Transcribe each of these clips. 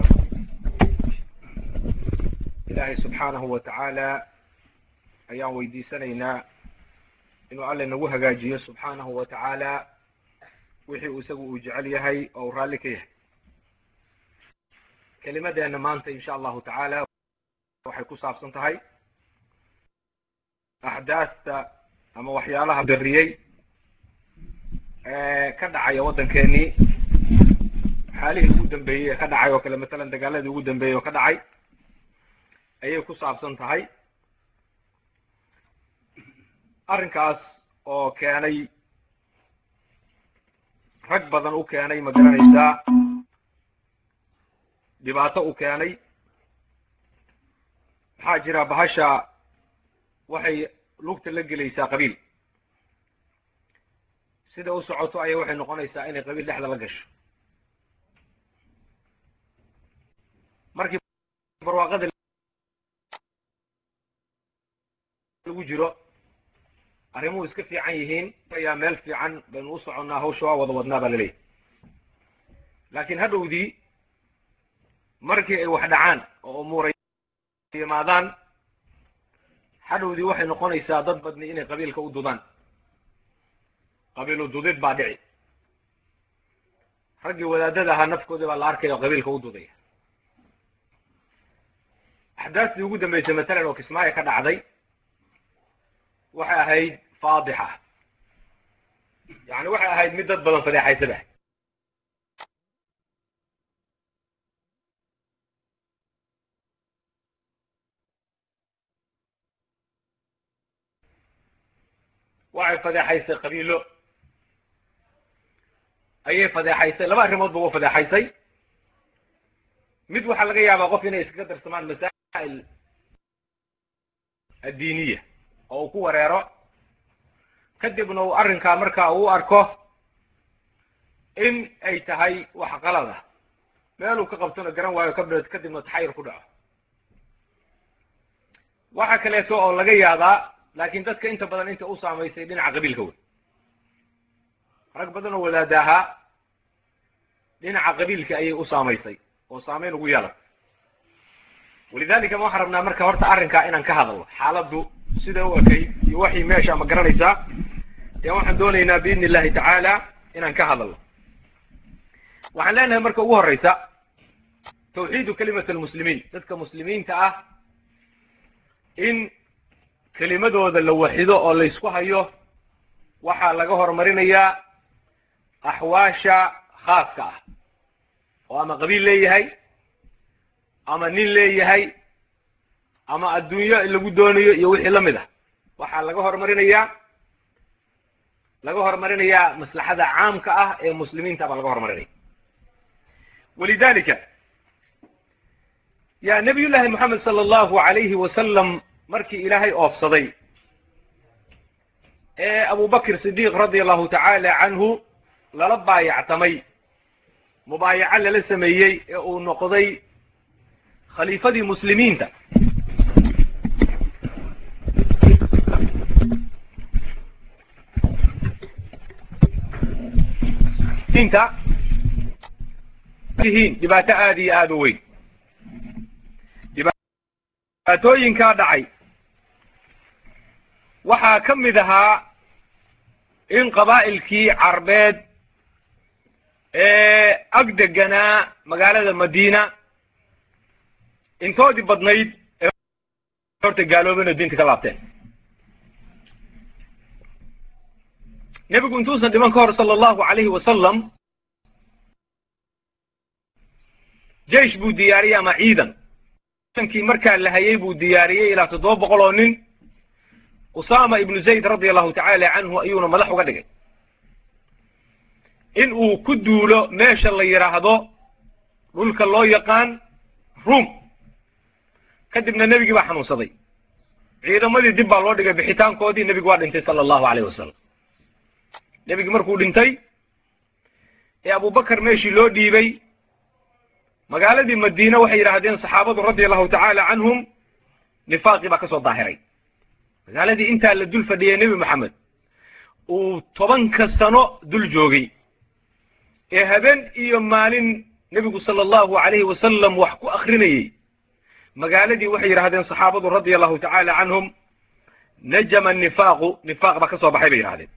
wasalam ilaahay subxaanahu wa tacaala ayaan weydiisanaynaa inuu alle nagu hagaajiyo subxaanahu wa tacaala wixii uu isagu uu jecel yahay oo uu raalli ka yahay. Kelimadeenna maanta insha allahu tacaala waxay ku saabsan tahay axdaasta ama waxyaalaha dariyey ka dhacaya waddankeenii xaalihii ugu dambeeyey ee ka dhacay oo kale matalan dagaaladii ugu dambeeyey oo ka dhacay ayay ku saabsan tahay arrinkaas oo keenay rag badan u keenay ma garanaysaa dhibaato u keenay. Maxaa jira bahasha waxay lugta la gelaysaa qabiil. Sida u socoto ayay waxay noqonaysaa inay qabiil dhexda la gasho markii barwaaqada lagu jiro arrimuhu iska fiican yihiin ayaa meel fiican baynu u soconnaa hawsha waa wada wadnaa baa laleeyahy laakiin hadhowdii markii ay wax dhacaan oo umuuray yimaadaan hadhowdii waxay noqonaysaa dad badni inay qabiilka u dudaan. Qabiilu dudid baa dhici. Raggii wadaadada ahaa nafkoodii baa la arkaya oo qabiilka u dudaya axdaastii ugu dambeysay matalan oo kismaayo ka dhacday waxay ahayd faadixa. Yani waxay ahayd mid dad badan fadeexaysaba waxay fadeexaysay qabiilo. Ayay fadeexaysay laba arrimood ba wa fadeexaysay mid waxaa laga yaabaa qof inay iskaga darsamaan masaa'il addiiniya oo uu ku wareero kadibna uu arrinkaa markaa uu arko in ay tahay wax qalada meeluu ka qabtona garan waayo kabd kadibna taxayir ku dhaco waxa kaleeto oo laga yaabaa laakiin dadka inta badan inta u saamaysay dhinaca qabiilka wey rag badan oo wadaada ahaa dhinaca qabiilka ayay u saamaysay oo saamayn ugu yeelatay walidalika ma waxaan rabnaa marka horta arrinkaa inaan ka hadalno. Xaaladdu sida u ekayd iyo waxii meesha ma garanaysaa ayaa waxaan doonaynaa biidni illahi tacaala inaan ka hadalno. Waxaan leenahay marka ugu horreysa tawxiidu kalimat almuslimiin dadka muslimiinta ah in kelimadooda la waxido oo laysku hayo waxaa laga horumarinayaa axwaasha khaaska ah oo ama qabiil leeyahay ama nin leeyahay ama adduunyo lagu doonayo iyo wixii la mid ah. Waxaa laga horumarinayaa laga horumarinayaa maslaxada caamka ah ee muslimiinta baa laga horumarinaya walidalika ya nabiy llahi moxamed sala allahu alayhi wasalam markii ilaahay oofsaday ee abu bakr sidiiq radia allahu tacaala canhu lala baayactamay mubaayaco lala sameeyey ee uu noqday khaliifadii muslimiinta inta tihiin dhibaato aada iyo aada u weyn dhibaatooyinkaa dhacay. Waxaa ka mid ahaa in qabaa'ilkii carbeed ee ag deganaa magaalada madiina intoodii badnayd ee horta gaaloobeen oo diinta ka laabteen nebigu intuusan dhiman ka hor sala allahu alayhi wasalam jeish buu diyaariyey ama ciidan ciidankii markaa la hayay buu diyaariyey ilaa toddoba boqol oo nin usama ibnu zayd radia allahu tacaala canhu ayuuna madax uga dhigay in uu ku duulo meesha la yidhaahdo dhulka loo yaqaan ruom kadibna nebigii baa xanuunsaday. Ciidamadii dib baa loo dhigay bixitaankoodii nebigu waa dhintay sala allahu alayh wasalam nebigi markuu dhintay ee abubakar meeshii loo dhiibay magaaladii madiine waxay yidhaahdeen saxaabadu radia allahu tacaala canhum nifaaqii baa ka soo daahiray. Magaaladii intaa la dul fadhiyay nebi moxamed uu tobanka sano dul joogay. Ee habeen iyo maalin nebigu sala allahu alayhi wasalam wax ku akrinayey magaaladii waxay yidhahdeen saxaabadu radia allahu tacaala canhum najama nifaaqu nifaaq baa ka soo baxay bay yidhahdeen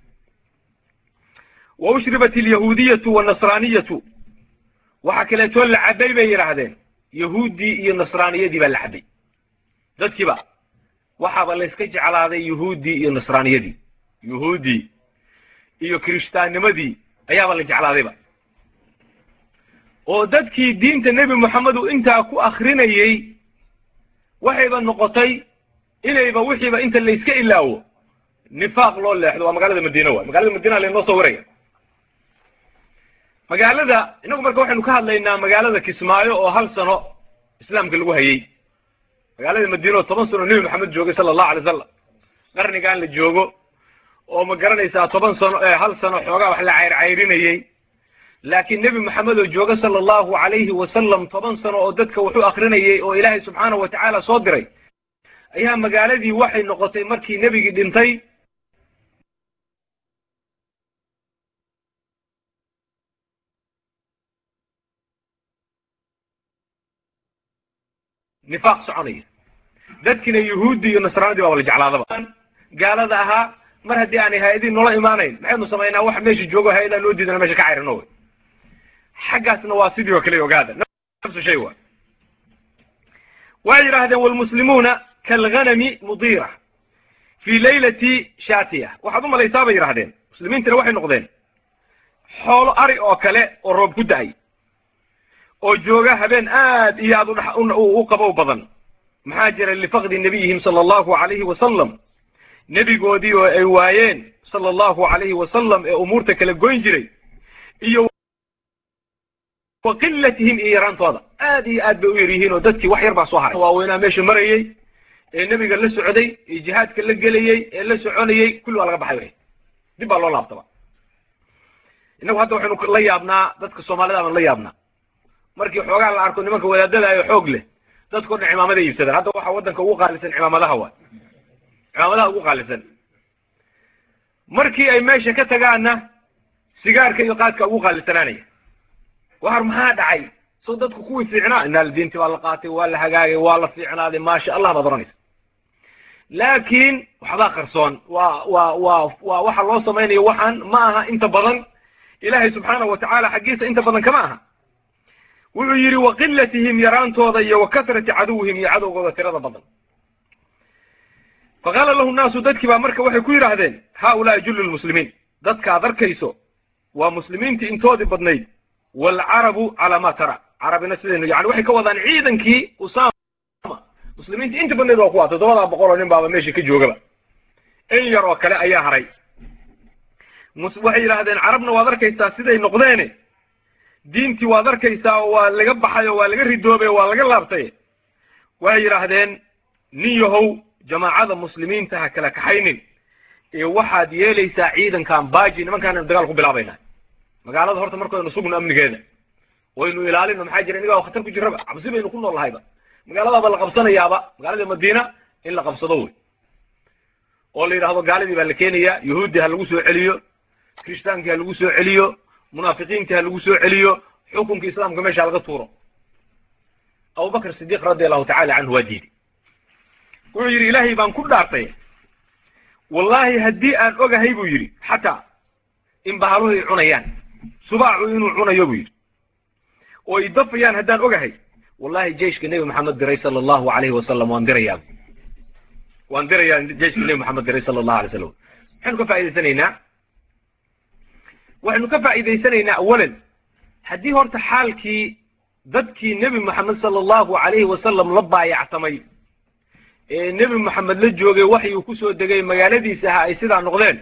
wa ushribat alyahuudiyatu wannasraaniyatu waxaa kaleetoo la cabbay bay yidhaahdeen. Yahuuddii iyo nasraaniyadii baa la cabbay. Dadkiiba waxaaba layska jeclaaday yuhuuddii iyo nasraaniyadii. Yuhuuddii iyo kirishtaannimadii ayaaba la jeclaadayba. Oo dadkii diinta nebi moxamedu intaa ku akrinayey waxayba noqotay inayba wixiiba inta layska ilaawo. Nifaaq loo leexdo waa magaalada madiina waay. Magaalada madiina laynoo soo waraya. Magaalada innagu marka waxaynu ka hadlaynaa magaalada kismaayo oo hal sano islaamka lagu hayey magaalada madiina oo toban sano nebi moxamed joogay sala allahu alay wasalam qarnigan la joogo oo ma garanaysaa toban sano hal sano xoogaa wax la cayrcayrinayey laakiin nebi moxamed oo jooga sala allahu alayhi wasalam toban sano oo dadka wuxuu akrinayey oo ilaahay subxaanahu wa tacaala soo diray ayaa magaaladii waxay noqotay markii nebigii dhintay. Nifaaq soconaya dadkina yuhuuddii iyo nasraanadii baaba la jeclaadaba. Gaalada ahaa mar haddii aanay hay'adiin noola imaanayn maxaynu samaynaa waxa meesha joogo hay'adaa loo diidana meesha ka cayrino xaggaasna waa sidii oo kale ogaada. Nafsu shay waay waxay yidhaahdeen walmuslimuuna kaalghanami mudiira fii laylati shaatiya. Waxaad u malaysaa bay yidhahdeen muslimiintina waxay noqdeen xoolo ari oo kale oo roob ku da'ay oo jooga habeen aad iyo aad u qabow badan. Maxaa jira lifaqdi nebiyihim sala allahu alayhi wasalam nebigoodii oo ay waayeen sala allahu alayhi wasalam ee umuurta kala goyn jiray iyo wa qilatihim iyo yaraantooda aad iyo aad bay u yar yihiin oo dadkii wax yar baa soo haray waaweynaa meesha marayey ee nebiga la socday ee jihaadka la gelayey ee la soconayey kulli waa laga baxay dib baa loo laabtaba innagu hadda waxaynu la yaabnaa dadka soomaalida baan la yaabnaa markii xoogaa la arko nimanka wadaadadaayo xoog leh dadkao dhan cimaamada iibsadaan hadda waxaa waddanka ugu qaalisan cimaamadaha waay cimaamadaha ugu qaalisan markii ay meesha ka tagaanna sigaarka iyo qaadka ugu qaalisanaanaya war maxaa dhacay? Soo dadku kuwii fiicnaa. Inaal diinti baa la qaatay waa la hagaagay waa la fiicnaaday maasha allah baad oranaysa laakiin waxbaa qarsoon. Waa waa waa waa waxa loo samaynayo waxaan ma aha inta badan. Ilaahay subxaanahu wa tacaala xaggiisa inta badan kama aha. Wuxuu yidhi wa qilatihim yaraantooda iyo wa kasrati caduwihim iyo cadowgooda tirada badan. Faqaala lahu nnaasu dadkii baa marka waxay ku yidhaahdeen haaulaai jullu lmuslimiin dadkaad arkayso waa muslimiintii intoodii badnayd waalcarabu calaa ma tara carabina sidaynu yani waxay ka wadaan ciidankii usama muslimiintii inta badnayd waa kuwa toddobadaa boqol oo nin baaba meesha ka joogaba in yar oo kale ayaa haray waxay yidhaahdeen carabna waad arkaysaa siday noqdeene diintii waad arkaysaa oo waa laga baxay oo waa laga ridoobay oo waa laga laabtay waxay yidhaahdeen nin yahow jamaacada muslimiinta ha kala kaxaynin ee waxaad yeelaysaa ciidankan baaji nimankaanaynu dagaal ku bilaabaynaa magaalada horta markaynu sugno amnigeeda waynu ilaalino maxaa jira innigaa khatar ku jirraba cabsi baynu ku nool lahayba magaaladaaba la qabsanayaaba magaalada madiina in la qabsado wey oo la yidhaahdo gaaladii baa la keenayaa yuhuuddii ha lagu soo celiyo kiristaankii ha lagu soo celiyo munaafiqiintii ha lagu soo celiyo xukunkii islaamka meesha laga tuuro. Abubakr sidiiq radi allahu tacala canhu waa diiday wuxuu yidhi ilaahay baan ku dhaartay. Wallaahi haddii aan ogahay buu yidhi xataa in bahaluhu ay cunayaan subaacu inuu cunayo buu yidhi. Oo ay dafayaan haddaan ogahay wallahi jeyshka nebi maxamed diray sala allahu alayhi wasalam waan dirayaa waan dirayaa jeyshka nebi maxamed diray sala allahu alay slam maxaynu ka faa'idaysanaynaa waxaynu ka faa'iidaysanaynaa awalan haddii horta xaalkii dadkii nebi moxamed sala allahu alayhi wasalam la baayactamay ee nebi moxamed la joogay waxyuu ku soo degay magaaladiisa aha ay sidaa noqdeen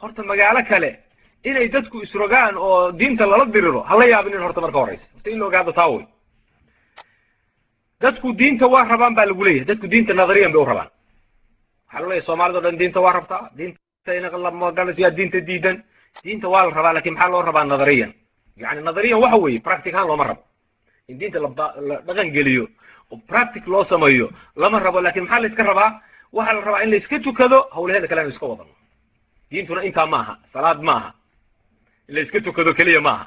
horta magaalo kale inay dadku isrogaan oo diinta lala diriro hala yaabinin horta marka horaysa. Horta in la ogaado taa wey dadku diinta waa rabaan baa lagu leeyahay. Dadku diinta nadariyan bay u rabaan. Waxaa lagu leeyahy soomaalida o dhan diinta waa rabtaa. Diinta yaa diinta diidan. Diinta waa la rabaa laakiin maxaa loo rabaa nadariyan yani nadariyan waxa weeye practicahaan looma rabo. In diinta la dhaqan geliyo oo practic loo sameeyo lama rabo laakiin maxaa la iska rabaa? Waxaa la rabaa in la iska tukado hawlaheeda kale anu iska wadano diintuna intaa ma aha salaad ma aha in la tukado keliya ma aha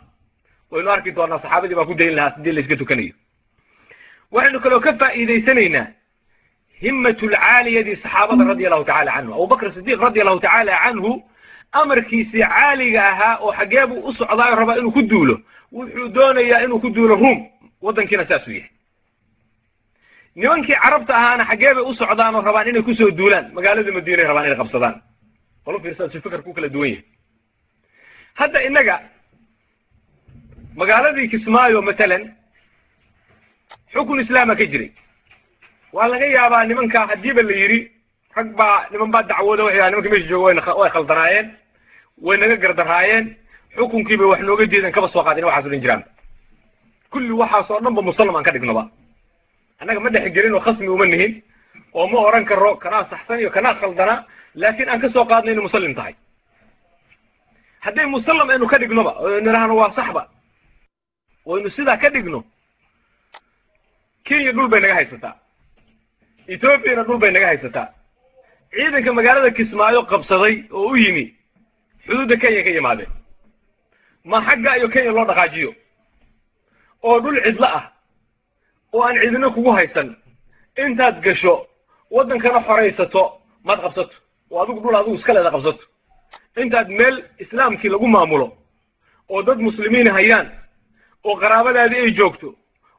waynu arki doonaa saxaabadii baa ku dayn lahaa sidii la iska tukanayo. Waxaynu kaloo ka faa'iidaysanaynaa himmatu lcaaliyadii saxaabada radia allahu tacala canhu. Abubakr sidiiq radia allahu tacaala canhu amarkiisii caaliga ahaa oo xaggee buu u socdaayo rabaa inuu ku duulo wuxuu doonayaa inuu ku duulo ruom waddankiina saasuu yahay. Nimankii carabta ahaana xaggee bay u socdaan oo rabaan inay ku soo duulaan magaalada madiinay rabaan inay qabsadaan. Walu fiirsaa si fikar ku kala duwan yahay hadda innaga magaaladii kismaayo matalan xukun islaama ka jiray. Waa laga yaabaa nimanka haddiiba la yidhi rag baa niman baa dacwooda waxay nimanka meesha jooga way khaldanaayeen way naga gardaraayeen xukunkii bay wax nooga diideen kaba soo qaadin waxaas odhan jiraan. Kulli waxaas oo dhan ba musallam aan ka dhignoba annaga ma dhex gelin oo khasmi uma nihin oo ma oran karo kanaa saxsan iyo kanaa khaldana laakiin aan ka soo qaadno inay musallim tahay hadday musallam aynu ka dhignoba nidhaahno waa saxba. Waynu sidaa ka dhigno kenya dhul bay naga haysataa. Etoobiyana dhul bay naga haysataa. Ciidanka magaalada kismaayo qabsaday oo u yimi xuduudda kenya ka yimaadeen. Ma xagga iyo kenya loo dhaqaajiyo? Oo dhul cidlo ah oo aan cidino kugu haysan. Intaad gasho waddankana xoraysato maad qabsato. Oo adigu dhul adigu iska leeda qabsato intaad meel islaamkii lagu maamulo oo dad muslimiina hayaan oo qaraabadaadii ay joogto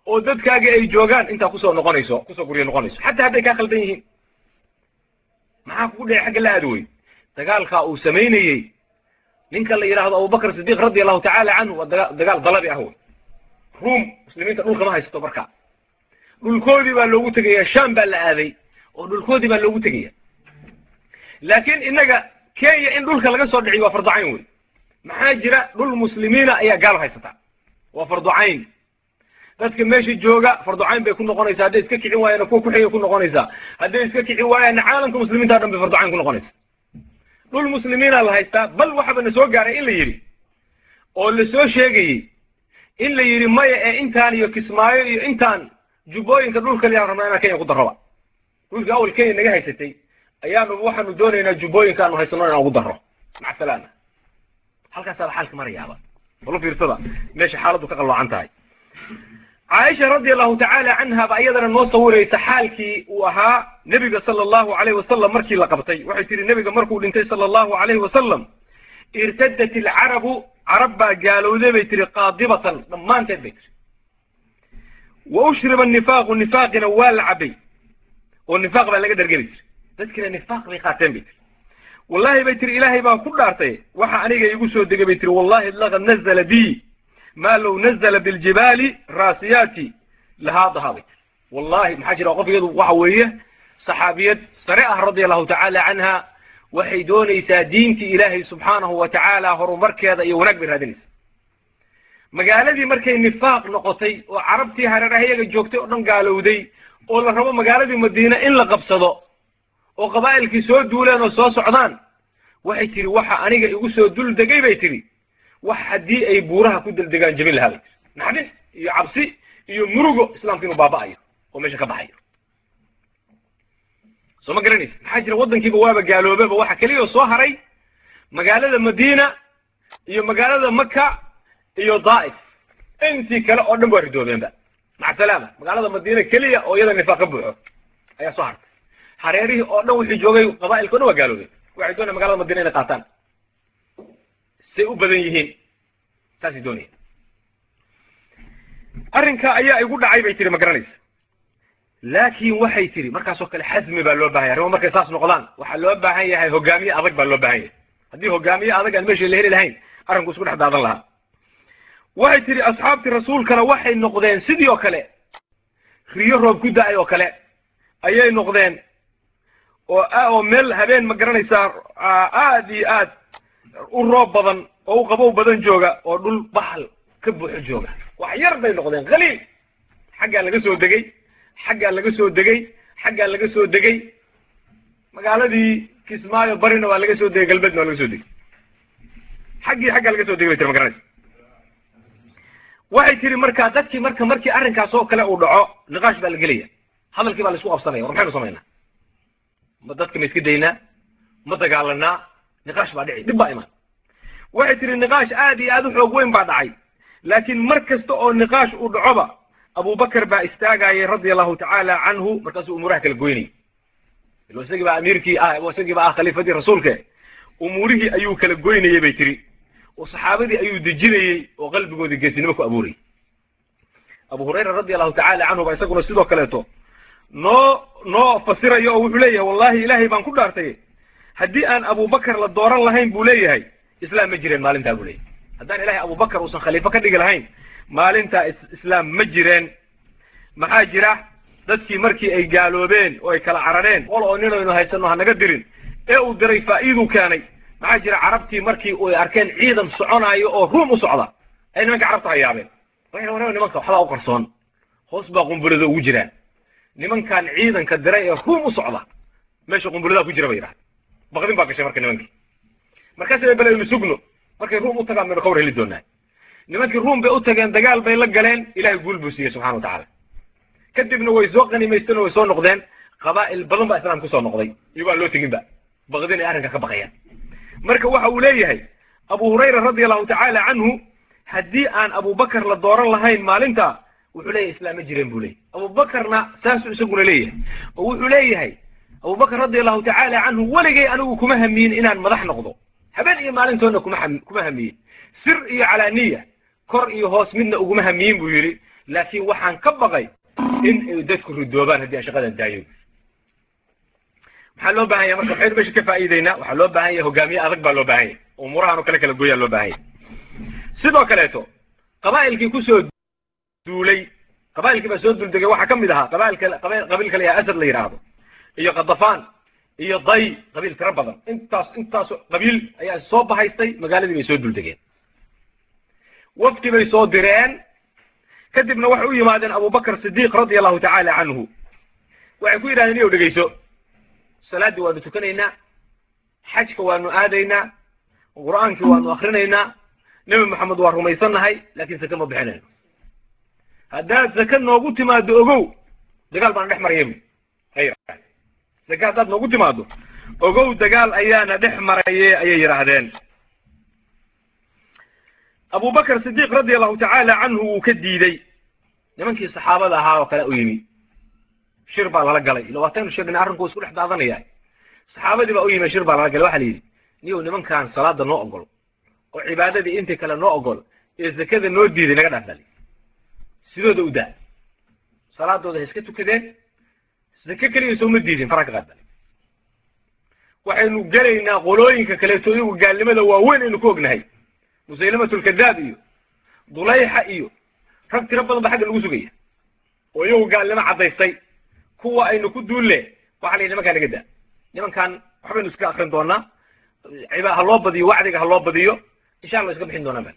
oo dadkaagii ay joogaan intaa ku soo noqonayso ku soo guryo noqonayso. Xataa hadday kaa khaldan yihiin. Maxaa kugu dhacay xagga la aad wey dagaalkaa uu samaynayey ninka la yidhaahdo abubakr sidiiq radia allahu tacaala canhu waa daga dagaal dalabi ah wey ruom muslimiinta dhulka ma haysato marka dhulkoodii baa loogu tegaya sham baa la aaday oo dhulkoodii baa loogu tegaya laakiin innaga kenya in dhulka laga soo dhiciyo waa farducayn wey maxaa jira? Dhul muslimiina ayaa gaal haysataa waa farducayn dadka meesha jooga farducayn bay ku noqonaysaa. Hadday iska kicin waayana kuwa ku xigay ku noqonaysaa. Hadday iska kicin waayaanna caalamka muslimiinta o dhan bay farducayn ku noqonaysa dhul muslimiina la haystaa bal waxaba na soo gaaray in la yidhi oo la soo sheegayey in la yidhi maya ee intaan iyo kismaayo iyo intaan jubbooyinka dhulka layaan rabnaa inaan kenya ku darroba dhulkii awal kenya naga haysatay ayaanu waxaanu doonaynaa jubbooyinka aanu haysano inaan ugu darro. Maca salaama halkaasaaba xaalka marayaaba walu fiirsada. Meesha xaaladdu ka qalloocan tahay. Caaisha radia allahu tacaala canha ba iyadana noo sawiraysa xaalkii uu ahaa nebiga sala allahu alayh wasalam markii la qabtay. Waxay tihi nebiga markuu dhintay sala allahu alayhi wasalam irtadat ilcarabu carab baa gaalowday bay tihi qaadibatan dhammaanteed bay tihi wa ushriba nifaaqu nifaaqina waa la cabay oo nifaaq baa laga dhargay bay tiri dadkiina nifaaq bay qaateen bay tiri wallahi bay tiri ilaahay baa ku dhaartay waxa aniga igu soo degay bay tiri wallahi laqad nazla bi ma low nazla biljibaali raasiyaati lahaadahaa bay tiri wallahi maxaa jira qof iyadu waxa weeye saxaabiyad sare ah radia allahu tacaala canha waxay doonaysaa diintii ilaahay subxaanahu wa tacaala horumarkeeda iyo wanaag bay raadinaysa. Magaaladii markay nifaaq noqotay oo carabtii hareerahayaga joogtay oo dhan gaalowday oo la rabo magaaladii madiine in la qabsado oo qabaa'ilkii soo duuleen oo soo socdaan. Waxay tihi waxa aniga igu soo dul degay bay tihi wax haddii ay buuraha ku deldegaan jebin lahaa bay tihi naxdin iyo cabsi iyo murugo islaamka baaba'ayo oo meesha ka baxayo. Soo ma garanaysa maxaa jira waddankiiba waaba gaaloobeba waxa keliya oo soo haray? Magaalada madiina iyo magaalada maka iyo daa'if. Intii kale oo dhan waa ridoobeenba maca salaama magaalada madiina keliya oo iyada nifaaq ka buuxo ayaa soo hartay hareerihii oo dhan wixii joogay qabaa'ilka o dhan waa gaaloobeen waxay doonaya magalada madiina inay qaataan say u badan yihiin. Saasay doonaya arrinka ayaa igu dhacay bay tiri ma garanaysa laakiin waxay tiri markaasoo kale xasmi baa loo baahan yahy arrimo markay saas noqdaan waxaa loo baahan yahay hogaamiye adag baa loo baahan yahay. Haddii hogaamiye adag aan meesha la heli lahayn arrinku isku dhex daadan lahaa. Waxay tihi asxaabtii rasuulkana waxay noqdeen sidii oo kale. Riyo roob ku da'ay oo kale. Ayay noqdeen oo oo meel habeen ma garanaysaa aad iyo aad u roob badan oo u qabow badan jooga oo dhul baxal ka buuxo jooga. Wax yar bay noqdeen khaliil xaggaa laga soo degey xaggaa laga soo degey xaggaa laga soo degey magaaladii kismaayo barina waa laga soo degey galbeedna waa laga soo degey xaggii xaggaa laga soo degey bay tiri ma garanaysa. Waxay tihi markaa dadkii marka markii arrinkaas oo kale uu dhaco niqaash baa la gelaya. Hadalkii baa la isku qabsanaya war maxaynu samaynaa ma dadka ma iska daynaa ma dagaalanaa niqaash baa dhici dhib baa imaan waxay tihi niqaash aad iyo aad u xoog weyn baa dhacay. Laakiin mar kasta oo niqaash uu dhacoba abubakar baa istaagayay radia allahu tacaala canhu markaasuu umuuraha kala goynayay. Ilo isagii baa amiirkii ah isagii baa ah khaliifadii rasuulke umuurihii ayuu kala goynayey bay tiri oo saxaabadii ayuu dejinayey oo qalbigoodii geesinimo ku abuurayay abu hurayra radi allahu tacala canhu baa isaguna sidoo kaleeto noo noo fasirayo oo wuxuu leeyahay wallahi ilaahay baan ku dhaartay. Haddii aan abubakar la dooran lahayn buu leeyahay islaam ma jireen maalintaa buu leeyahay. Haddaan ilahay abubakar uusan khaliifo ka dhigi lahayn maalintaa islaam ma jireen. Maxaa jira? Dadkii markii ay gaaloobeen oo ay kala carareen qol oo ninaynu haysanno hanaga dirin ee uu diray faa'iiduu keenay. Maxaa jira? Carabtii markii ay arkeen ciidan soconaayo oo ruum u socda ay nimanka carabta hayaabeen. Nimanka waxbaa u qarsoon. Hoos baa qumbulada ugu jiraan nimankan ciidanka diray ee ruum u socda meesha qumbuladaa ku jira bay yidhahdeen. Baqdin baa gashay marka nimankii. Markaasay bale aynu sugno. Markay ruum u tagaan baynu ka war heli doonaa nimankii ruum bay u tageen dagaal bay la galeen ilahay guul buu siiyey subxana wa tacaala. Kadibna way soo qanimaysteen oo way soo noqdeen. Qabaa'il badan baa islaam ku soo noqday. Iyagoo aan loo teginba. Baqdin ay arrinka ka baqayaan. Marka waxa uu leeyahay abu hurayra radia allahu tacaala canhu haddii aan abubakar la dooran lahayn maalinta wuxuu leeyahay islaam ma jireen buu leeyahy abubakarna saasuu isaguna leeyahay. Oo wuxuu leeyahay abubakar radia allahu tacaala canhu weligay anigu kuma hamiyin inaan madax noqdo. Habeen iyo maalintoodna kuma hamiyin. Sir iyo calaaniya kor iyo hoos midna uguma hamiyin buu yidhi. Laakiin waxaan ka baqay in ay dadku ridoobaan haddii aan shaqadan daayo. Maxaa loo baahan yahay marka waxaynu meesha ka faa'iideynaa waxaa loo baahan yahay hogaamiye adag baa loo baahan yahay. Umuurahan oo kale kala gooyaa loo baahan yahay. Sidoo kaleeto qabaa'ilkii ku soo duulay. Qabaa'ilkii baa soo duuldegay waxaa ka mid ahaa qabailka qabiil kale asad la yidhaahdo iyo kadafaan iyo day qabiil tiro badan. Intaas intaas qabiil ayaa soo bahaystay magaaladii bay soo duuldegeen wafdi bay soo direen. Kadibna waxay u yimaadeen abubakr sidiiq radia allahu tacaala canhu waxay ku yidhahdeen iyow dhegeyso salaaddii waanu tukanaynaa xajka waanu aadaynaa qur'aankii waanu akrinaynaa nebi moxamed waa rumaysannahay laakiin sake ma bixinayno haddaad sake noogu timaado ogow. Dagaal baana dhex maraya ayay sake haddaad noogu timaado ogow dagaal ayaana dhex maraye ayay yidhaahdeen. Abubakr sidiiq radia allahu tacaala canhu wuu ka diidey nimankii saxaabada ahaa oo kale u yimi. Shir baa lala galay. Ila waataynu sheegnay arrinku isku dhex daadanaya. Saxaabadii baa u yimi shir baa lala galay. Waxa la yidhi niyow nimankan salaada noo ogol oo cibaadadii intii kale noo ogol ee zakada noo diiday naga dhaafdali sidooda u daa salaadooda ha iska tukadeen zake keliya sooma diidin fara ka qaadbali waxaynu gelaynaa qolooyinka kaleeto iyagu gaalnimada waaweyn aynu ku ognahay. Musaylamat lkadaab iyo dulayxa iyo rag tiro badan ba xagga lagu sugaya. Oo iyagu gaalnimo caddaystay kuwa aynu ku duulle waxa la yidhi nimankaan naga daa nimankan waxbaynu iska akrin doonaa ha loo badiyo wacdiga ha loo badiyo insha allah iska bixin doonaa bal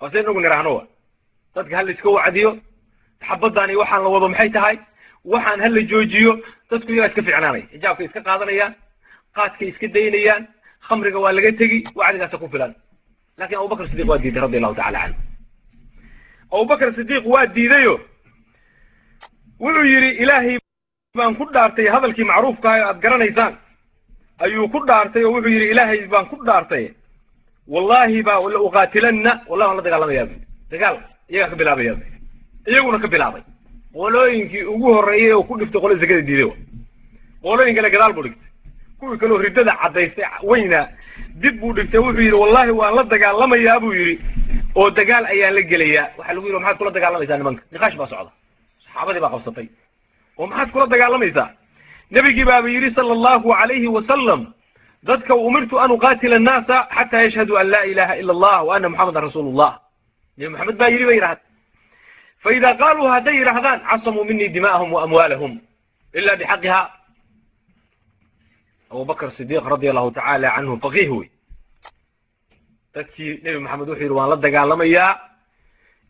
waa say nagu niraahno wa dadka ha la iska wacdiyo. Xabadani waxaan la wado maxay tahay? Waxaan ha la joojiyo. Dadku iyagaa iska ficnaanaya xijaabkay iska qaadanayaan qaadkay iska daynayaan khamriga waa laga tegi wacdigaasa ku filan. Lakin abubakr sidiq waa diiday radi allahu tacala canhu abubakr sidiiq waa diidayo. Wuxuu yidhi ilaahay baan ku dhaartay hadalkii macruufkaah aad garanaysaan. Ayuu ku dhaartay oo wuxuu yidhi ilaahay baan ku dhaartay. Wallahi baa la uqaatilanna wallahi waan la dagaalamayaa dagaal iyagaa ka bilaabaya iyaguna ka bilaabay. Qolooyinkii ugu horreeyey oo ku dhiftay qolo zakada diiday qolooyin kale gadaal buu dhigtay. Kuwii kaleo riddada caddaystay weyna dib buu dhigtay. Wuxuu yidhi wallahi waan la dagaalamayaa buu yidhi. Oo dagaal ayaan la gelayaa. Waxaa lagu yidhi maxaad kula dagaalamaysaa nimanka? Niqaash baa socda. Saxaabadii baa qabsatay. Oo maxaad kula dagaalamaysaa nebigii baaba yidhi sala allahu alayhi wasalam dadka umirtu an uqaatila annaasa xataa yashhaduu an laa ilaha ila allah wa ana muxamadan rasuulu llah nebi maxamed baa yidhi bay yidhahda faida qaaluu hadday yidhahdaan casamuu minii dima'ahum wa amwaalahum ila bixaqiha. Abubakr sidiiq radia allahu tacaala canhu faqiih wey dadkii nebi maxamed wuxuu yidhi waan la dagaalamayaa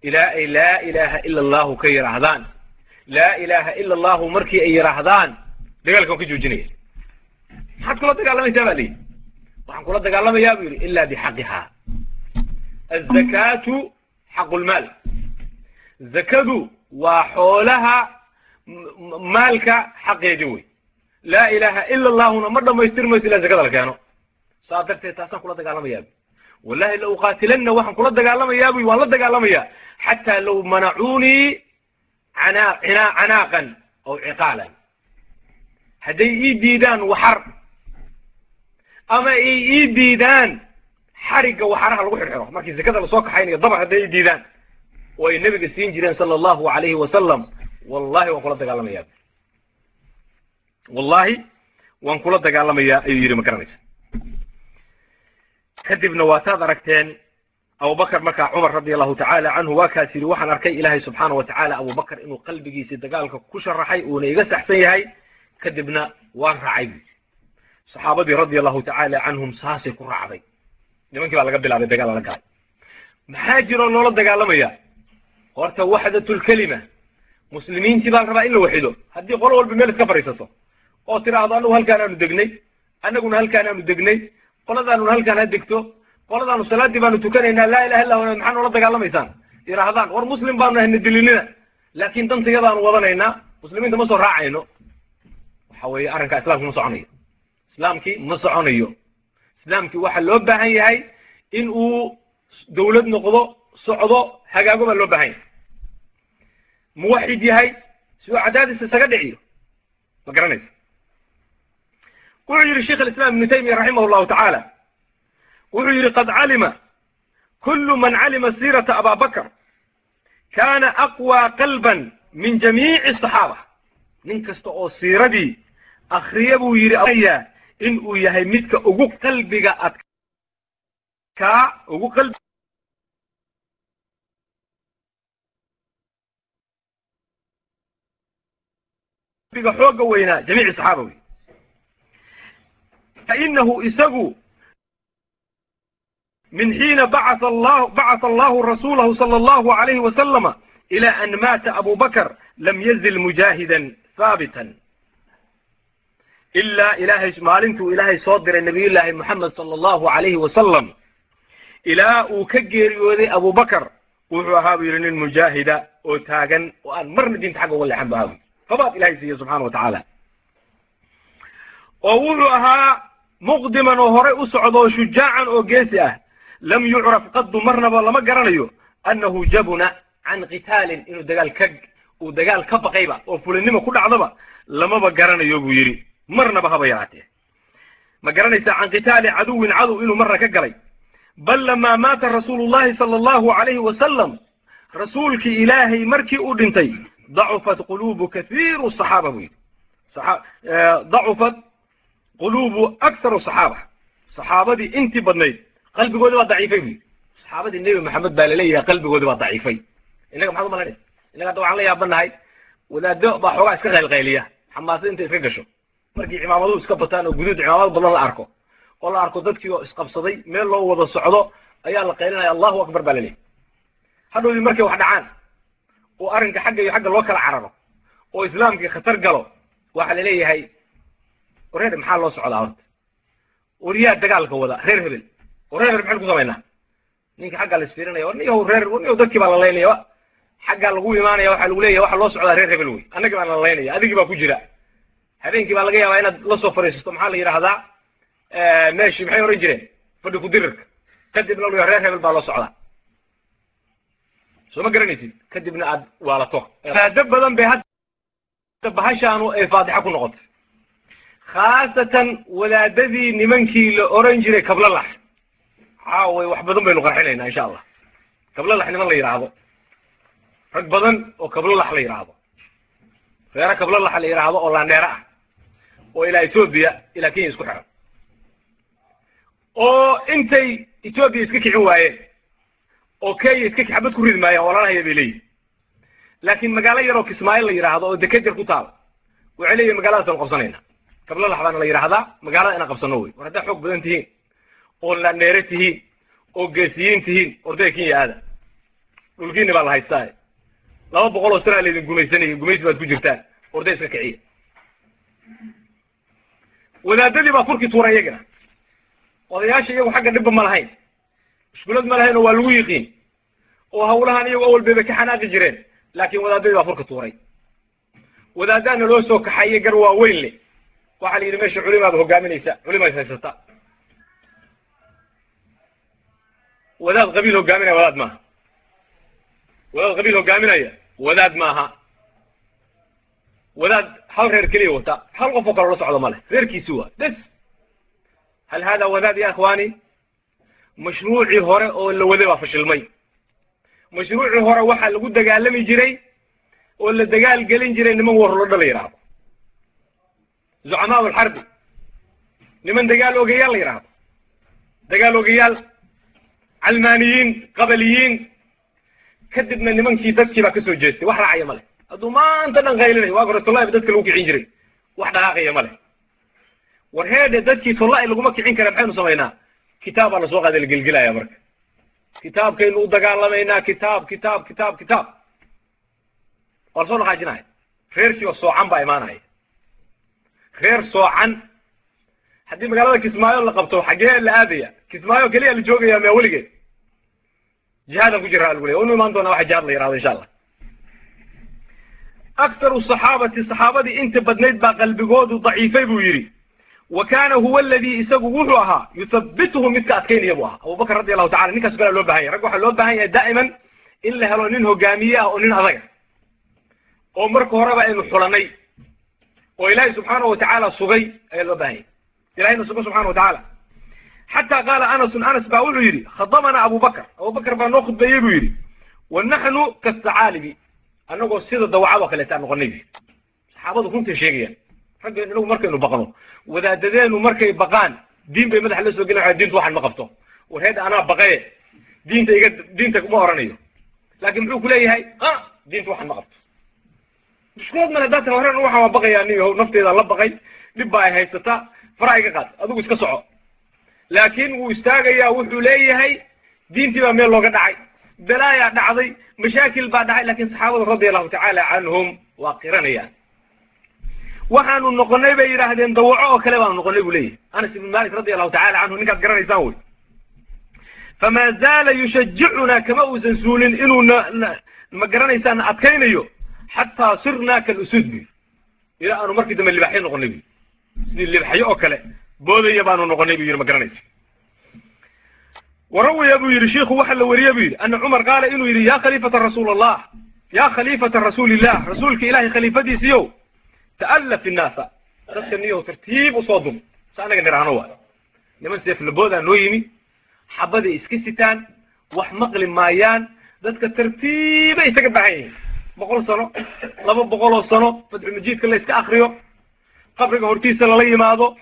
ilaa ay laa ilaaha ila allahu ka yidhaahdaan. Laa ilaaha ila allahu markii ay yidhaahdaan dagaalka waan ka joojinaya. Maxaad kula dagaalamaysaa ba layidhi waxaan kula dagaalamayaa buu yidhi ila bixaqiha. Azakaatu xaqu lmaal zakadu waa xoolaha maalka xaqeedi wey laa ilaaha ila allahuna ma dhamaystirmayso ilaa zakada la keeno saa darteed taasaan kula dagaalamayaa wallahi la uqaatilanna waxaan kula dagaalamayaa buy waan la dagaalamayaa xataa low manacuunii canaaqan aw ciqaalan hadday ii diidaan waxar ama ay ii diidaan xarigga waxaraha lagu xirxiro. Markii sekada la soo kaxaynayo dabar hadday ii diidaan. Oo ay nebiga siin jireen sala allahu alayhi wasalam wallahi waan kula dagaalamayaa. Wallahi waan kula dagaalamayaa ayuu yidhi ma garanaysa. Kadibna waataad aragteen abubakar markaa cumar radi allahu tacaala canhu waa kaas yidhi waxaan arkay ilaahay subxaana wa tacaala abubakar inuu qalbigiisii dagaalka ku sharaxay uuna iga saxsan yahay. Kadibna waan raacay bu saxaabadii radia allahu tacaala canhum saasay ku raacday nimankii baa laga bilaabay dagaal galay maxaa jiroo loola dagaalamaya? Horta waxdatulkelima muslimiintii baa la rabaa in la waxido. Haddii qolo walba meel iska fadhiisato oo tiraahdo annagu halkaan aanu degnay annaguna halkaan aanu degnay qoladaanuna halkaan ha degto qoladaanu salaaddii baanu tukanaynaa laa ilaha illa huwa maxaa noola dagaalamaysaan yidhaahdaan war muslim baanu ahna dilinina laakiin dantayadaanu wadanaynaa muslimiinta ma soo raacayno. Waxa weeye arrinkaa islamki ma soconayo islaamkii ma soconayo islaamkii waxaa loo baahan yahay in uu dawlad noqdo socdo hagaago baa loo baahan yahay muwaxid yahay si uu cadaadis isaga dhiciyo ma garanaysa wuxuu yidhi sheikh alislaam ibnu taymiya raximah llahu tacaala wuxuu yidhi qad calima kulu man calima siirata aba bakr kana aqwى qalban min jamiici الصaxaaba nin kasta oo siiradii akriya buu yidhi in uu yahay midka ugu qalbiga adkaa ugu qalbi qalbiga xooga weynaa jamiici saxaaba wey. Fainahu isagu min xiina bacatha allahu rasuulahu sala allahu alayhi wasalama ila an maata abu bakr lam yazil mujaahidan haabitan ilaa ilaahay maalintuu ilaahay soo diray nabiyullaahi moxamed sala allahu alayhi wasalam ilaa uu ka geeriyooday abu bakr wuxuu ahaa buu yidhi nin mujaahida oo taagan oo aan marna diinta xagga uga leexan bu fabaad ilahay siiye subxana wa tacaala. Oo wuxuu ahaa muqdiman oo horey u socdo oo shujaacan oo geesi ah. Lam yucraf qaddu marnaba lama garanayo annahu jabuna can qitaalin inuu dagaal ka uu dagaal ka baqayba oo fulinnimo ku dhacdaba lamaba garanayo buu yidhi marnaba haba yaraatee. Ma garanaysaa can qitaali caduwin cadow inuu marna ka galay? Bal lamaa maata rasuulu llahi sala allahu alayhi wasalam rasuulkii ilaahay markii uu dhintay dacufat quluubu kathiiru saxaaba buu yidhi. Dacufat quluubu akharu saxaaba. Saxaabadii intii badnayd qalbigoodi baa daciifay buu yidhi. Saxaabadii nebi maxamed baa la leeyahay qalbigoodi baa daciifay. Innaga maxaad umalanaysa innaga hadda waxaan la yaabanahay. Wadaado baa xoogaa iska qaylqayliya xamaasad intay iska gasho markii cimaamaduhu iska bataan oo guduud cimaamad badan la arko oo la arko dadkii oo isqabsaday meel loo wada socdo ayaa la qaylinaya allahu akbar baa laleeyahy hadhowdii markay wax dhacaan oo arrinka xagga iyo xagga loo kala cararo oo islaamkii khatar galo waxaa la leeyahay reer maxaa loo socdaa horta? Waryaa dagaalka wada reer hebel. Oo reer hebel maxaynu ku samaynaa ninka xaggaa la isfiirinaya war niyahow reer niyahow dadkii baa la laynaya xaggaa lagu imaanaya waxaa lagu leeyahay waxa loo socdaa reer hebel wey annagii baa la laynaya adigii baa ku jira habeenkii baa laga yaabaa inaad la soo fadhiisato maxaa la yidhaahdaa? Meeshii maxay ohan jireen? Fadhi kudirirka kadibna lu reer hebel baa loo socdaa soo ma garanaysid? Kadibna aad waalato. Aado badan bay hadda bahashaanu ay faadixa ku noqotay. Khaasatan wadaadadii nimankii la oran jiray kablalax caaway wax badan baynu qarxinaynaa insha allah. Kablalax niman la yidhaahdo rag badan oo kablalax la yidhaahdo reero kablalax la yidhaahdo oo laandheero ah oo ilaa etoobiya ilaa kenya isku xiran oo intay etoobiya iska kicin waayeen oo kenya iska xabad ku ridi maayaan walaalahaya bay leeyihiin laakiin magaalo yaroo kismaayo la yidhaahdo oo dekejar ku taal waxay leeyihiin magaaladaasanu qabsanaynaa kablalax baana la yidhaahdaa magaalada inaan qabsano wey. War haddaa xoog badan tihiin oo laandheere tihiin oo geesiyiin tihiin ordaya kenya aada. Dhulkiini baa la haystaa laba boqol oo sanaa laydin gumaysanaya gumaysi baad ku jirtaan orday iska kiciya wadaadadii baa furki tuuray iyagana odayaasha iyagu xagga dhibba ma lahayn. Mushkulad ma lahayn oo waa lagu yiqiin. Oo hawlahan iyagu awal bayba ka xanaaqi jireen laakiin wadaadadii baa furka tuuray. Wadaadaana loo soo kaxaeyey gar waaweyn leh waxaa la yidhi meesha culimaada hogaaminaysa culimaad haysata. Wadaad qabiil hogaaminaya wadaad maaha. Wadaad qabiil hogaaminaya wadaad maaha wadaad hal reer keliya wata. Hal qof oo kaloo la socdo ma leh. Reerkiisi waa bes hal hada wadaad ya ikhwaani mashruucii hore oo la waday baa fashilmay. Mashruucii hore waxaa lagu dagaalami jiray oo la dagaal gelin jiray niman warlodha la yidhaahdo zucamaa alxarbi niman dagaal ogayaal la yidhaahdo dagaal ogayaal calmaaniyiin qabaliyiin kadibna nimankii dadkii baa ka soo jeestay. Wax raacaya ma leh hadduu maanta dhan qaylinayo waa gore tollaabi dadka lagu kicin jiray. Wax dhaqaaqaya ma leh. War heedhe dadkii tollaa'i laguma kicin kara maxaynu samaynaa kitaab la soo qaaday la gelgelaya marka. Kitaabkaynu u dagaalamaynaa kitaab kitaab kitaab kitaab. Waa la soo dhaqaajinaya reerkii oo soocan baa imaanaya. Reer soocan. Haddii magaalada kismaayo la qabto xaggee la aadaya. Kismaayo keliya la joogaya mea weligeed jihaadan ku jiraa lagu leya unu imaan doonaa waxa jihaad la yihahdo insha allah aktaru saxaabati saxaabadii inta badnayd baa qalbigoodu daciifay buu yidhi wa kaana huwa aladii isagu wuxuu ahaa yuthabbituhu midka adkaynaya buu ahaa abubakr radi allahu tacala ninkaas kalaa loo baahan yahy rag waxaa loo baahan yahay daa'iman in la helo nin hogaamiye ah oo nin adaga oo marka horeba aynu xulanay oo ilaahay subxaana wa tacaala sugay ayaa loo baahan yahy ilahayna sugo subxana wa tacaala xataa qaala anasun anas baa wuxuu yidhi khadamanaa abubakr abubakr baa noo khudbeeyey buu yidhi wa naxnu annagoo sida dawacadoo kaleeta aan noqonay. Saxaabadu runtay sheegayaan ragga inagu markaynu baqno. Wadaadadeenu markay baqaan diin bay madaxa la soo gelin diintu waxan ma qabto. War heedda anaa baqaye diinta iga diinta ma oranayo. Laakiin muxuu ku leeyahay? A diinta waxan ma qabto. Mushkilaad male haddaa tan horen waxaan waa baqayaa nin yahow nafteedaan la baqay dhib baa ay haysataa faraha iga qaad adigu iska soco. Laakiin wuu istaagayaa wuxuu leeyahay diintii baa meel looga dhacay balaayaa dhacday mashaakil baa dhacay laakiin saxaabadu radi allahu tacaala canhum waa qiranayaan. Waxaanu noqonay bay yidhaahdeen dawaco oo kale baanu noqonay buu leeyahay. Anas ibn malik radi allahu tacala canhu ninkaad garanaysaan wey. Famaa zaala yushajicunaa kama uusan suulin inuu ma garanaysaan na adkaynayo xataa sirnaa kalusuud buy ilaa aanu markii dambe libaxyo noqonay buy sidii libaxyo oo kale boodaya baanu noqonay buu yidhi ma garanaysa warawiya buu yidhi shiikhu waxa la wariye buu yidhi ana cumar qaala inuu yidhi ya khaliifata rasuul allah ya khaliifata rasuulillah rasuulka ilahay khaliifadiisiyow ta'allaf innaasa dadka niyow tartiib u soo dum sa anaga nidhaahno waay niman seeflaboodaa noo yimi xabaday iska sitaan wax maqli maayaan dadka tartiibay isaga baahan yihiin boqol sano laba boqoloo sano fatxumajiidka la iska akriyo qabriga hortiisa lala yimaado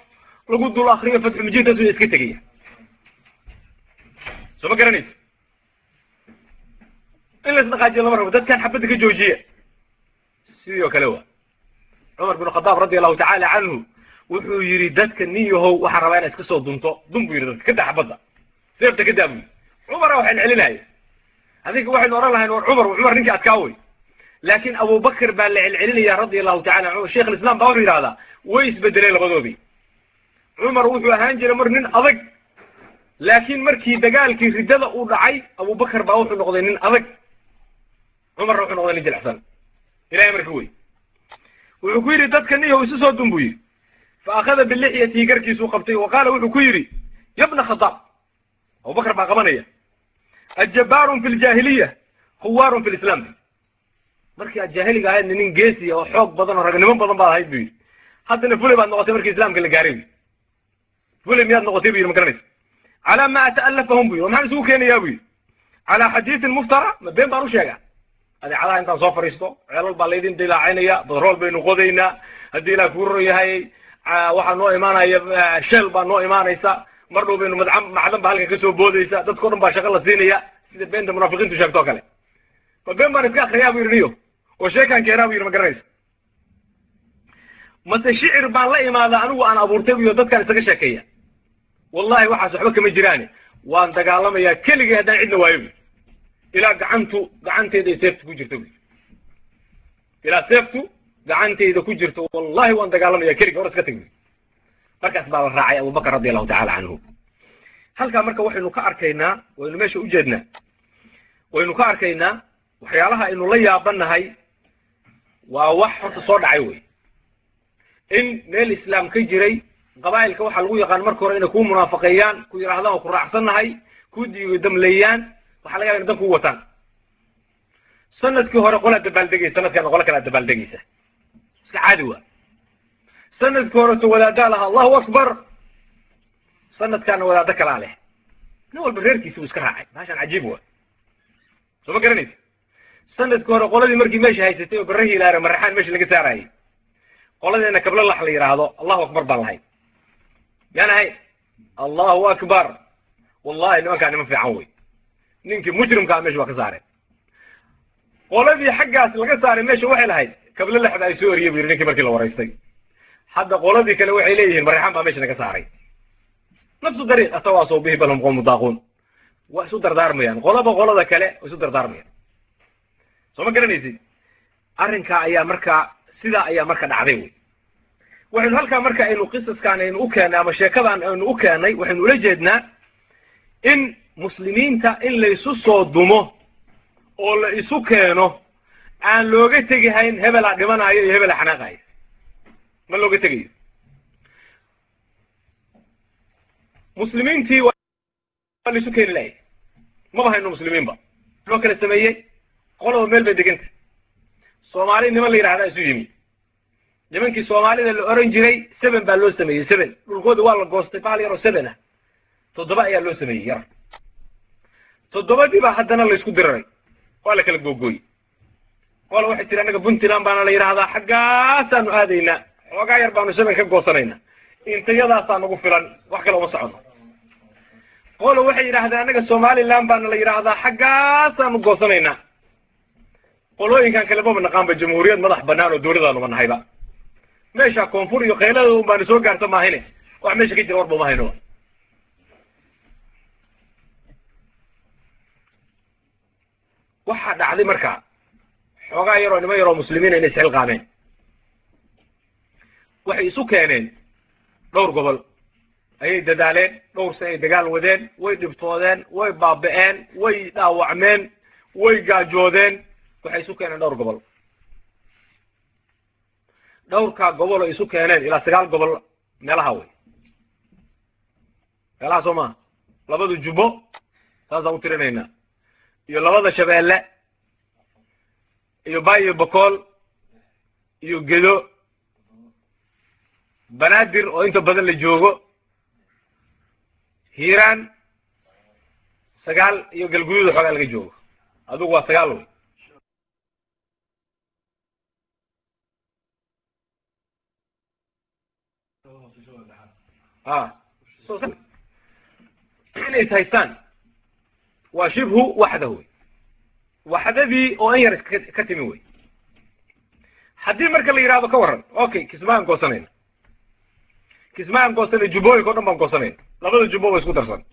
lagu dul akriyo fatxumajiidkaas way iska tegaya soo ma garanaysa in la isdhaqaajiyo lama rabo dadkan xabadda ka joojiya sidii oo kale waa. Cumar bin khadaab radi allahu tacaala canhu wuxuu yidhi dadka nin yahow waxaa rabaa inaa iska soo dunto. Dun buu yidhi dadka ka daa xabadda. Seefta ka daa buu yidhi cumara waxaan celinaya adinka waxaynu odhan lahayn war cumar cumar ninkii adkaa wey laakiin abubakr baa la celcelinaya radi allahu tacala canhu. Sheikh alislam baa wuxuu yidhahdaa way isbedeleen labadoodii. Cumar wuxuu ahaan jiray mar nin adag laakiin markii dagaalkii riddada uu dhacay abubakr baa wuxuu noqday nin adag. Cumarna wuxuu noqday nin jilicsan. Ilahay marka wey wuxuu ku yidhi dadka niyahow isu soo dun buu yidhi. Fa akhada bilixyatihi garkiisuu qabtay wa qaala wuxuu ku yidhi yabna khadaab. Abubakr baa qabanaya. Ajabaarun fi ljaahiliya khuwaarun fi lislaam markii aad jaahiliga ahaydna nin geesiya oo xoog badan oo ragnimo badan baad ahayd buu yidhi. Haddana fuley baad noqotay markii islaamka la gaaray fuley miyaad noqotay bu yidhi ma garanaysa calaa ma ata'allafahum bu yidhi maxaan isugu keenayaa bu yidhi calaa xadiidin muftara ma been baan u sheegaa adeecadaha intaan soo fadhiisto ceelal baa laydin dilaacaynaya badrool baynu qodaynaa haddii ilaah kuu ron yahay waxaa noo imaanaya sheel baa noo imaanaysa mar dhow baynu macdan baa halkan ka soo boodaysa dadkao dhan baa shaqo la siinaya sida beenta munaafiqiintu sheegto o kale ma been baan iska akriyaa bu yidhi niyo oo sheekaan keenaa bu yidhi ma garanaysa mase shicir baan la imaadaa anigu aan abuurtay bu yidhi dadkaan isaga sheekeeya wallahi waxaas waxba kama jiraane waan dagaalamayaa keligay haddaan cidna waayo buy ilaa gacantu gacanteyda ay seeftu ku jirto buy ilaa seeftu gacanteyda ku jirto wallahi waan dagaalamaya keligay hor iska tag buy markaas baa la raacay abubakr radi allahu tacala canhu halkaa marka waxaynu ka arkaynaa waynu meesha ujeednaa waynu ka arkaynaa waxyaalaha aynu la yaabanahay waa wax horta soo dhacay wey in meel islaam ka jiray qabaa'ilka waxaa lagu yaqaan marka hore inay kuu munaafaqeeyaan ku yidhahdaan oo ku raacsannahay ku ku damleeyaan waxaa laga yaaba in danku u wataan. Sanadkii hore qolaa dabaaldegaysa sanadkaana qola kalaa dabaaldegaysa. Iska caadi waa. Sanadkii hore to wadaadaa lahaa allahu akbar! Sanadkaana wadaado kalaa leh. Nin walba reerkiisi buu iska raacay. Maashaan cajiib waa. Soo ma garanaysa? Sanadkii hore qoladii markii meesha haysatay oo barahii ilaare maraxaan meesha laga saarayay qoladeena kablo lax la yidhaahdo allahu akbar baan lahayn yaan ahayn allahu akbar wallahi nimankaa niman fiican wey ninkii mujrimkaa meesha waa ka saareen qoladii xaggaas laga saaray meesha waxay lahayd kablo laxda ay soo eriye bu yidhi ninkii markii la waraystay hadda qoladii kale waxay leeyihiin maraxaan baa meesha naga saaray nafsu dariiq atawaasaw bihi bal hum qowmu daaquun waa isu dardaarmayaan qolaba qolada kale waa isu dardaarmayaan soo ma garanaysid arrinkaa ayaa markaa sidaa ayaa marka dhacday wey waxaynu halkaa marka aynu qisaskaan aynu u keennay ama sheekadan aynu u keennay waxaynu ula jeednaa in muslimiinta in laysu soo dumo oo la isu keeno aan looga tegihayn hebelaa dhimanayo iyo hebelaa xanaaqayo ma looga tegayo? Muslimiintii waa laisu keeni lahay maba hayno muslimiinba. Loo kala sameeyey qolaba meel bay deganta soomaali niman la yidhahdaa isu yimi nimankii soomaalida la oran jiray seven baa loo sameeyey seven. Dhulkooda waa la goostay baal yaroo seven ah. Toddoba ayaa loo sameeyey yar. Toddobadii baa haddana laysku diraray. Waa la kala googooyey. Qola waxay tiri annaga puntland baana la yidhaahdaa xaggaasaanu aadaynaa xoogaa yar baanu seven ka goosanaynaa. Intayadaasaa nagu filan wax kale uma socono qola waxay yidhahdeen annaga somaliland baana la yidhaahdaa xaggaasaanu goosanaynaa. Qolooyinkan kale maba naqaanba jamhuuriyad madax bannaan oo dawladaanuma nahayba meesha koonfur iyo keylada un baanu soo gaarta maahine wax meesha ka jira warba uma hayno waxaa dhacday markaa xoogaa yaroo niman yaroo muslimiina inay isxilqaameen waxay isu keeneen dhowr gobol. Ayay dadaaleen dhowr si ay dagaal wadeen way dhibtoodeen way baaba'een way dhaawacmeen way gaajoodeen. Waxay isu keeneen dhowr gobol dhowrkaa gobol oo isu keeneen ilaa sagaal gobol meelaha wey meelaha soo maha labada jubbo saasaan u tirinaynaa. Iyo labada shabeelle iyo bayo bokool iyo gedo. Banaadir oo inta badan la joogo hiiraan sagaal iyo galguduuda xoogaa laga joogo. Adugu waa sagaal wey a inay is haystaan? Waa shibhu waxda wey. Waxdadii oo an yar iska timi wey. Haddii marka la yidhahdo ka warran okay kismaan goosanayna. Kismaan goosanay jubbooyinka o dhan baan goosanayna labada jubbo ba isku darsan.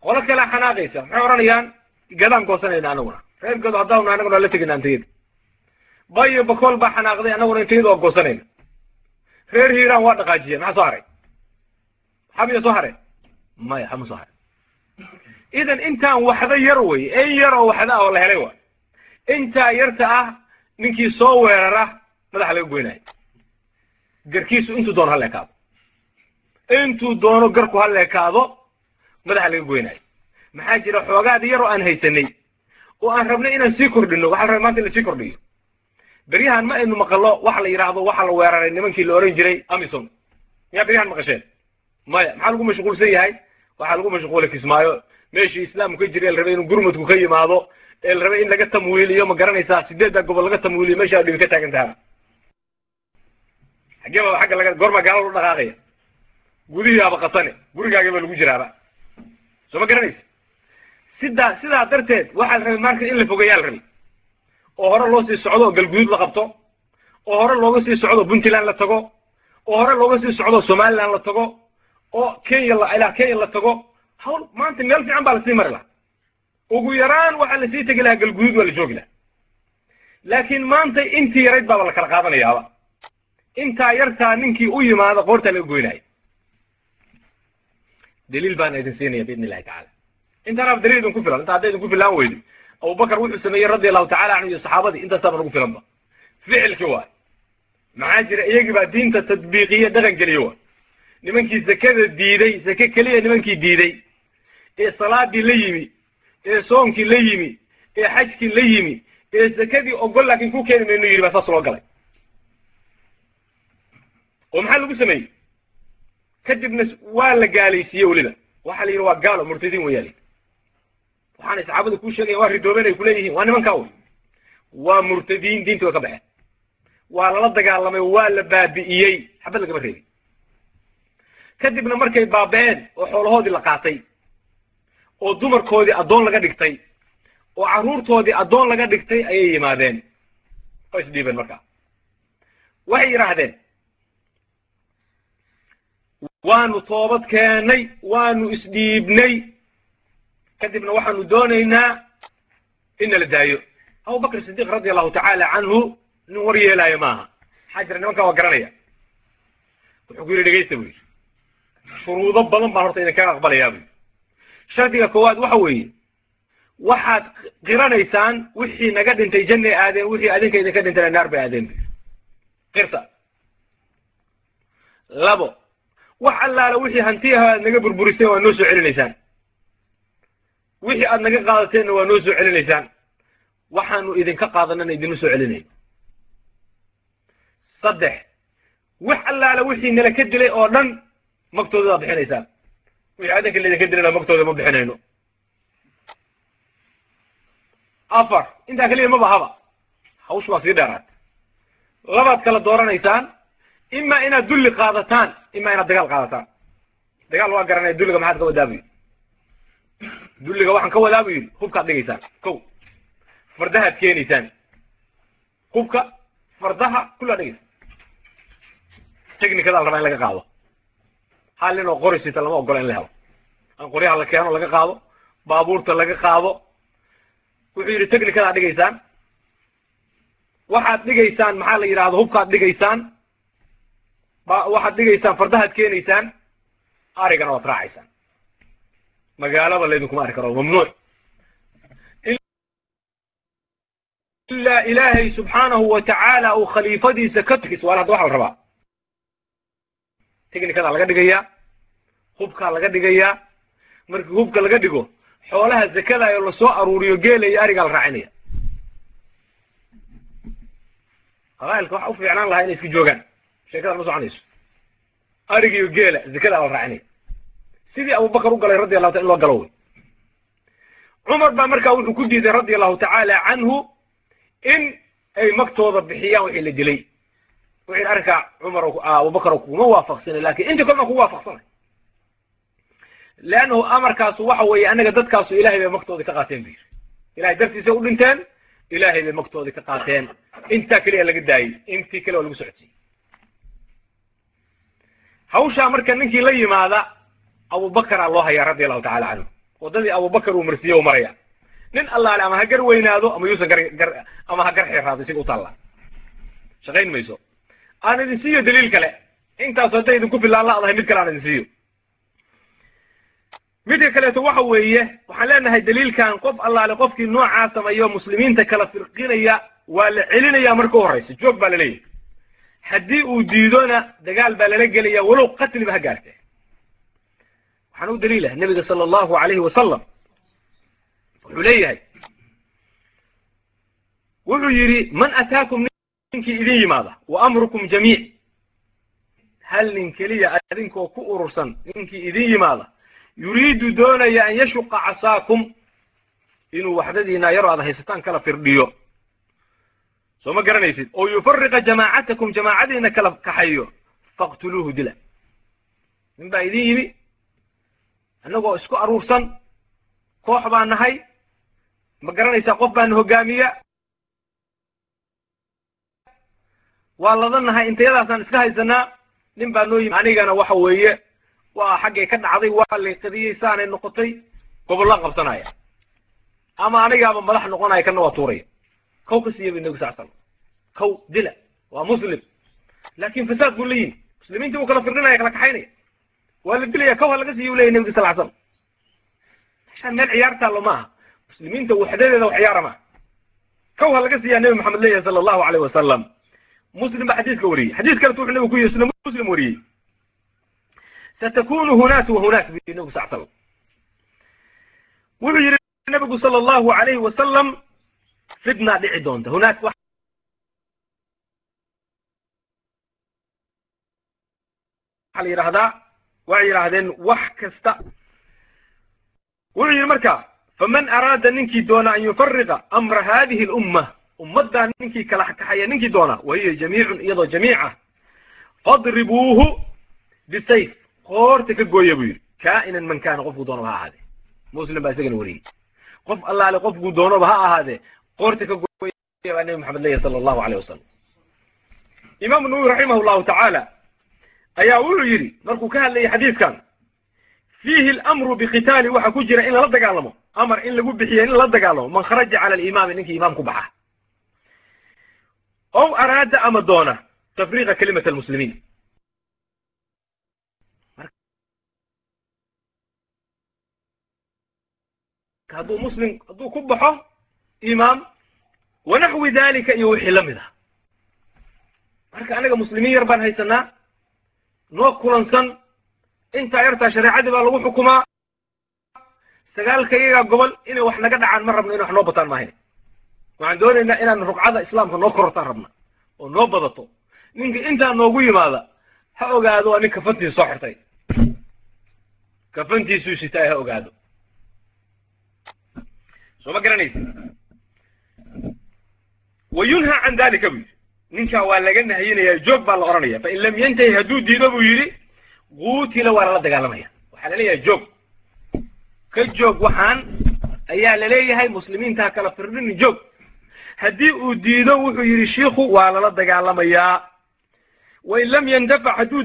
Qolo kalea xanaaqaysa. Maxay odhanayaan gadaan goosanayna anaguna reer gado haddaanu anaguna la tegayna antayada bayo bakool baa xanaaqday anaguna intayada waa goosanayna reer hiiraan waa dhaqaajiyeen maxaa soo haray xamiya soo hare maya xama soo hare idan intaan waxda yar wey in yar oo waxda ah oo la helay wa intaa yarta ah ninkii soo weerara madaxa laga goynayo garkiisu intuu doono hala ekaado intuu doono garku hala ekaado madaxa laga goynayo maxaa jira xoogaadi yar oo aan haysanay oo aan rabnay inaan sii kordhino waxa la rabay maanta in la sii kordhiyo. Beryahan ma aynu maqallo waxa la yidhaahdo waxa la weeraray nimankii la ohan jiray amison. Miyaa beryahan maqasheen maya maxaa lagu mashquulsan yahay? Waxaa lagu mashquulay kismaayo. Meeshii islaamku ka jiray la rabay inuu gurmudku ka yimaado ee la rabay in laga tamwiiliyo ma garanaysaa sideedda gobol laga tamwiiliyo meeshaa dhibi ka taagan taha xaggee baba xagga laga goorma gaala lu dhaqaaqaya. Gudihii aba qasane gurigaagii ba lagu jiraaba. Soo ma garanaysa? Sidaa sidaa darteed waxaa la rabay marka in la fogeeyaa la rabay oo hore loo sii socdo oo galguduud la qabto oo hore looga sii socdo puntland la tago oo hore looga sii socdo somaliland la tago oo kenya la ilaa kenya la tago hawl maanta meel fiican baa la sii mari lahaa ugu yaraan waxaa la sii tegi lahaa galguduud waa la joogi lahaa. Laakiin maanta intii yarayd baaba la kala qaadanayaaba. Intaa yartaa ninkii u yimaado qoortaa laga goynaayo daliil baan idin siinaya biidn illahi tacala intaanaaba daliil idinku filan inta hadday idinku filaan weydi abubakar wuxuu sameeyey radi allahu tacala canhu iyo saxaabadii intaasaaba nagu filanba ficilkii waay maxaa jira iyagii baa diinta tadbiiqiye dhaqan geliye waay nimankii zakada diiday zake keliya nimankii diiday. Ee salaadii la yimi ee soonkii la yimi ee xajkii la yimi ee zakadii ogol laakiin ku keeni mayno yidhi baa saas loo galay. Oo maxaa lagu sameeyey? Kadibna waa la gaalaysiiyey weliba. Waxaa la yidhi waa gaalo murtadiin weyaali waxaanay saxaabada kuu sheegayan waa ridoobeen ay kuleeyihiin waa nimankaa wey. Waa murtadiin diintii way ka baxeen. Waa lala dagaalamay waa la baabi'iyey. Xabad lagama reebin kadibna markay baaba'een oo xoolahoodii la qaatay oo dumarkoodii addoon laga dhigtay oo carruurtoodii addoon laga dhigtay ayay yimaadeen. Oo isdhiibeen markaa. Waxay yidhaahdeen waanu toobad keennay waanu isdhiibnay kadibna waxaanu doonaynaa in nala daayo. Abubakr sidiiq radia allahu tacaala canhu nin war yeelaayo maaha. Maxaa jira nimankaa waa garanaya. Wuxuu ku yidhi dhegaysta buu yidhi shuruudo badan baan horta idinkaga aqbalayaa yidhi shardiga koowaad waxa weeye waxaad qiranaysaan wixii naga dhintay jannay aadeen wixii adinka idinka dhintayna naar bay aadeen. Qirta. Labo wax allaala wixii hantiyaha aad naga burburiseen waa noo soo celinaysaan. Wixii aad naga qaadateenna waa noo soo celinaysaan. Waxaanu idinka qaadanana idinma soo celinayno saddex wax allaala wixii nala ka dilay oo dhan magtooda ad bixinaysaan wixii adinka laydinka dilayna magtooda ma bixinayno. Afar intaa keliya maba haba. Hawshu waa sii dheeraad labaad kala dooranaysaan imaa inaad dulli qaadataan imaa inaad dagaal qaadataan. Dagaal waa garanaya dulliga maxaad ka wadaa bu yidhi dulliga waxaan ka wadaa bu yidhi hubkaad dhigaysaan. Kow fardahaad keenaysaan. Hubka fardaha kullaa dhegaysa technicada la rabaa in laga qaado hal nin oo qori sita lama ogola in la helo. Aan qoryaha la keeno laga qaado baabuurta laga qaado. Wuxuu yidhi technicadaad dhigaysaan. Waxaad dhigaysaan maxaa la yidhahdo hubkaad dhigaysaan. Waxaad dhigaysaan fardahaad keenaysaan. Arigana waad raacaysaan magaalaba laydinkuma ari karo mamnuuc. Ilaa ilaahay subxaanahu wa tacaala uu khaliifadiisa ka tugis waal hadda waxa la rabaa technikadaa laga dhigayaa hubkaa laga dhigayaa markii hubka laga dhigo xoolaha zakada oo la soo aruuriyo geela iyo arigaa la raacinaya. Qabaa'ilka waxa u fiicnaan lahaa inay iska joogaan. Sheekada ma soconayso. Arig iyo geela zakadaa la raacinaya. Sidii abubakar u galay radi allahu ta in loo galo wey cumar baa markaa wuxuu ku diiday radia allahu tacaala canhu in ay magtooda bixiyaan wixii la dilay wuxuu arrinkaa cumar abubakar kuma waafaqsanay laakiin intii kolna ku waafaqsanay. Leannahu amarkaasu waxa weeye anaga dadkaasu ilahay bay magtoodii ka qaateen bu yiri ilahay dartiisa u dhinteen ilahay bay magtoodii ka qaateen. Intaa keliya laga daayey intii kale waa lagu socodsiiyey. Hawshaa marka ninkii la yimaada abubakaraa loo hayaa radia allahu tacala canhu waddadii abubakar uu marsiiye u maraya. Nin allaale ama ha gar weynaado ama yuusan gar gar ama ha gar xeeraado isiga u taalla shaqayn mayso aan idin siiyo daliil kale. Intaas hadday idinku filaan la'dahay mid kale aan idin siiyo midka kaleeto waxa weeye waxaan leenahay daliilkan qof allaale qofkii noocaa sameeyo muslimiinta kala firqinaya waa la celinaya marka u horraysa joog baa la leeyahy haddii uu diidona dagaal baa lala gelaya walow qatliba ha gaartee. Waxaan u daliilah nebiga sala allahu alayhi wasalam wuxuu leeyahay wuxuu yidhi man ataakum ninkii idin yimaada wa amrukum jamiic. Hal nin keliya adinkoo ku urursan ninkii idin yimaada yuriidu doonaya an yashuqa casaakum. Inuu waxdadiina yaroo aad haysataan kala firdhiyo. Soo ma garanaysid? Oo yufariqa jamaacatakum jamaacadiina kala kaxayo faqtuluuhu dila. Nin baa idin yimi annagoo isku aruursan koox baa nahay ma garanaysaa qof baana hogaamiya waa lada nahay intayadaasaan iska haysanaa nin baa noo yimi. Anigana waxa weeye waa xaggay ka dhacday waa layqadiyey saanay noqotay gobollaan qabsanaya. Ama anigaaba madax noqonaya kana waa tuuraya. Kow ka siiya bay nebigu sal slam kow dila. Waa muslim. Laakin fasaad buu la yimi. Muslimiintii buu kala firdhinaya kala kaxaynaya. Waa la dilaya kow ha laga siiya u leyahy nebiga sal slam meshaan meel ciyaar taallo ma aha muslimiinta waxdadeeda wax ciyaara maaha kow ha laga siiyaa nebi maxamed leeyahay sala allahu alayh wasalam muslim baa xadiiska wariyey xadiis kaletu wuxuu nebigu ku yihi isna muslim wariyey satakunu hunaat wa hunaat bu nebigu sal slam wuxuu yidhi nabigu sala allahu alayhi wasalam fitnaa dhici doonta hunaak waxaa la yidhahdaa waxay yidhaahdeen wax kasta wuxuu yidhi marka faman araada ninkii doona an yufariqa amra hadihi alumma ummaddaa ninkii kala kaxaya ninkii doona wa hiya jamiicun iyadoo jamiica. Fadribuuhu bisayf qoorta ka gooya buu yidhi. Kaa'inan man kaana qofkuu doonaba ha ahaadee. Muslim baa isagana wariyey. Qof allaale qofkuu doonaba ha ahaadee qoorta ka gooya baa nebi maxamed leeyahy sala allahu aleyh wasalam imaamu nawowi raximah llahu tacaala ayaa wuxuu yidhi markuu ka hadlayay xadiidkan fiihi alamru biqitaali waxaa ku jira in lala dagaalamo. Amar in lagu bixiya in lala dagaalamo. Man kharaja cala alimaami ninkii imaam baxa ow araada ama doona tafriiqa kalimat almuslimiin hadduu muslim hadduu ku baxo imaam wanaxwi dalika iyo wixii la mid ah marka anaga muslimiin yar baan haysanaa noo kulansan intaa yartaa shareecadii baa lagu xukumaa sagaalka iyagaa gobol inay wax naga dhacaan ma rabno inay wax noo bataan maahayn waxaan doonaynaa inaan rugcada islaamka noo korortaan rabna oo noo badato. Ninka intaa noogu yimaada ha ogaado waa nin kafantiisa soo xirtay. Kafantiisuu sitaay ha ogaado. Soo ma garanaysa wa yunhaa can dalika buu yidhi. Ninkaa waa laga nahiyinayaa joog baa la odhanaya fain lam yantahi hadduu diido buu yidhi quutila waa lala dagaalamaya. Waxaa la leeyahay joog. Ka joog waxaan ayaa la leeyahay muslimiintaa kala firdhini joog haddii uu diido wuxuu yidhi shiikhu waa lala dagaalamayaa. Wain lam yandafac hadduu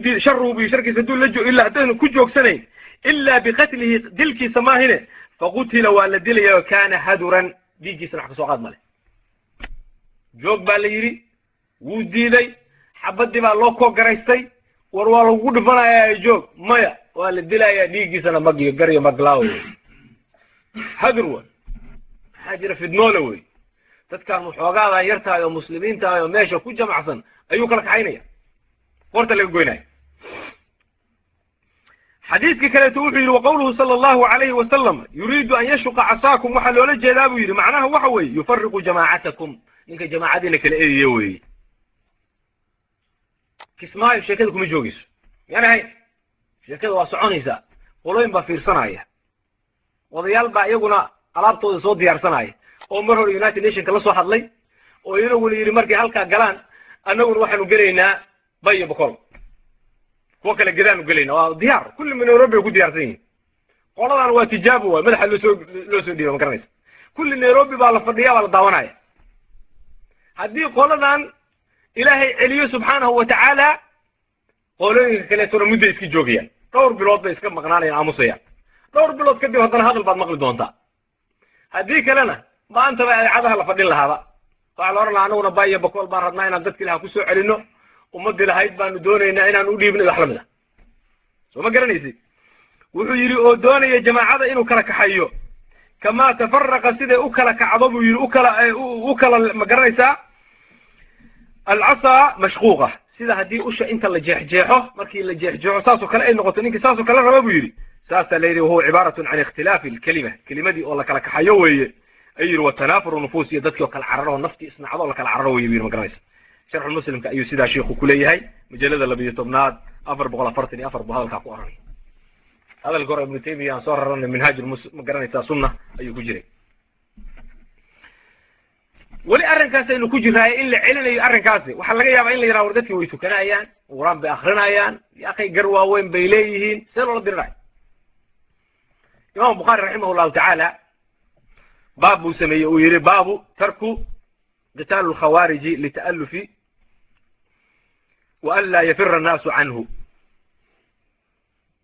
bu sharkiisa hadduu la joog illa haddaynu ku joogsanayn ilaa biqatlihi dilkiisa maahine faqutila waa la dilaya kaana haduran. Dhiiggiisana wax ka soo qaad male joog baa la yidhi wuu diiday xabaddii baa loo koo garaystay war waa lagugu dhifanayaa joog maya waa la dilayaa dhiiggiisana magiyo garyo maglaawo wey hadur wa maxaa jira fidnoole wey dadkan waxoogaadan yartahay oo muslimiintahay oo meesha ku jamacsan ayuu kala kaxaynaya. Qorta laga goynaya xadiiskii kaleeto wuxuu yidhi waqowluhu sala allahu alayhi wasalam yuriidu an yashuqa casaakum. Waxaa loola jeedaa buu yidhi. Macnaha waxa weeye yufariqu jamaacatakum. Ninka jamaacadiina kala eriya weeye. Kismaayo sheekada kuma joogayso miyaan ahayn? Sheekada waa soconaysaa qolooyin baa fiirsanaya odayaal baa iyaguna alaabtooda soo diyaarsanaya oo mar hore united nationka la soo hadlay oo inaguna yidhi markay halkaa galaan annaguna waxaanu gelaynaa bay iyo bokol kuwo kale gedaanu gelayna waa diyaar. Kulli nairobi ay ku diyaarsan yihiin qoladan waa tijaabo waay. Madaxa loo soo loo soo dhiiba ma garanaysa. Kulli nairobi baa la fadhiya baa la daawanaya. Haddii qoladan ilaahay celiyo subxaanahu wa tacaala qolooyinka kaleetona mudday iska joogayaan. Dhowr bilood bay iska maqnaanayaan aamusayaan. Dhowr bilood kadib haddana hadal baad maqli doontaa. Haddii kalena maantaba adeecadaha la fadhin lahaaba. Waxaa la odhan laha anaguna baiyo bakool baan rabnaa inaan dadki lahaa ku soo celino ummadii lahayd baanu doonaynaa inaan u dhiibno iyo wax la mid ah. Soo ma garanaysid wuxuu yidhi oo doonaya jamaacada inuu kala kaxayo kamaa tafaraqa siday u kala kacdo? Buu yidhi u kala u kala ma garanaysaa? Alcasaa mashquuqa sida haddii usha inta la jeexjeexo markii la jeexjeexo saasoo kale ay noqoto ninkii saasoo kale raba buu yidhi. Saasaa la wahuwa cibaaratun can ikhtilaafi alkelima kelimadii oo la kala kaxayo weeye ayuu yidhi watanaafuru nufuus iyo dadkii oo kala cararo oo naftii isnacdo la kala cararo weye bu yidhi ma garanaysa. Sharxu muslimka ayuu sidaa sheikhu ku leeyahay labiyo tobnaad afar boqol afartan iyo afar buu hadalkaa ku oranay hadalka hore ibnu taymiya aan soo raranay minhaaj ma garanaysaa sunna ayuu ku jiray. Weli arrinkaasaynu ku jiraaye in la celinayo arrinkaasi. Waxaa laga yaabaa in la yidhaha war dadki way tukanayaan quraan bay akrinayaan yaakay gar waaweyn bay leeyihiin see loola dirirayo. Imaamu bukhaari raximah tacaala baab buu sameeyey uu yidhi baabu tarku qitaalu lkhawaariji lita'alufi wa an laa yafira annaasu canhu.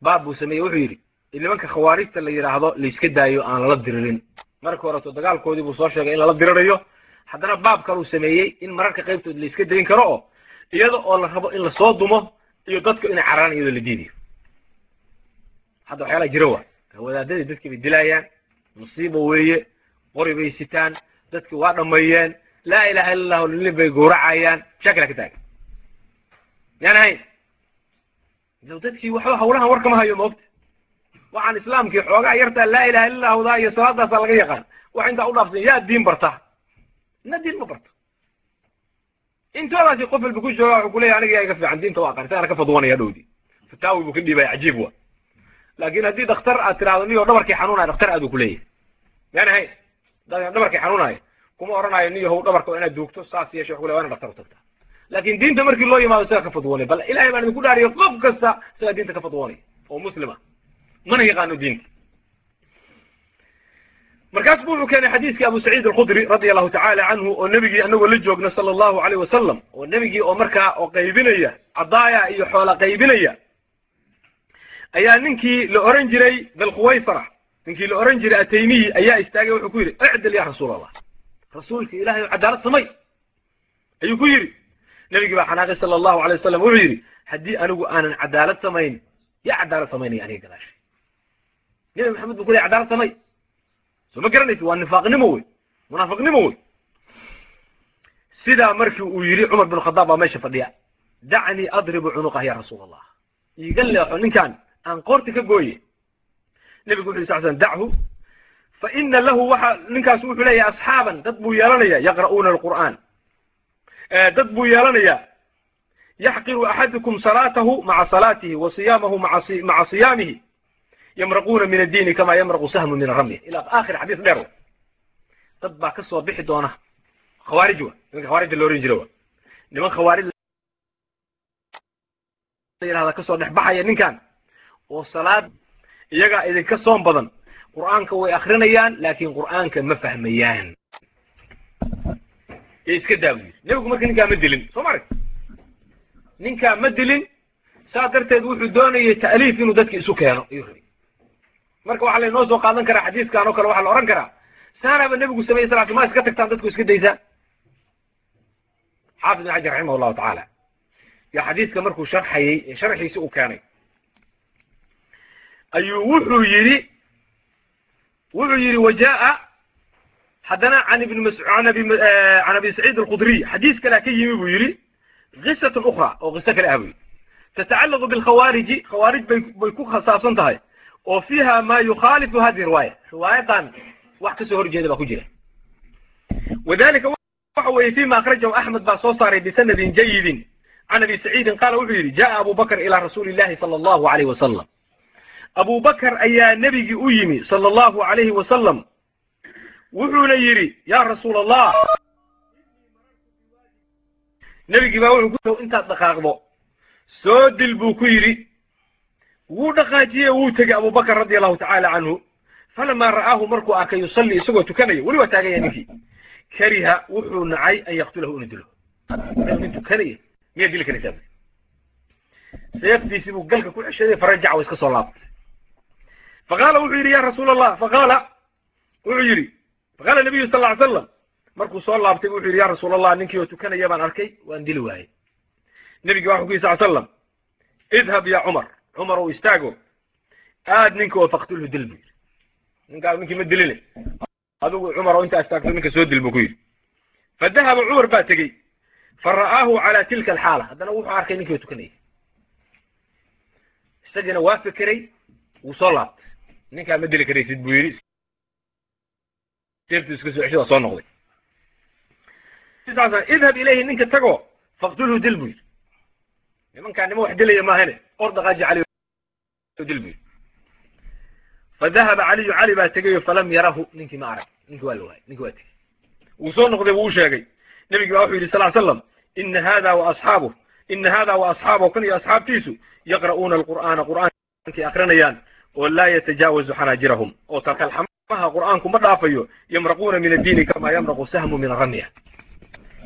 Baab buu sameeyey wuxuu yidhi nimanka khawaarijta la yidhaahdo layska daayo aan lala diririn marka horeto dagaalkoodii buu soo sheegay in lala dirirayo. Haddana baab kaluu sameeyey in mararka qaybtood la iska dayn karo oo iyada oo la rabo in la soo dumo iyo dadku inay cararaan iyadoo la diidayo. Hadda waxyaalaha jira waa wadaadadii dadkii bay dilaayaan musiibo weeye qori bay sitaan dadkii waa dhammeeyeen laa ilaha illa allahu lilin bay gowracayaan shaakila ka taagan yaan ahayn low dadkii waxba hawlahan war kama hayo moogta? Waxaan islaamkii xoogaa yartaa laa ilaha illa hudaa iyo salaadaasaa laga yaqaan. Wax intaa u dhaafsan yaa diin barta. Na diin ma barto. Intoodaasi qof walba ku jooga wuxuu kuleyahy aniga yaa iga fiican diinta u aqaan isagana ka fadwanaya dhowdi. Fataawi buu ka dhiibaya cajiib wa laakin haddii dhakhtar aad tiraahdo niyo dhabarkii xanuunaya dhakhtar aad u kuleeyahay miyaan ahayn dhabarkii xanuunaya kuma oranayo niyo how dhabarka inaad duugto saas yeeshe wax kule ina dhaktar u laakin diinta markii loo yimaado isaga ka fadwoonay bal ilahay baan idinku dhaariyo qof kasta isagaa diinta ka fadwoonay oo muslima. Mana yaqaano diinta markaas bu wuxuu keenay xadiiskii abu saciid alkhudri radia allahu tacaala canhu oo nebigii anagoo la joogna sala allahu alayh wasalam oo nebigii oo markaa oo qaybinaya cadaaya iyo xoola qaybinaya ayaa ninkii la oran jiray dalkhuwaysara ninkii la oran jiray ataymiyi ayaa istaagay wuxuu ku yidhi icdil ya rasuul allah rasuulka ilahay cadaalad samay. Ayuu ku yidhi nebigii baa xanaaqay sala allahu alay wasalam wuxuu yidhi haddii anigu aanan cadaalad samayn yaa cadaalad samaynaya aniga gadaashay nebi maxamed buu ku ley cadaalad samay. Soo ma garanaysi waa nifaaqnimo wey munaafiqnimo wey sidaa markii uu yidhi cumar bin khadaab baa meesha fadhiya dacnii adribu cunuqah ya rasuul allah iiga leexo ninkan aan qoorti ka gooye nebigu wuxu sal slam dachu fa ina lahu waxa ninkaas wuxuu leeyahay asxaaban dad buu yeelanaya yaqra'uuna alqur'aan. Dad buu yeelanayaa yaxqiru axadukum salaatahu maca salaatihi wa siyaamahu maca siyaamihi yamraquuna min addiini kama yamraqu sahmu min aramyi ila aakhir xadiis dheer. Wa dad baa ka soo bixi doona khawaarij wa nimanka khawaarijda la oran jira wa. Niman khawaarij yihahda ka soo dhex baxaya ninkan oo salaad iyagaa idinka soon badan. Qur'aanka way akrinayaan laakin qur'aanka ma fahmayaan. Ee iska daa bu yidhi nebigu marka ninkaa ma dilin soo ma ninkaa ma dilin saa darteed wuxuu doonayay ta'liif inuu dadki isu keeno ayuu rabi marka waxaa laynoo soo qaadan karaa xadiiskan oo kale waxaa la odhan karaa saanaaba nebigu sameyey sal sl ma iska tagtaan dadku iska daysaan xaafid ibn xajar raximah llahu tacaala yaa xadiiska markuu sharxayey ee sharxiisi uu keenay ayuu wuxuu yidhi wuxuu yidhi wajaa'a haddana can ibni eh, can abi saciid alqudriy xadiis kalea ka yimi buu yidhi qisatun ukhraa oo qiso kale ah buu yidhi tatacallaqu bilkhawaariji khawaarij baybay ku saabsan tahay oo fiiha maa yukhaalifu hadihi riwaaya. Riwaayadan wax ka soo baa ku jira. Wadalika waxa weeye fima akhrajahu axmed baa soo saaray bisanadin jayidin can abi saciidin qaala wuxuu yidhi jaءa abu bakr ilى rasuuli اllahi salى اllahu عalيyh wasalam abu bakr ayaa nebigii u yimi salى allahu alayhi wasalam wuxuuna yidhi ya rasuul allah nebigii baa wuxuu intaad dhaqaaqdo. Soo dil buu ku yidhi. Wuu dhaqaajiye wuu tegey abu bakr radi allahu tacaala canhu falamaa ra'aahu markuu arkay yusallii isagoo tukanaya weli waa taagan yahay ninkii. Kariha wuxuu nacay an yaqtulahu inuu dilo. Nin tukanaya miyaad dili karaysaa? Seeftiisii buu galka ku ceshaday farajac wa iska soo laabtay faqaala wuxuu yidhi ya rasuul allah faqaala wuxuu yidhi faqaala nabiyu sal ly slam markuu soo laabtay wuxuu yidhi ya rasuul allah ninkii oo tukanaya baan arkay waan dili waayey nebigi waxuu ku yidhi sal slam idhab ya cumar cumar ou istaago aad ninka oo faktulhu dil buu yidhi ninkaa ninkii ma diline adigu cumar oo intaa istaagto ninka soo dil buu ku yidhi fadahaba cumar baa tegey fara'aahu calى tilka alxaala haddana wuxuu arkay ninkii oo tukanayay isagiina waa fekeray wuu soo laabtay ninkaa ma dili karaysid buu yidhi seeftu iska soo ceshada waa soo noqday. Idhab ilayhi ninka tago faktulhu dil buu yidhi. Nimankaa nima wax dilaya maahane or dhaqaaji cali dil buu yidhi. Fadahaba caliyu cali baa tegayo falam yarahu ninkii ma arag ninkii waa la waayay ninkii waa tegey. Wuu soo noqday buu u sheegay. Nebigi baa wuxuu yidhi sal slam ina hada wa asxaabuh ina hada wa asxaabuh kan iyo asxaabtiisu yaqra'uuna alqur'aana qur'aankay akrinayaan oo laa yatajaawazu xanaajirahum oo takalxamaha qur'aanku ma dhaafayo yamraquuna min addiini kamaa yamraqu sahmu min aramya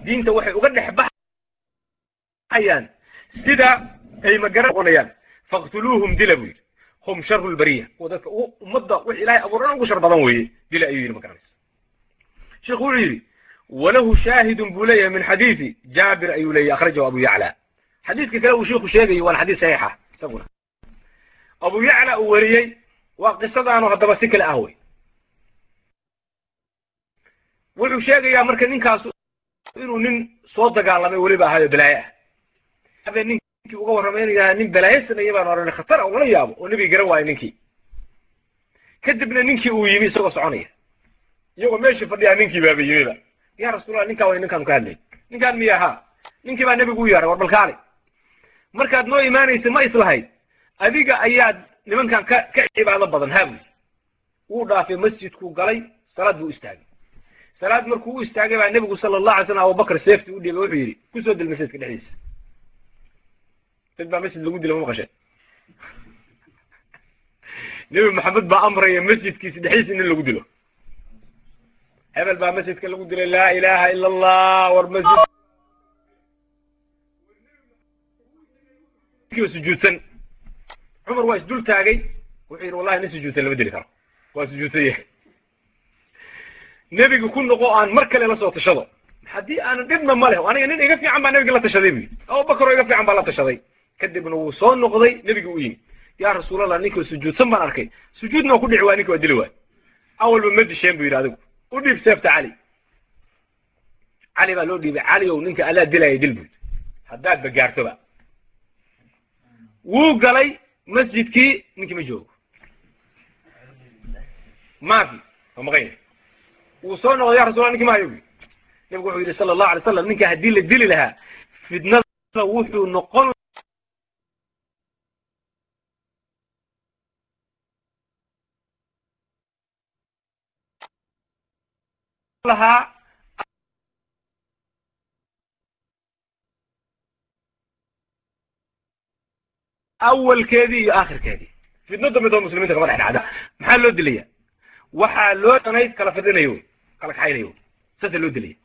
diinta waxay uga dhex baxayaan sida ay magara noqonayaan. Faqtuluuhum dila buu yidhi. Hum sharu lbariya kuwa dadka ummadda wix ilahay abuuran ugu shar badan weeye dila ayuu yidhi ma garanaysa. Sheikhu wuxuu yidhi walahu shaahidun buu leeyahay min xadiisi jaabir ayuu leeyahy akhrajahu abu yacla. Xadiiska kale uu shiiku sheegayo waana xadiis saxiixa isaguna abu yacla uu wariyey waa qisadaanu haddaba si kale ah wey wuxuu sheegayaa marka ninkaasu inuu nin soo dagaalamay weliba ahaayo balaaye ah. Habe ninkii uga warramaynaya nin balaaye sameeye baan oranay khatar oo lala yaabo oo nebiga garan waayo ninkii. Kadibna ninkii uu yimi isagoo soconaya. Iyagoo meeshii fadhiyaa ninkii baaba yimiba ya rasuulallah ninkaa way ninkaanu ka hadlay. Ninkaan miya ahaa ninkii baa nebigu u yeeray war balkaale markaad noo imaanaysa ma islahayd adiga ayaad nimankan ka ka cibaado badan haabuy wuu dhaafay masjidkuu galay salaad buu istaagay. Salaad markuu u istaagay baa nebigu sala allah alay slam abubakar seefti u dhiibay wuxuu yidhi ku soo dil masjidka dhexdiisa. Dad baa masjid lagu dila ma maqasheen nebi maxamed baa amraya masjidkiisa dhexdiisa in lagu dilo. Hebel baa masjidka lagu dilay laa ilaaha ila allah war masjid sujuudsan cumar waa isdul taagay. Wuxuu yidhi wallahi nin sujuudsan lama dili karo. Waa sujuudsan yahay nebiga ku noqo aan mar kale la soo tashado. Haddii aanan dhibna ma leh aniga nin iga fiican baa nebiga la tashaday bu abubakar oo iga fiican baa la tashaday. Kadibna wuu soo noqday nebiga u yimi yaa rasuulallah ninkoo sujuudsan baan arkay. Sujuudna waa ku dhici waa ninka waa dili waay awalba ma disheen bu yidhi adigu. U dhiib seefta cali cali baa loo dhiibay cali ow ninka allaa dilaya dil bu yidhi. Haddaad bagaartoba wuu galay masjidkii ninkii ma joogo maafi waa maqan yahay wuu soo noqday ya rasulallah ninkii maayo bu nebigu wuxuu yidhi sala allahu alay slam ninka haddii la dili lahaa fidnada wuxuu noqon lahaa awalkeedii iyo aakhirkeedii. Fidno dambe doo muslimiinta kama dhex dhacda maxaa loo dilaya? Waxaa loo sanayd kala fidhinayo kala kaxaynayo wey. Saasa loo dilaya.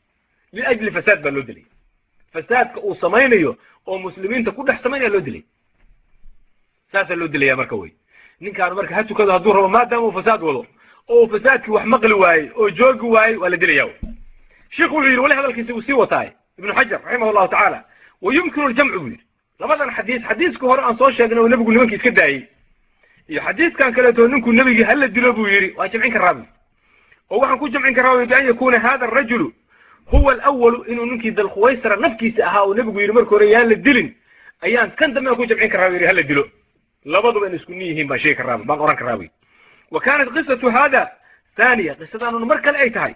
Liajli fasaad baa loo dilaya. Fasaadka uu samaynayo oo muslimiinta ku dhex samaynaya loo dilay saasaa loo dilaya marka wey. Ninkaan marka ha tukado hadduu rabo maadaama uu fasaad wado oo uu fasaadkii wax maqli waayey oo joogi waayey waa la dilaya wey. Sheikhu wuxuu yidhi wali hadalkiisa uu sii wataay. Ibnu xajar raximah allahu tacaala wa yumkinu aljamcu buu yidhi labadan xadiis xadiiska hore aan soo sheegnay oo nebigu nimankii iska daayey iyo xadiiskan kaleeto ninkuu nebigii hala dilo buu yidhi waa jamcin karaa buu oo waxaan ku jamcin karaa bian yakuna hada arajulu huwa alawalu inuu ninkii dalkhuwaysara nafkiisa ahaa oo nebigu yidhi marka hore yaan la dilin. Ayaan kan dambena ku jamcin karaa yidhi hala dilo. Labaduba in isku yihiin baan sheegi karaa baan oran karaa buy wa kaanat qisatu hada thaniya qisadaanuna mar kale ay tahay.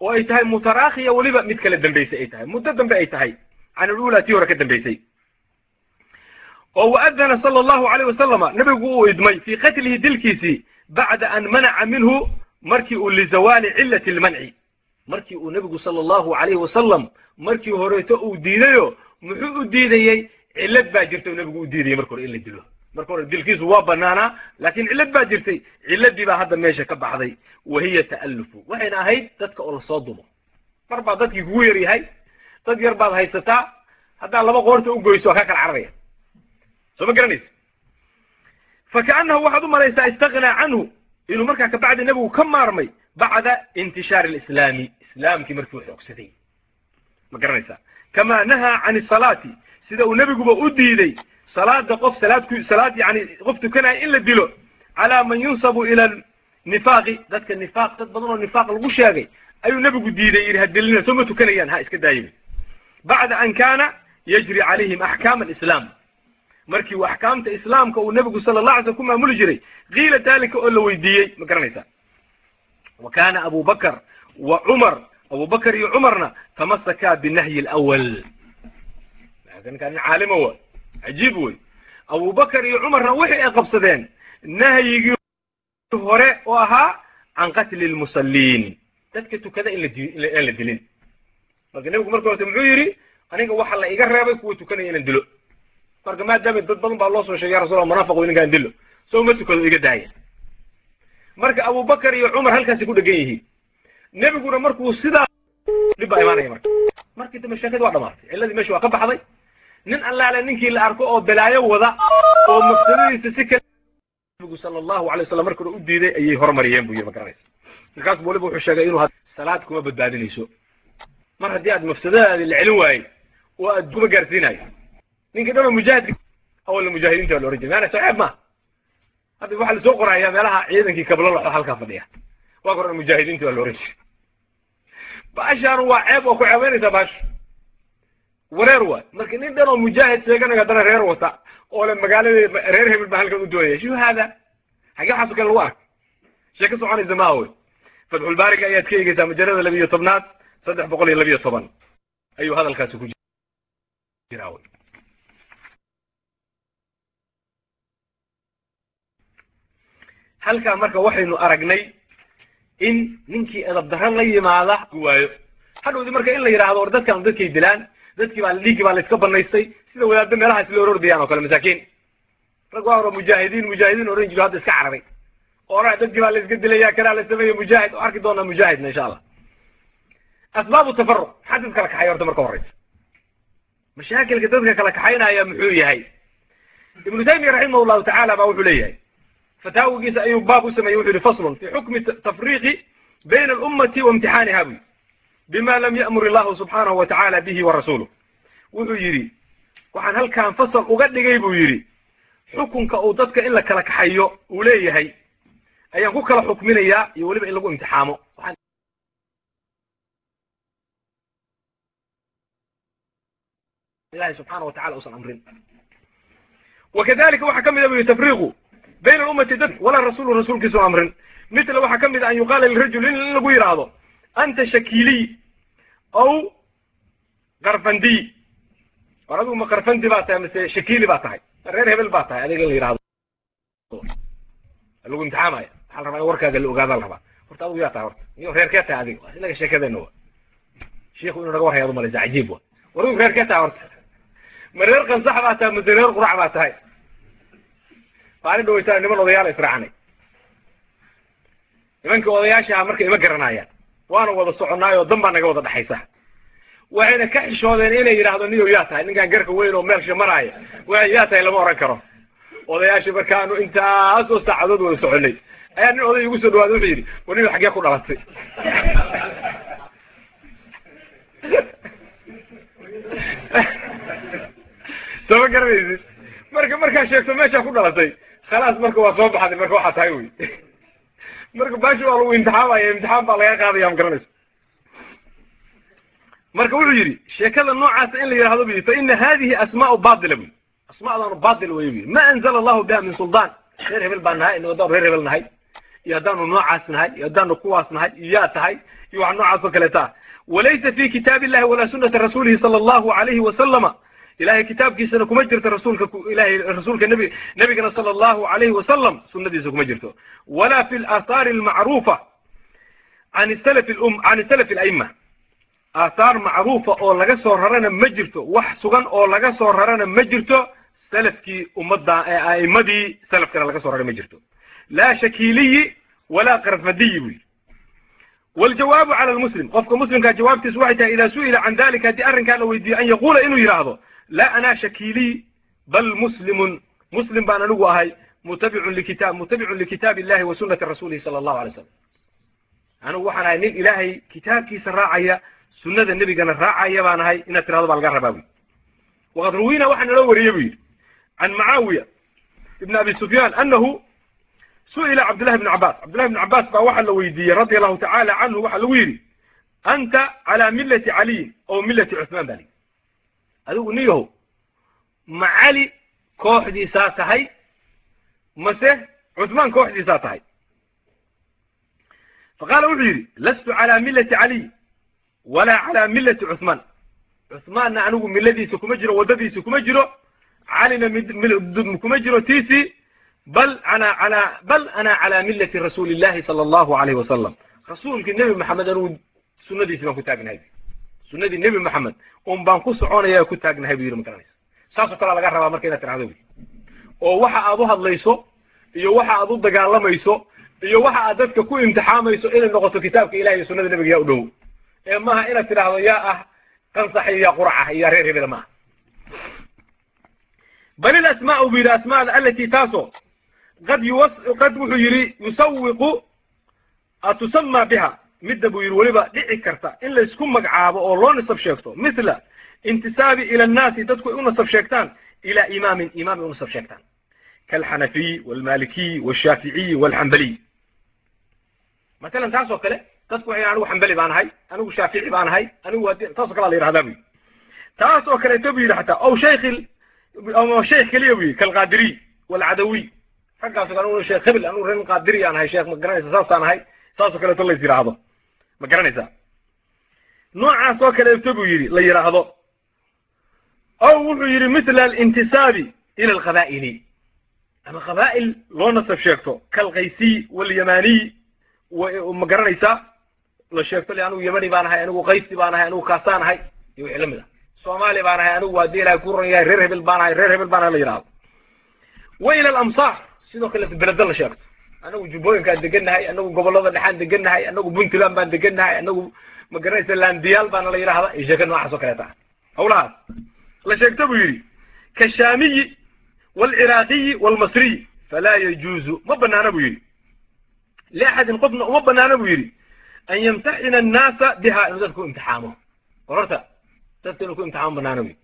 Oo ay tahay mutaraakhiya weliba mid kale dambaysay ay tahay muddo dambe ay tahay. Can alula tii hore ka dambaysay oo waadana sala allahu alayh wasalama nebigu uu idmay fii qatlihi dilkiisii bacda an manaca minhu markii uu lizawaali cilati lmanci markii uu nebigu sala allahu alayhi wasalam markii horeeto uu diidayo muxuu u diidayey cillad baa jirta nebigu u diidayay marka hore in la dilo. Marka hore dilkiisu waa banaanaa laakiin cillad baa jirtay. Cilladii baa hadda meesha ka baxday. Wa hiya ta'allufu. Waxayna ahayd dadka oo la soo dumo. Mar baa dadkii kugu yar yahay dad yar baad haysataa. Haddaa laba qoorta u goyso kaa kala cararaya soo ma garanaysa fakaannahu waxaad u malaysaa istaghnaa canhu inuu markaa kabacdi nebigu ka maarmay bacda intishaari alislaami islaamkii markii uu xoogsaday. Ma garanaysaa kamaa nahaa can isalaati sida uu nebiguba u diiday salaada qof salaad salaad yani qof tukanaya in la dilo calaa man yunsabu ila nifaaqi dadka nifaaq dad badan oo nifaaq lagu sheegay ayuu nebigu diiday yidhi ha dilina soo ma tukanayaan ha iska daayimi. Bacda an kaana yajri calayhim axkaam alislaam markii uu axkaamta islaamka uu nebigu sala allah alay ku maamuli jiray kiila daalika oo la weydiiyey ma garanaysaa? Wa kaana abu bakr wa cumar abu bakr iyo cumarna tamasakaa binahyi nin caalima wa cajiib wey abu bakr iyo cumarna wixii ay qabsadeen nahyigii hore oo ahaa can qatli lmusalliin dadka tukada in aan la dilin. Marka nebigu marka horte muxuu yidhi aniga waxa la iga reebay kuwa tukanaya inaan dilo marka maadaama dad badan baa loo soo sheegay ya rasul allah munaafiq ninkaan dilo soo ma tukado iga daaya marka abu bakr iyo cumar halkaasay ku dhegan yihiin. Nebiguna markuu sidaa dhib baa imaanaya marka. Markii dambe sheekadii waa dhamaatay cilladii meesha waa ka baxday. Nin allaale ninkii la arko oo balaayo wada oo mafsadadiisa si kale nebigu sala allahu alay wasalam hore u diiday ayay hormariyeen buu yidhi ma garanaysa markaas bu waliba wuxuu sheegay inuu salaad kuma badbaadinayso. Mar haddii aad mafsadadaadi la celin waayey oo aad kuma gaarsiinayo ninkii dhan oo mujaahidka awalna mujaahidiinta waa la ohan jiray maana soo ceeb maaha hadda waxaa la soo qorayaa meelaha ciidankii kablaloxo halkaa fadhiya. Waa ka oran mujaahidiinta waa la ohan jiray baashaan waa ceeb oo ku ceebaynaysaa baasha wareer waay marka nin dhan oo mujaahid sheeganayo haddana reer wata oo le magaalada reer hebel baa halkan u doonaya shu haada? Xagee waxaaso kale lagu arka sheeko soconaysa maaha wey fatxulbaariga ayaad ka eegeysaa majalada labiiyo tobnaad saddex boqol iyo labiyo toban. Ayuu hadalkaasi ku jiraa halkaa marka waxaynu aragnay in ninkii edab darro la yimaada waayo. Hadhowdi marka in la yidhaahdo or dadkan dadkay dilaan dadkii baa dhiiggii baa la iska banaystay sida wadaadda meelahaas la orordayaan oo kale masaakiin. Rag waa horo mujaahidiin mujaahidiin oran jiro hadda iska cararay ora dadkii baa la iska dilaya kanaa la sameeye mujaahid oo arki doonaa mujaahidna insha allah asbaabu tafaruq maxaa dad kala kaxaya horta marka horeysa. Mashaakilka dadka kala kaxaynaya muxuu yahay? Ibnu taymiya raximah llahu tacaala baa wuxuu leeyahay fataawigiisa ayuu baab u sameeyey wuxu yihi faslun fi xukmi tafriqi bayna alummati wa imtixaaniha bima lam ya'mur illahu subxaanahu wa tacaala bihi wa rasuuluh wuxuu yidhi waxaan halkaan fasal uga dhigay buu yidhi xukunka uu dadka in la kala kaxayo uu leeyahay ayaan ku kala xukminayaa iyo weliba in lagu imtixaamo. Ilahi subxaana wa tacala usan amrin. Wakadalika waxaa ka mida bu yihi tafriiqu bayna alummati dad walaa rasulu rasuulkiisun amrin. Mitla waxaa ka mid a an yuqaala lirajul in lagu yidhaahdo anta shakiiliy aw karfandiy war adigu ma karfandi baa tahay mise shakiili baa tahay. Reer hebel baa tahay adiga in la yidhahdo lagu imtixaamaya waxaa la rabaa in warkaaga la ogaada la rabaa. Horta adigu yaa tahay horta. Iyo reerkee tahay adiga. Inaga sheekadeenna wa shiiku inuu naga warhayaad umalaysa cajiib wa war adigu reerkee tahay horta. Ma reer kansax baa tahay mise reer qurac baa tahay maalin dhawaytaa niman odayaala israacnay nimankii odayaashaha marka ima garanayaan waana wada soconnaayoo dan baa naga wada dhexaysa waxayna ka xishoodeen inay yidhaahdo niyow yaa tahay ninkaan garka weyn oo meelsha maraaya waa yaa tahay lama ohan karo. Odayaashii markaanu intaasoo saacadood wada soconay. Ayaa nin oday igu soo dhawaada wuxuu yidhi war niyow xaggee ku dhalatay. Soo ma garanaysid? Marka markaa sheegto meeshaa ku dhalatay khalaas marka waa soo baxday marka waxaa tahay wey marka baashi waa lagu imtixaamaya imtixaan baa laga qaadaya ma garanayso. Marka wuxuu yidhi sheekada noocaasa in la yidhahdo bu fa ina hadihi asmaau batila buy asmaadaanu batil wey bu yidhi. Ma anzala allahu biha min suldaan reer hebel baan nahay ina haddaanu reer hebel nahay iyo haddaanu noocaas nahay iyo haddaanu kuwaas nahay iyo tahay iyo wax noocaas oo kaleeta walaysa fi kitaab illahi walaa sunati rasuulihi sala allahu alayhi wasalama ilahay kitaabkiisana kuma jirto rasuulka ilahay rasuulka nebi nebigana sala allahu alayhi wasalam sunadiisa kuma jirto. Walaa fi laathaari almacruufa an salaf um can salafi alaima aathaar macruufa oo laga soo rarana ma jirto. Wax sugan oo laga soo rarana ma jirto. Salafkii ummadda ee a'immadii salafkana laga soo raray ma jirto. Laa shakiiliyi walaa qarfadiyi buu yidhi. Waljawaabu cala almuslim. Qofka muslimkaa jawaabtiisu waxay tahay idaa su'ila can dalika haddii arrinkaa la weydiiyo an yaquula inuu yidhaahdo laa anaa shakiiliy bal muslimun muslim baan anigu ahay mutabicun likitaab illahi wa sunati rasuulihi sala allahu alay slam anigu waxaan ahay nin ilaahay kitaabkiisa raacaya sunnada nebigana raacaya baan ahay inaad tirahdo baa laga rabaa buy waqad ruwiina waxaa naloo wariyey buu yidhi can macaawiya ibn abi sufyaan anahu su'ila cabdullahi bn cabbaas cabdullahi bn cabbaas baa waxaa la weydiiyey radia allahu tacala canhu waxaa lagu yidhi anta calaa millati caliyin oo millati cuhmaan baa lii adigu niyahow ma cali kooxdiisaa tahay mase cuhmaan kooxdiisaa tahay? Faqaala wuxuu yidhi lastu calaa millati caliy walaa calaa millati cuhmaan cuhmaanna anigu milladiisa kuma jiro waddadiisa kuma jiro calina kuma jiro tiisii bal ana bal ana calaa millati rasuuli illahi sala allahu alayhi wasalam rasuulkii nebi maxamed anigu sunadiisi baan ku taagnahay sunadii nebi maxamed un baan ku soconaya ku taagnahay bu yidhi magaranaysa saasoo kalea laga rabaa marka inaad tirahdo wy oo waxa aad u hadlayso iyo waxa aad u dagaalamayso iyo waxa aad dadka ku imtixaamayso inay noqoto kitaabka ilahi iyo sunada nebiga yaa u dhow. Ee maaha inaad tidhaahdo yaa ah qansax iyo yaa quraca iyo yaa reer hebela maaha. Bal ilasmaau bu yidhi asmaada alati taasoo qad wuxuu yidhi yusawiqu atusamaa biha midda buu yidhi weliba dhici karta in laysku magacaabo oo loo nisab sheegto. Mithla intisaabi ila annaasi dadku ay u nasab sheegtaan. Ilaa imaamin imaam ay u nasab sheegtaan. Kaalxanafiy waalmalikiy waalshaaficiy waalxambaliy matalan taas kale dadku waxay anigu xambali baan ahay anigu shaafici baan ahay anigu taasoo kalea la yihahdaa bu yidhi. Taas oo kaleeto bu yidhi xataa ow shaykhi ama shaykh keliya bu yidhi kaalqaadiriy waalcadawiy raggaaso kale anu sheekh hebel anu ren qaadiri aan ahay sheekh ma garanaysa saasaan ahay. Saasoo kaleeto lays yidhaahdo ma garanaysaa noocaas oo kaleeto buu yidhi la yidhaahdo ow wuxuu yidhi mithla alintisaabi ila alqabaa'ili ama qabaa'il loo nasab sheegto kalkaysiy walyamaniy ma garanaysaa la sheegto le anigu yamani baan ahay anigu qaysi baan ahay anigu kaasaan ahay. Iyo wixii la mid ah. Soomaali baan ahay anigu waa dii ilahay ku ran yahay reer hebel baan ahay reer hebel baan ahay la yidhahdo wa ila alamsaar sidoo kaleeto beleda la sheegto anagu jubbooyinkaan degannahay anagu gobollada dhexaan degannahay anagu puntland baan degannahay anagu ma garanaysa laandiyaal baana la yidhahda iyo sheeka noocaas oo kaleeta. Ah hawlahaas la sheegto buu yidhi kashaamiyi waalciraaqiyi waalmasriyi falaa yajuuzu ma banaana buu yidhi. Liaxadin qofna uma banaana buu yidhi an yamtaxina annaasa biha inuu dadku imtixaamo. War horta dadka inuu ku imtixaamo banaana buu yidhi.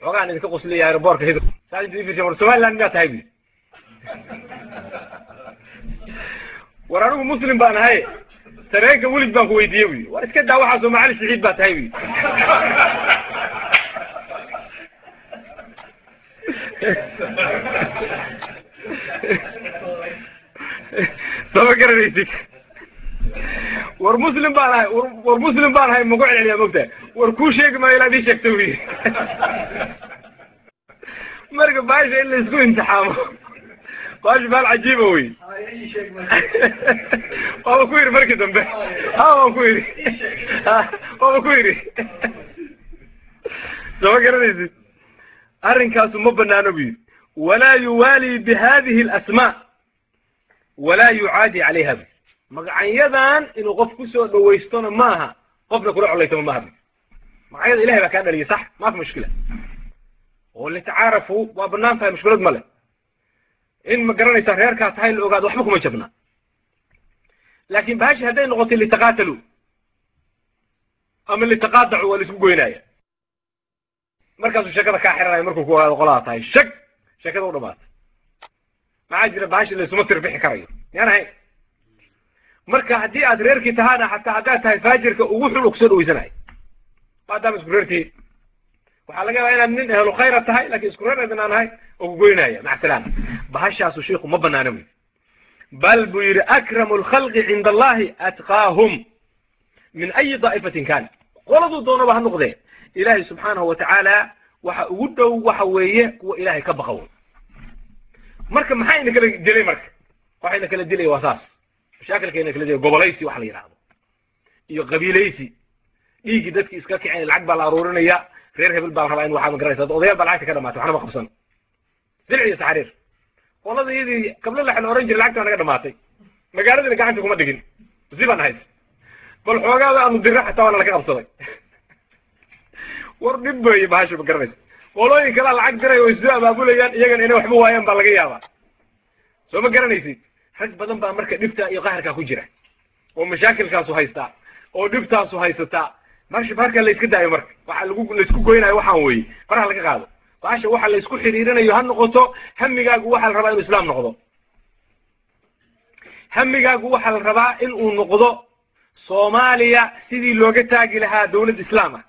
Xoogaan idinka qusliya aeroboorka hidr saa intu ifirsa war somaliland miyaa tahay buu yidhi war anigu muslim baan ahay. Tareenka welig baan ku weydiiyey buu yidhi war iska daa waxaasoo macali siciid baa tahay buu yidhi sooma garanaysid? War muslim baan ahay war muslim baan ahay maku celceliyaa mogtahay war kuu sheegi maayo ilaa idii sheegta buu yidhi marka baasha in la isku imtixaamo baasha baal cajiiba wey waaba ku yidhi markii dambe. Ha waan ku yidhi. Waaba ku yidhi. Sooma garanaysid? Arrinkaasu ma banaano buu yidhi. Walaa yuwaali bihadihi alasmaa. Walaa yucaadi calayha bu magacanyadan inuu qof ku soo dhawaystona maaha qofna kula colaytama maaha bu magacyada ilahay baa kaa dhaliyay sax. Maafi mushkila oo waa bannaan tahay mushkilad ma leh in ma garanaysaa reerkaa tahay la ogaado waxba kuma jabna laakin bahashi hadday noqotay litaqaatalu ama litaqaadacu waa la isku goynaya markaasuu sheekada kaa xiranaya markuu ku ogaado qolada tahay shag sheekada u dhamaatay maxaa jira bahashi laysuma sir bixi karayo yaan ahayn marka haddii aad reerkii tahaana hataa haddaad tahay faajirka ugu xun ku soo dhaweysanayo maadaama isku reertii waxaa laga yaabaa inaad nin ehlu khayra tahay laakiin isku reer eedan aan ahay oo ku goynaya. Maca salaama bahashaasu shiiku ma banaana yidhi bal buu yidhi akramu alkhalqi cinda allahi atqaahum min ayi daa'ifatin kana qoladuu doonaba ha noqdee. Ilaahay subxaanahu watacaala waxa ugu dhow waxa weeye kuwa ilaahay ka baqa wey marka maxaa ina kala dilay marka? Waxa ina kala dilaya waa saas. Mashaakilka ina kala dilay gobolaysi waxa la yidhahdo iyo qabiilaysi. Dhiiggii dadkii iska kiceen lacag baa la aruurinaya reer hebel baa la rabaa in waxaa ma garanaysa odayaal baa lacagta ka dhamaatay waxna ma qabsan. Silc iyo saxariir. Qolada iyadii la oran jiray lacagta naga dhamaatay. Magaaladina gacanta kuma dhigin. Si baan ahayd bal xoogaada aanu dira xataa waana laga qabsaday. War dhib weeye bahasha ma garanaysa qolooyin kalaa lacag diray oo isoo abaabulayaan iyagana inay waxba waayaan baa laga yaabaa. Soo ma garanaysid? Rag badan baa marka dhibtaa iyo qaharkaa ku jira. Oo mashaakilkaasu haystaa oo dhibtaasu haysataa marsha baharkaa la iska daayo marka waxa lagu laysku goynayo waxaan weeye. Faraha laga qaado. Baasha waxa la isku xidhiirinayo ha noqoto hamigaagu waxaa la rabaa inuu islaam noqdo. Hamigaagu waxaa la rabaa in uu noqdo soomaaliya sidii looga taagi lahaa dawlad islaam ah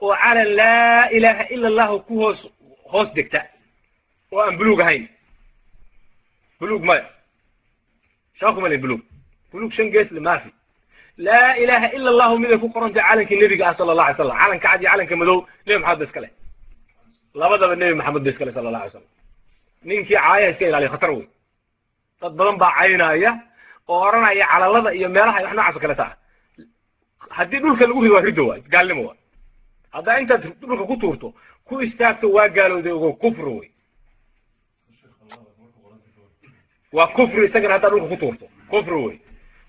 oo calan laa ilaaha ila allahu ku hoos hoos degta oo aan buluug ahayn. Buluug maya. Shaaku malin buluug. Buluug shan geesle maafi laa ilaaha ila allahu miday ku qorantay calankii nebiga ah sala allah alay slam calanka cad iyo calanka madow nebi maxamed ba iska leh. Labadaba nebi maxamed ba iska leh sala allah alay slam ninkii caaya iska ilaaliya khatar wey dad badan baa caynaya oo odhanaya calalada iyo meelaha wax noocaas oo kale taa haddii dhulka lagu rido waa riddo waay gaalnimo waay. Haddaa intaad dhulka ku tuurto ku istaagto waa gaalowday ogo kufri wey waa kufri isagana haddaa dhulka ku tuurto kufri wey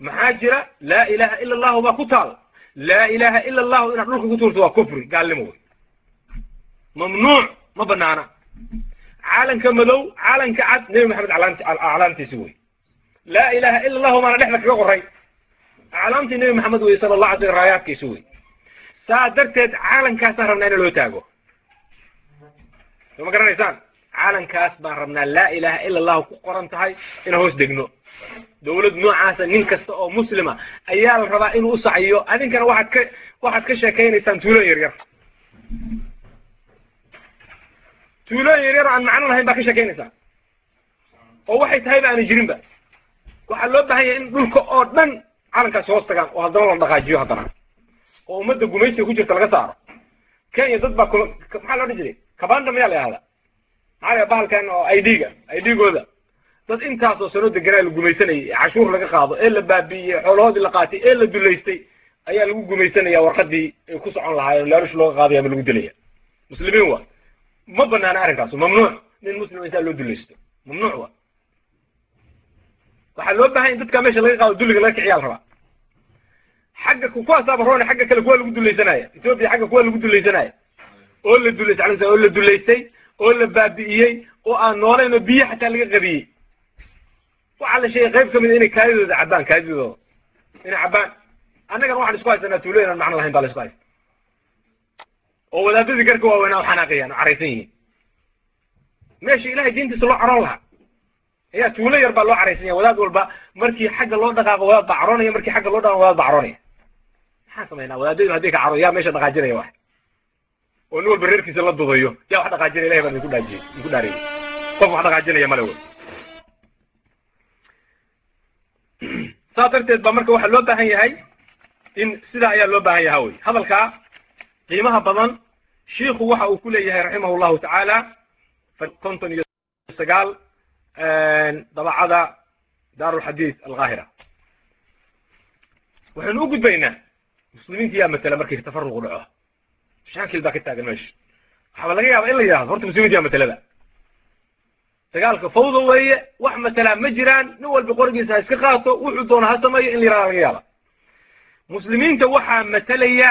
maxaa jira? Laa ilaha ila allahu baa ku taal. Laa ilaha ila allahu inaad dhulka ku tuurto waa kufri gaalnimo wey mamnuuc ma banaana. Calanka madow calanka cad nebi maxamed aclaamtiisi wey laa ilaha ila allahu maana dhexda kaga qoray. Aclaamtii nebi maxamed wey sala allah alay slam raayaadkiisi wey saa darteed calankaasaan rabnaa in loo taago. Soo ma garanaysaan? Calankaas baan rabnaa laa ilaha ila allahu ku qoran tahay inaan hoos degno dawlad noocaasa nin kasta oo muslima ayaa la rabaa inuu u saciyo adinkana waxaad ka waxaad ka sheekaynaysaan tuulooyin yar yar. Tuulooyin yar yar oo aan macno lahayn baa ka sheekaynaysaan. Oo waxay tahayba aanay jirinba. Waxaa loo baahan yahay in dhulka oo dhan calankaasi hoos tagaan oo haddana la dhaqaajiyo haddana. Oo ummadda gumaysiga ku jirta laga saaro. Kenya dad baa maxaa la odhan jiray? Kabanda mayaa la yahdaa maxaa la bahalkan oo idga idgooda dad intaasoo sano deganaa la gumaysanayay ee cashuur laga qaado ee la baabi'iyey xoolahoodii la qaatay ee la dulaystay ayaa lagu gumaysanaya warqadii ay ku socon lahaayeen laalush looga qaadaya ama lagu dilaya. Muslimiin waa ma banaana arrinkaasu mamnuuc nin muslim insaa loo dulaysto. Mamnuuc waa. Waxaa loo baahan in dadkaa meesha laga qaado dulliga laga kiciyaa la rabaa xagga kuwaasaaba roone xagga kale kuwa lagu dulaysanaya. Etoobiya xagga kuwa lagu dulaysanaya. Oo la dulaystay oo la dulaystay oo la baabi'iyey oo aan noolayn oo biyo xataa laga qadiyey waxaa la sheegay qayb ka mida inay kaadidooda cabbaan kaadidooda. Inay cabbaan. Annagana waxaan isku haysanaa tuulo inaan macno lahayn baa la isku haysta oo wadaadadii garka waaweynaa xanaaqayaan oo caraysan yihiin. Meesha ilahay diintiisa loo caroon lahaa ayaa tuulo yar baa loo caraysan yahay wadaad walba markii xagga loo dhaqaaqo wadaad baa caroonaya markii xagga loo dhaqaaqo wadaad baa caroonaya. Maxaan samaynaa? Wadaadadu haddii ka caro yaa meesha dhaqaajinaya wax. Oo nin walba reerkiisa la dudayo yaa wax dhaqaajinaya ilahay baan idinku dhaajiyey idinku dhaariyey qof wax dhaqaajinaya male wey saas darteed ba marka waxaa loo baahan yahay in sidaa ayaa loo baahan yaha wey hadalkaa qiimaha badan shiiku waxa uu ku leeyahay raximah llahu tacaala konton iyo sagaal dabacada daarulxadiid alqaahira. Waxaynu u gudbaynaa muslimiinta yaa matela markii tafaruqu dhaco. Mashaakil baa ka taagan meesha waxaaba laga yaaba in la yidhahdo horta muslimiinta yaa matelaba dagaalka fawda weeye wax matelaa ma jiraan nin walba qorigiisa ha iska qaato wuxuu doona ha sameeyo in la yihahda laga yaaba muslimiinta waxaa matelaya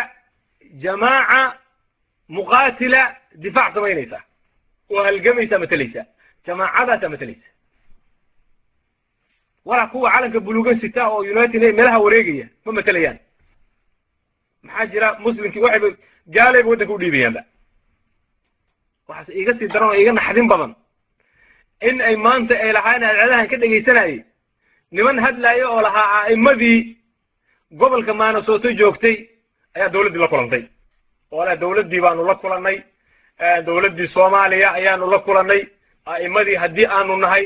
jamaaca muqaatila difaac samaynaysa. Oo halgamaysaa matelaysa jamaacadaasaa matelaysa walaa kuwa calanka buluga sita oo united meelaha wareegaya ma matelayaan maxaa jira muslimkii waxayba gaalayba waddanka u dhiibayaanba waxaase iiga sii daran oo iiga naxdin badan in ay maanta ay lahaan adcadahan ka dhegaysanayay niman hadlaaya oo lahaa a'immadii gobolka maanasoto joogtay ayaa dawladdii la kulantay. Leh dawladdii baanu la kulannay dawladdii soomaaliya ayaanu la kulannay a'immadii haddii aanu nahay.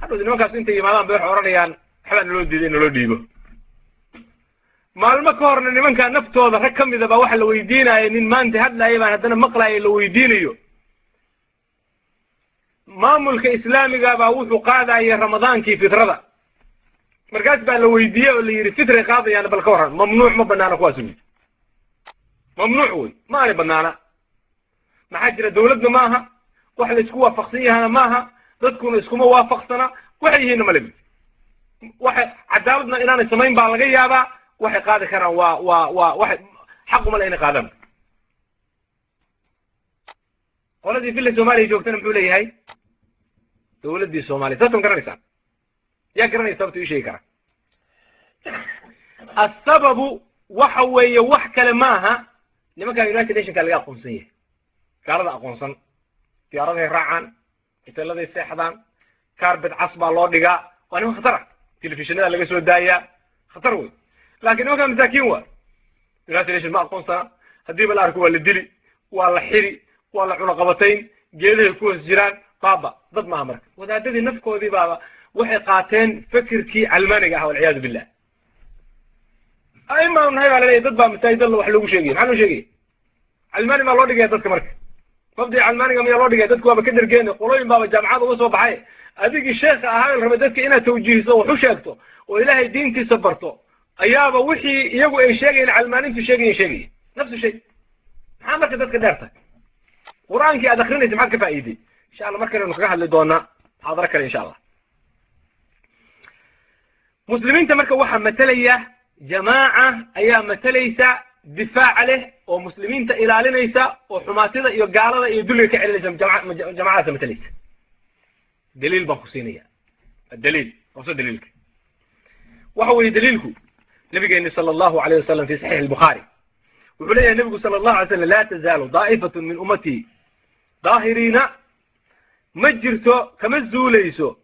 Hadhowdi nimankaasu intay yimaadaan bay waxay odhanayaan waxbaa naloo diiday in dhiibo. Maalmo ka horna nimankaa naftooda rag ka mida baa waxa la weydiinaya nin maanta hadlaaya baan haddana maqlaaya la weydiinayo maamulka islaamiga baa wuxuu qaadayay ramadaankii fitrada. Markaas baa la weydiiyey oo la yidhi fitray qaadayaan bal ka warran. Mamnuuc ma banaana kuwaas wey mamnuuc wey ma aanay banaana maxaa jira dawladna maaha wax la isku waafaqsan yahana maaha dadkuna iskuma waafaqsana waxay yihiinna male waxay cadaaladna inaanay samayn baa laga yaabaa waxay qaadi karaan waa waa waa waxay xaquma le inay qaadaan. Qoladii villa soomaaliya joogtana muxuu leeyahay dawladdii soomaaliya saas ma garanaysaan yaa garanaya sababta ii sheegi kara asababu waxa weeye wax kale maaha nimankan united nationka laga aqoonsan yahay. Gaalada aqoonsan diyaaradahay raacaan hoteeladay seexdaan carbet cas baa loo dhigaa waa niman khatar ah telefishinada laga soo daayaa khatar wey laakiin nimankan masaakiin waa united nation ma aqoonsana. Haddiiba la arko waa la dili waa la xiri waa la cunaqabatayn geedahay ku hoos jiraan baaba dad maaha marka wadaadadii nafkoodii baaba waxay qaateen fikirkii calmaaniga ah walciyaadu billah. Aimaanu nahay baa laleeyahy dad baa masaajidalla wax loogu sheegaya maxaa loo sheegaya calmaani baa loo dhigaya dadka marka. Mabdii calmaaniga miyaa loo dhigaya dadku waaba ka dhergeene qolooyin baaba jaamacada uga soo baxay. Adigii sheekha ahaa rabay dadka inaad tawjiihiso wax u sheegto oo ilaahay diintiisa barto ayaaba wixii iyagu ay sheegayen calmaanintu sheegayen sheegaya nafsu shay. Maxaa marka dadka dheertay qur'aankii aad akrinaysa maxaad ka faa'iiday insha allah mar kalenu kaga hadli doonaa muxaadaro kale insha allah muslimiinta marka waxaa matelaya jamaaca ayaa matelaysa difaaca leh oo muslimiinta ilaalinaysa oo xumaatida iyo gaalada iyo dulliga ka celinaysa jamacadaasa matelaysa daliil baan ku siinaya daliil hoose daliilka. Waxa weeye daliilku nabigeeni sala allahu alayh wasalam fi saxiix albukhaari wuxuu leeyahay nebigu sala allahu alay slam laa tazaalu daa'ifatu min ummatii daahiriina ma jirto kama zuulayso.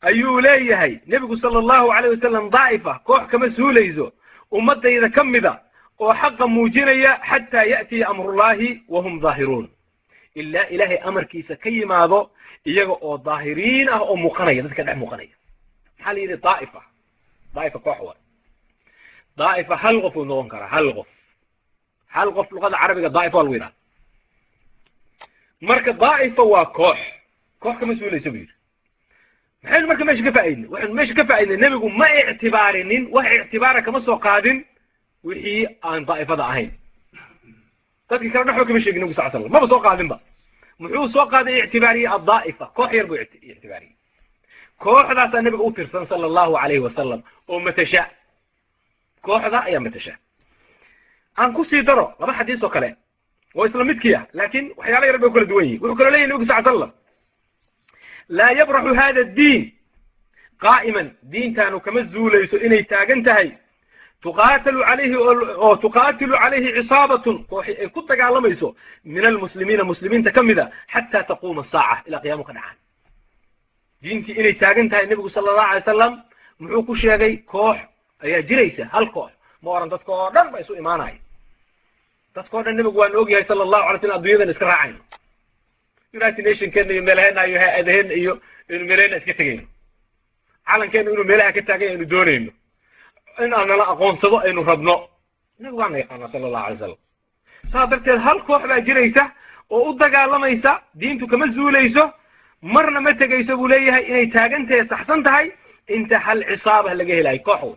Ayuu leeyahay nebigu sala allahu alayh wasalam daa'ifa koox kama suulayso ummaddayda ka mida oo xaqa muujinaya xataa ya'tiya amrullahi wa hum daahiruun ilaa ilaahay amarkiisa ka yimaado iyaga oo daahiriin ah oo muuqanaya dadka dhex muuqanaya. Maxaa la yidhi daa'ifa daa'ifa koox waay. Daa'ifa hal qof uu noqon karaa hal qof. Hal qof luqada carabiga daa'ifa waa lagu yidhaha marka daa'ifa waa koox koox kama suulaysa buu yidhi. Maxaynu marka meesha ka faa'idnay waxaynu meesha ka faa'idnay nebigu ma ictibaarinin wax ictibaara kama soo qaadin wixii aan daa'ifada ahayn. Dadkii kale dhaxba kama sheegin nebigu sal slam maba soo qaadinba muxuu soo qaaday ictibaariyey addaa'ifa. Koox yar buu ictibaariyey kooxdaasaa nebiga u tirsan sala allahu alayhi wasalam oo matasha kooxda ayaa matasha aan ku sii daro laba xadiis oo kale oo isla midkii ah laakiin waxyaala yar bay u kala duwan yihiin wuxuu kaloo leyahy nebigu sal slam laa yabraxu hada addiin qaa'iman diintaanu kama zuulayso inay taagan tahay tuqaatalu calayhi oo tuqaatilu calayhi cisaabatun kooxi ay ku dagaalamayso min almuslimiina muslimiinta ka mida xataa taquuma asaaca ilaa qiyaamu ka dhacaan diintii inay taagan tahay nebigu sala allahu alay wasalam muxuu ku sheegay koox ayaa jiraysa hal koox ma oran dadka oo dhan ba isu imaanaya dadka o dhan nebigu waanu ogyahay sala allahu alay slam adduunyadan iska raacayno united nationkeena iyo meelaheenna iyo hay'adaheenna iyo inu meelaheenna iska tegayno calankeena inuu meelaha ka taagan aynu doonayno in aan nala aqoonsado aynu rabno. Nebigu waana yaqaanaa sala allahu alay slam saa darteed hal koox baa jiraysa oo u dagaalamaysa diintu kama zuulayso marna ma tegayso buu leeyahay inay taagantahe saxsan tahay inta hal cisaabah laga helayo koox wey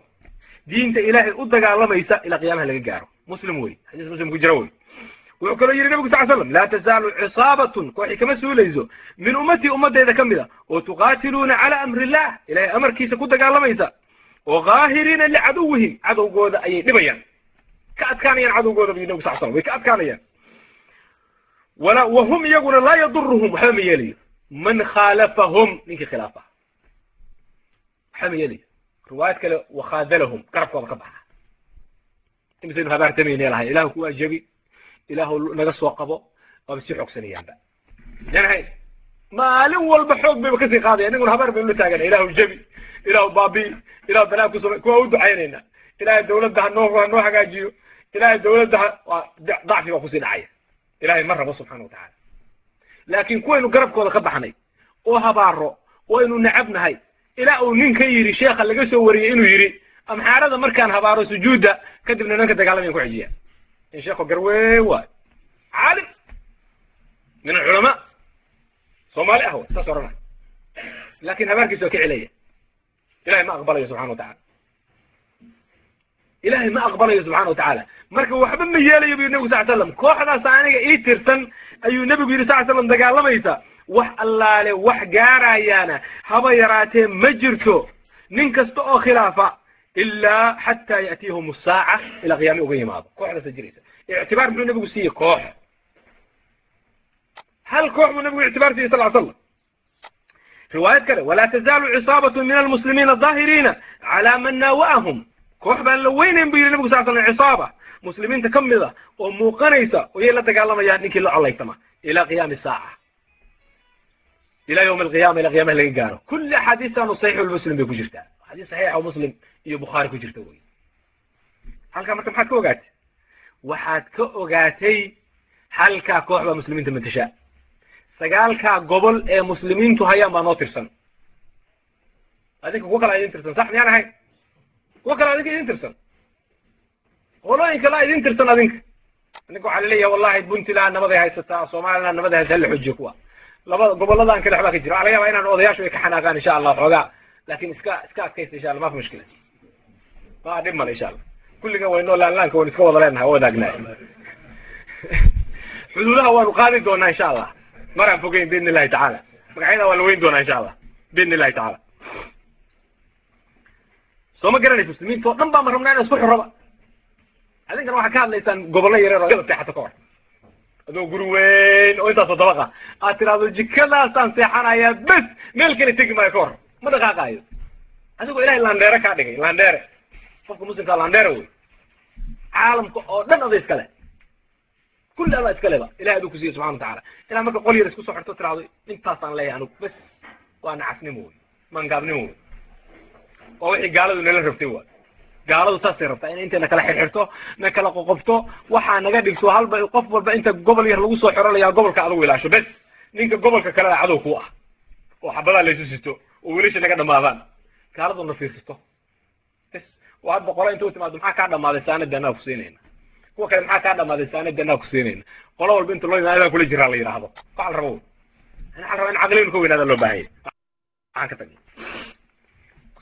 diinta ilaahay u dagaalamaysa ilaa qiyaamaha laga gaaro. Muslim wey xadiis muslim ku jira wey wuxuu kaloo yidhi nebigu sal slam laa tasaalu cisaabatun. Kooxi kama suulayso. Min ummatii ummaddeeda ka mida oo tuqaatiluuna calaa amri illah ilahay amarkiisa ku dagaalamaysa oo kaahiriina licaduwihim. Cadowgooda ayay dhibayaan. Ka adkaanayaan cadowgooda buy nebigu sal slam way ka adkaanayaan. Wa hum iyaguna laa yaduruhum waxba ma yeelayo man khaalafahum. Ninkii khilaafa. Waxba ma yeelayo riwaayad kale wakhaadalahum garabkooda ka baxa. Imisaynu habaartamayne lahay ilahu jebi ilaahu naga soo qabo waaba sii xoogsanayaanba maalin walba xoog bayba ka sii qaadaya. Inaguna habaar baynu la taagana ilahu jebi ilahu baabi ilahu ku samay kuwa u ducaynayna ilahay dawladda hanoo hanoo hagaajiyo. Ilahay dawladda dacfi baa ku sii dhacaya. Ilahay ma rabo subxana wa tacaala. Laakiin kuwaynu garabkooda ka baxnay oo habaaro oo aynu nacabnahay ilaa uu nin ka yidhi sheekha laga soo wariyey inuu yidhi amxaarada markaan habaaro sujuudda kadibna nanka dagaalamayan ku xijiya in sheekho garwee waay caalim min alculamaa soomaali ah way saas ohanay laakin habaarkiisa waa ka celaya ilahay ma aqbalayo subxana wa tacala ilahay ma aqbalayo subxana wa tacaala marka waxba ma yeelayo bu yidhi nebigu sal slam kooxdaas aniga ii tirsan ayuu nebigu yidhi sal slam dagaalamaysa wax allaale wax gaarayaana haba yaraatee ma jirto nin kasta oo khilaafa ilaa xataa ya'tiyahum asaaca ilaa qiyaame uga yimaado kooxdaasa jiraysa ictibaar muxuu nebigu siiyey koox hal koox buu nebigu ictibaar siiyey sal slam riwaayad kale walaa tazaalu cisaabatu min almuslimiina daahiriina calaa man naawa'ahum koox baan la weynayn bu yidhi nebigu sal slam cisaaba muslimiinta ka mid a oo muuqanaysa oyay la dagaalamayaan ninkii la collaytama ilaa qiyaami saaca ilaa yawmi alqiyama ilaa qiyamaha laga gaaro kulli axaadiistaanu saxiixulmuslim bay ku jirtaa xadiis saxiixa muslim iyo bukhaari ku jirta wey. Halkaa marka maxaad ka ogaatay? Waxaad ka ogaatay halkaa koox baa muslimiinta matashaa sagaalkaa gobol ee muslimiintu hayaan baa noo tirsan. Adinka kuwa kalaa idin tirsan sax miyaan ahayn? Kuwa kalaa adinka idin tirsan. Qolooyin kalaa idin tirsan adinka. Adinka waxaa la leeyahay wallahi puntland nabaday haysataa somaliland nabaday haysataa hala xojiyo kuwa. Labada goboladan kale waxbaa ka jira. Waxa laga yaba inaan odayaashu ay ka xanaaqaan insha allah xoogaa. Lakin iska iska adkaysta insha allah ma mushkila ma dhib male insha allah kulligan waynoo laanlaanka waynu iska wada leenahay oo wadaagnaay xuduudaha waanu qaadi doonaa insha allah maraan fogeyn biidn illahi tacaala. Magacyada waa la weyn doonaa insha allah biidn illahi tacaala. Soo ma garanaysa muslimiinta oo dhan baa ma rabnaa ina isku xuraba adinkana waxaa ka hadlaysaan gobollo yareer oo seexato ka hor. Adoo guri weyn oo intaasoo dabaqa. Aad tiraahdo jikadaasaan seexanayaa bes meel kale tegi maayo ka hor. Ma dhaqaaqaayo? Adigoo ilahay landheere kaa dhigay landheere qofka muslimkaa landheere wey caalamka oo dhan ada iskale kulli adaa iskaleba ilahay aduu ku siiyey subxana wa tacala ilaa marka qol yar isku soo xirto tiraahdo intaasaan leeyahay anugu bes waa nacasnimo wey mangaabnimo wey. Waa wixii gaaladu nala rabtay waay gaaladu saasay rabtaa inay intayna kala xirxirto na kala qoqobto waxaa naga dhigto halba qof walba inta gobol yar lagu soo xiranayaa gobolka adugu ilaasho. Bes ninka gobolka kalena cadow ku ah. Oo xabadaa laysu sito oo wiilasha naga dhamaadaan. Gaaladuna fiirsato bes oo hadda qolo inta u timaado maxaa kaa dhamaaday saanada anaa ku kuwa kale maxaa kaa dhamaaday saanada anaa ku qolo walba inta loo yimaado adaa kula jiraa la yidhaahdo waxa la rabo. Waxa la rabaa in caqliynu ka weynaada loo baahan yahay. Waxaan ka tagnay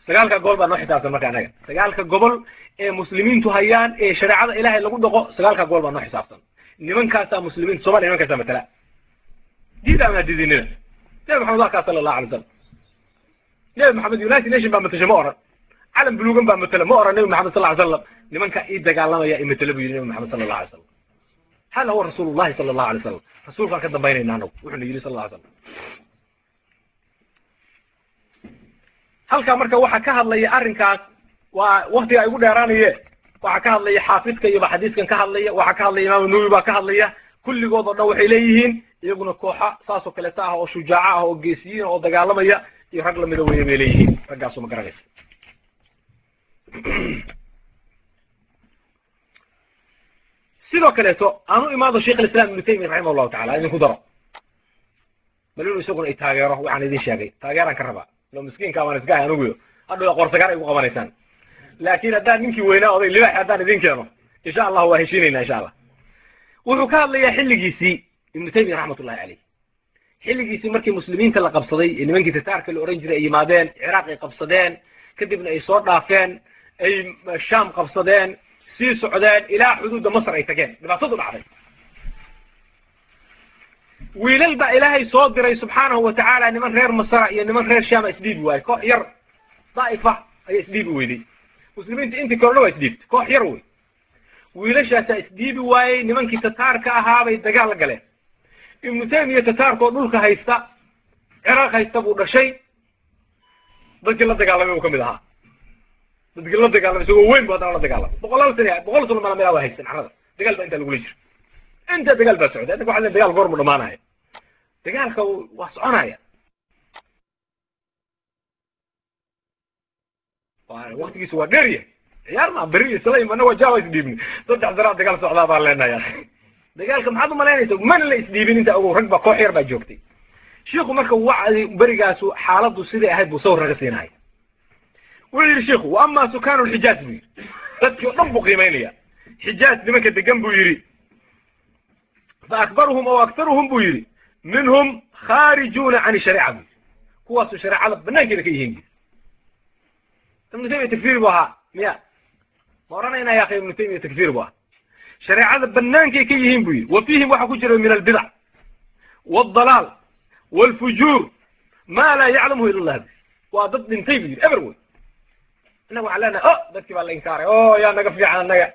sagaalka gobol baa noo xisaabsan marka anaga. Sagaalka gobol ee muslimiintu hayaan ee shareecada ilaahay lagu dhaqo sagaalka gobol baa noo xisaabsan nimankaasaa muslimiinta somaliya nimankaasaa matala diida ama diidinina nebi maxamed waa kaa sala allahu alay slam nebi maxamed united nation baa matasha ma oran calam buluugan baa matala. Ma oran nebi maxamed sal ly slam nimanka ii dagaalamaya i matala buu yidhi nebi maxamed sala alay slam hada huwa rasuulu llahi sala allahu alay slam rasuulkaan ka dambaynayna anagu wuxuuna yidhi sal ly slam halkaa marka waxaa ka hadlaya arrinkaas waa waktiga igu dheeraanaye waxaa ka hadlaya xaafidka iyoba xadiiskan ka hadlaya waxaa ka hadlaya imaamu nawowi baa ka hadlaya. Kulligood oo dhan waxay leeyihiin iyaguna kooxa saasoo kaleeta ah oo shujaaco ah oo geesiyiin oo dagaalamaya iyo rag lamida weeye bay leeyihiin. Raggaasu garanaysa sidoo kaleeto aan u imaado sheikh alislam ibnu taymiya raximah llahu tacala idinku daro. Bal inuu isaguna i taageero waxaan idin sheegay. Taageeraan ka rabaa. Lo miskiinka baan iska ahay anuguyo hadhow qorsagaar ay gu qabanaysaan laakiin haddaan ninkii weynaa oday libaaxi haddaan idin keeno insha allah waa heshiinayna insha allah. Wuxuu ka hadlayaa xilligiisii ibnu taymiya raxmat ullahi caleyh xilligiisii markii muslimiinta la qabsaday ee nimankii tataarka la odhan jiray ay yimaadeen ciraaq ay qabsadeen kadibna ay soo dhaafeen ay shaam qabsadeen sii socdeen ilaa xuduudda masr ay tageen. Dhibaatadu dhacday. Wiilal baa ilaahay soo diray subxaanahu wa tacaala niman reer masra iyo niman reer shaama isdhiibi waaye koox yar daa'ifa ayaa isdhiibi weyday muslimiinta intii kalena waa isdhiibtay koox yar wey wiilashaasaa isdhiibi waayey nimankii tataarka ahaabay dagaal la galeen. Ibnu taymiya tataarkoo dhulka haysta ciraaq haysta buu dhashay. Dadkii la dagaalamay uu ka mid ahaa dadkii la dagaalamay isagoo weyn bu haddana la dagaalamay boqolaal sana boqol sano mala meelaa waa carrada dagaal baa intaa lagula jira inta dagaal baa socday. Adinka waxaa dagaal goormu dhamaanaya. Dagaalka waa soconaya. Waktigiisu waa dheerya ciyaar maa beri iyo shalay ana waa java isdhiibni saddex sanaa dagaal socdaa baan leenaya dagaalka maxaad umalaynaysa mana la isdhiibin inta ogow rag baa koox yar baa joogtay. Shiiku marka wacdi berigaasu xaaladdu siday ahayd buu sawir naga siinaya wuxuu yidhi shiiku wa ama sukaanu lxijaaz buu yidhi dadkii o dhan buu qiimaynaya xijaaz nimanka degan buu yidhi faakbaruhum aw aktaruhum buu yidhi minhum kharijuuna can shariica buu yidhi kuwaasu shareecada banaankeeda ka yihiin bu ibnu taymiya takfir bu ahaa miya ma odhanayna akhi ibnu taymiya takfir bu ahaa shareecada banaankay ka yihiin buu yidhi wa fiihim waxaa ku jira min albidac wاldalaal wاlfujuur ma laa yaclamuhu ila llah bu waa dad dhintay bu yidhi eber wey innaga waxaan leenahay o dadkii baa la inkaaray. O yaa naga fiican annaga.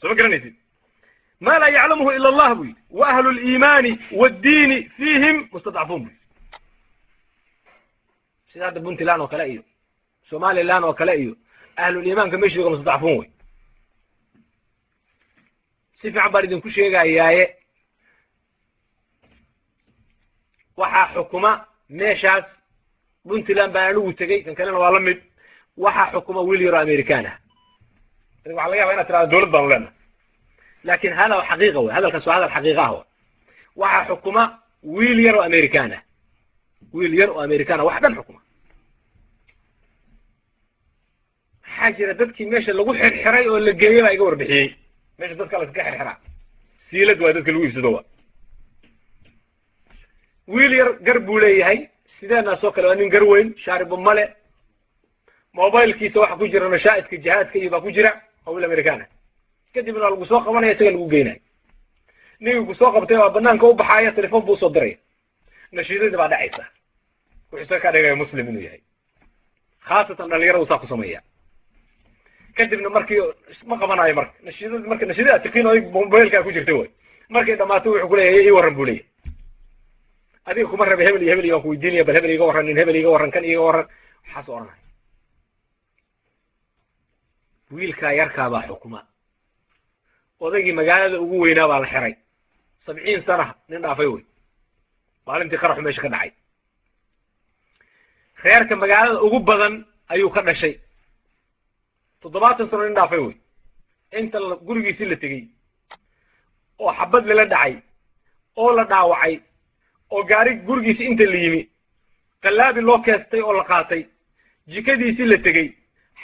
Soo ma garanaysid? Ma laa yaclamuhu ila allah buu yidhi. Wa ahlu liimaani wاddiini fiihim mustadcafuun bu yidhi. Sida hadda puntland oo kale iyo somaliland oo kale iyo ahluliimaanka meeshooga mustadcafuun wey si fiican baan idinku sheegayaaye waxaa xukuma meeshaas. Puntland baan anigu tegey kan kalena waa la mid waxaa xukuma wiil yaroo american ah. Waxa laga yaba inad tirahdo dowlad baanu leenahay. Lakin hada xaqiiqa wey hadalkaas waa hadal xaqiiqa ah waxaa xukuma wiil yar oo american ah. Wiil yar oo american ah wax dhan xukuma. Maxaa jira dadkii meesha lagu xirxiray oo la geeyey baa iga warbixiyey. Meesha dadka laska xirxiraa siilad waa dadka lagu iibsado wiil yar gar buu leeyahay. Sideenaas oo kale waa nin gar weyn shaaribo male mobilkiisa waxa ku jira nashaa'idka jihaadka iyo baa ku jira waa wiil american ah kadibna waa lagu soo qabanaya isaga lagu geynaya ninkii ku soo qabtay baa banaanka u baxaaya telefon buu u soo diraya nashiidadii baa dhacaysa. Wuxuu isaga ka dhigaya muslim inuu yahay. Khaasatan dhalinyaradu saa ku sameeya kadibna markii ma qabanayo marka nashiidadii marka nashiidada tiqiin oo mobilkaa ku jirta way. Markay dhamaato wuxuu ku leeyahay ii warran buu leeyahay. Adiga kuma rabe hebel iyo hebel iyo waan ku weydiinaya bal hebel iga warran nin hebel iga warran kan iga warran. Waxaas odhanaya wiilkaa yarkaa baa xukuma. Odaygii magaalada ugu weynaa baa la xiray. Sabciin sana nin dhaafay wey. Maalintii qaraxu meesha ka dhacay. Reerka magaalada ugu badan ayuu ka dhashay. Toddobaatan sano nin dhaafay wey. Inta gurigiisii la tegey. Oo xabad lala dhacay. Oo la dhaawacay. Oo gaari gurigiisi inta la yimi. Qallaabi loo keestay oo la qaatay. Jikadiisii la tegey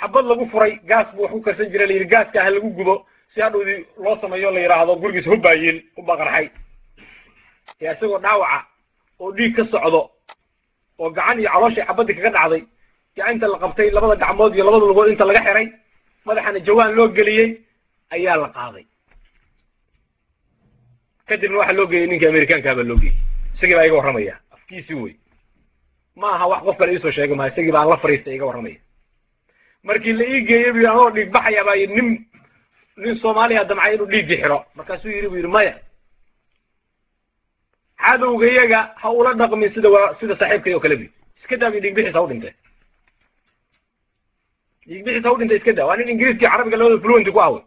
xabad lagu furay gaas buu wax ku karsan jira la yidhi gaaskaa ha lagu gubo. Si hadhowdii loo sameeyo la yidhaahdo gurigiis hubbaayeen hubba qarxay. Ee isagoo dhaawaca oo dhiig ka socdo oo gacan iyo calooshii xabaddii kaga dhacday gacinta la qabtay labada gacmood iyo labada lugood inta laga xiray madaxana jawaan loo geliyey ayaa la qaaday. Kadibna waxaa loo geeyey ninkii amerikaankaa baa loo geeyey. Isagii baa iga warramaya afkiisii wey ma aha wax qof kale iisoo sheegay maa isagii baan la fariistay iga warramaya markii la ii geeyey bu anoo dhiig baxaya baa nin nin soomaaliya damcay inuu dhiiggii xidho markaasuu yidhi bu yidhi maya cadowgayaga ha ula dhaqmin sida wa sida saaxiibkay oo kale bu iska daa bi dhiig bixiis ha u dhintay. Dhiig bixiis ha u dhintay iska daa. Waa nin ingiriiskii carabiga labada fluenty ku ah wey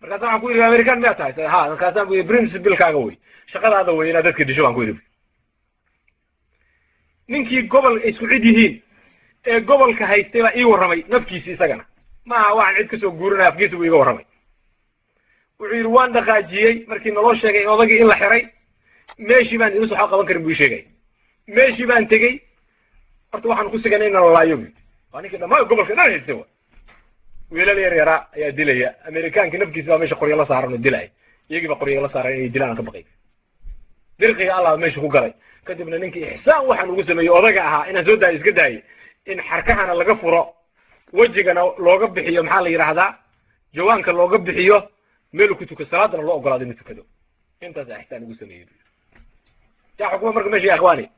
markaasa waxaan ku yidhi american miyaa tahay. Ha markaasaan bu yidhi principalkaaga wey. Shaqadaada wey inaad dadka disho baan ku yidhi. Ninkii gobol ay isku cid yihiin ee gobolka haystay baa ii warramay nafkiisi isagana. Ma aha waxaan cid ka soo guurinaya afkiisa buu iga warramay. Wuxuu yidhi waan dhaqaajiyey markii naloo sheegay odagii in la xiray meeshii baan inus waxba qaban karin buu ii sheegay. Meeshii baan tegey horta waxaan ku siganay in la laayo bu waa ninkii dhammaan gobolka dhan haystay wa. Wiilal yar yaraa ayaa dilaya. Amerikaanka nafkiisa baa meesha qoryo la saaran oo dilaya iyagii baa qoryo la saaran inay dilaan aan ka baqay. Dirqiga allah meesha ku galay. Kadibna ninkii ixsaan waxaan ugu sameeyey odaga ahaa inaan soo daayo iska daayey in xarkahana laga furo. Wejigana looga bixiyo maxaa la yidhaahdaa jawaanka looga bixiyo meelu ku tuko salaadana loo ogolaado inuu tukado. Intaasaa ixsaan ugu sameeyey yaa xukuma marka meesha ya ikhwaani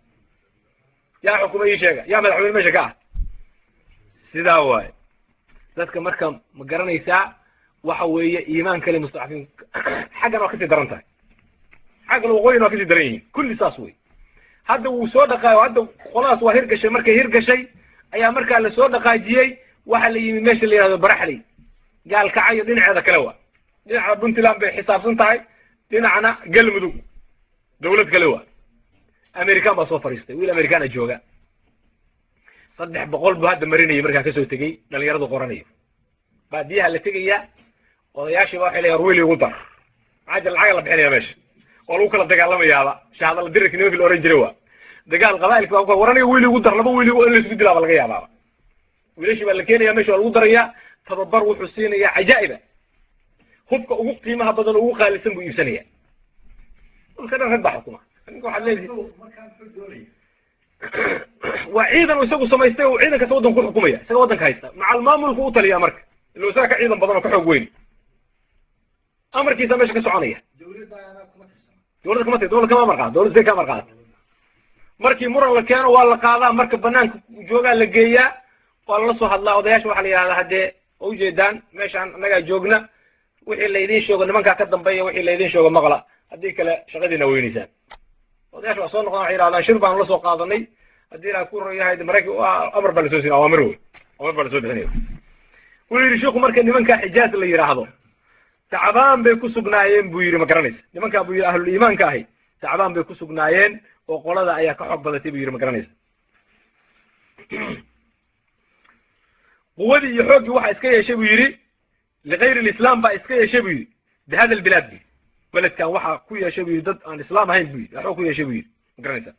yaa xukuma ii sheega. Yaa madaxweyne meesha ka ah. Sidaa waaye. Dadka marka ma garanaysaa waxa weeye iimaan kale mustadafiin xaggan waa ka sii daran tahay. Xaggan waqooyin waa ka sii daran yihiin. Kulli saas wey hadda wuu soo dhaqaayo hadda qoladaas waa hirgashay markay hirgashay ayaa markaa la soo dhaqaajiyey. Waxa la yimi meesha la yihahdo baraxley gaalkacayo dhinaceeda kale waa. Dhinaca puntland bay xisaabsan tahay. Dhinacna galmudug dawlad kale waa. American baa soo fadhiistay wiil americana jooga. Saddex boqol buu hadda marinayay markaa ka soo tegey. Dhalinyaradu qoranayo baadiyaha la tegaya odayaashiiba waxay leeyahan wiil igu dar. Jira lacaga la bixinaya meesha. Waa lagu kala dagaalamayaaba. Shahadala dirirka nimankii la ohan jiray waa dagaal qabaa'ilka baa waranayo wiil igu dar laba wiil in la isku dilaaba laga yaabaaba wiilashii baa la keenaya meesha waa lagu darayaa tababar wuxuu siinayaa cajaa'iba. Hubka ugu qiimaha badan oo ugu qaalisan buu iibsanaya dhulka dhan rag baa xukuma. Ninka waxaad leedihi waa ciidan isagu samaystay oo ciidan kasta waddanka ku xukumaya. Isaga waddanka haysta. Macal maamulku u taliyaa marka. Ilo isaga ka ciidan badan oo ka xoog weyn. Amarkiisa meesha ka soconaya. Dowladda kama tir dowladda kama amar qaada dowladda see ka amar qaadata markii muran la keeno waa la qaadaa. Marka banaanka joogaa la geeyaa waa lala soo hadlaa odayaasha. Waxaa la yidhahdaa haddee oo ujeedaan meeshaan annagaa joogna. Wixii laydin sheego nimankaa ka dambeeya wixii laydin sheego maqla haddii kale shaqadiina weynaysaan. Odayaasha waa soo noqon waxay yidhahdaan shir baanu la soo qaadanay. Haddii ilaa ku yahay maraykan amar baa la soo siin awaamir wey awaamir baa la soo bixinaya. Wuxuu yidhi sheikhu marka nimankaa xijaaz la yidhaahdo tacbaan bay ku sugnaayeen buu yidhi ma garanaysa. Nimankaa buu yidhi ahlul iimaanka ahi tacbaan bay ku sugnaayeen oo qolada ayaa ka xoog badatay buu yidhi ma garanaysa. Quwadii iyo xooggii waxa iska yeeshay buu yidhi ligayri lislaam baa iska yeeshay buu yidhi bihada albilaad bu beledkan waxaa ku yeeshay buu yidhi dad aan islaam ahayn buu yidhi waxuu ku yeeshay buu yidhi ma garanaysa.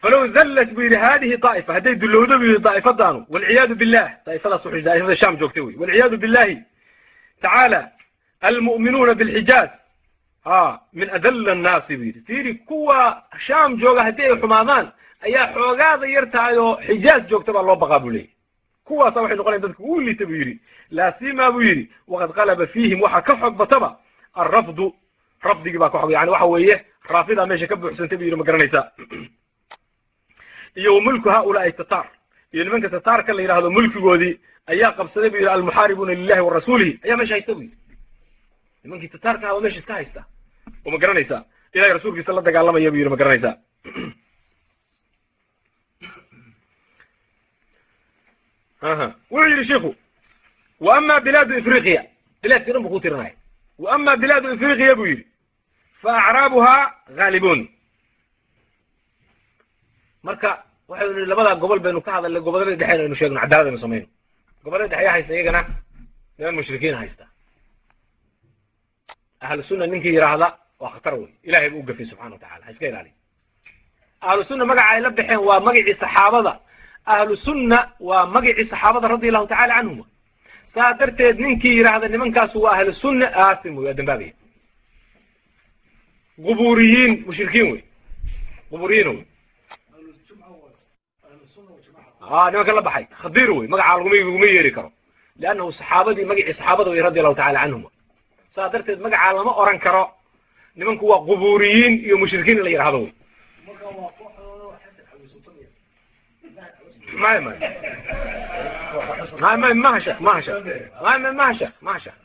Falow dallat buu yidhi hadihi daa'ifa hadday dullowdo buu yidhi daa'ifadaanu walciyaadu billah daa'ifadaas daa'ifada shaam joogtay wey walciyaadu billahi tacaala almu'minuuna bilxijaaz min adalla annaasi buu yidhi. Fiiri kuwa shaam jooga haddii ay xumaadaan ayaa xoogaada yar tahay oo joogta baa loo baqaa buu leeyahy kuwaasa waxay noqonayan dadka ugu liita buu yidhi. Laasima buu yidhi waqad qalaba fiihim waxaa ka xoog bataba alrafdu rafdigii baa ka xog yani waxa weeye raafidaa meesha ka buuxsantay buu yidhi ma garanaysaa iyo wa mulku haulaai tataar iyo nimanka tataarka la yidhahdo mulkigoodii ayaa qabsaday buu yidhi almuxaaribuuna lilahi wa rasuulihi ayaa meesha haysta buu yidhi. Nimankii tataarka ahaa meesha iska haysta oo ma garanaysaa ilahay rasuulkiisa la dagaalamaya buu yidhi ma garanaysaa wuxuu yidhi shiku wa ama bilaadu ifriqiya. Bilaadkii dhan bu ku tirinaya wa ama bilaadu ifriqiya buu yidhi fa acraabuhaa haalibuun marka waxaynu nihi labadaa gobol baynu ka hadalnay gobollada dhexeyn aynu sheegno cadaalad aynu samayno gobollada dhexya haysta iyagana. Niman mushrikiin haysta ahlu sunna ninkii yidhaahda waa khatar wey ilahay bu u gafay subxana wa tacala ha iska ilaaliya ahlu sunna magaca ay la baxeen waa magacii saxaabada ahlu sunna waa magacii saxaabada radi allahu tacala canhuma saa darteed ninkii yidhaahda nimankaasu waa ahlu sunna aasim wey waa dambaabaya quburiyiin mushrikiin wey quburiyiin wey a nimanka la baxay khadiir wey magacaa laguma yeeri karo liannahu saxaabadii magacii saxaabada wey radi allahu tacala canhuma saa darteed magacaa lama oran karo. Nimanku waa quburiyiin iyo mushrikiin in la yidhahdo wey maya maya maya maya maha shek maha shek maya maya maha shek maha shek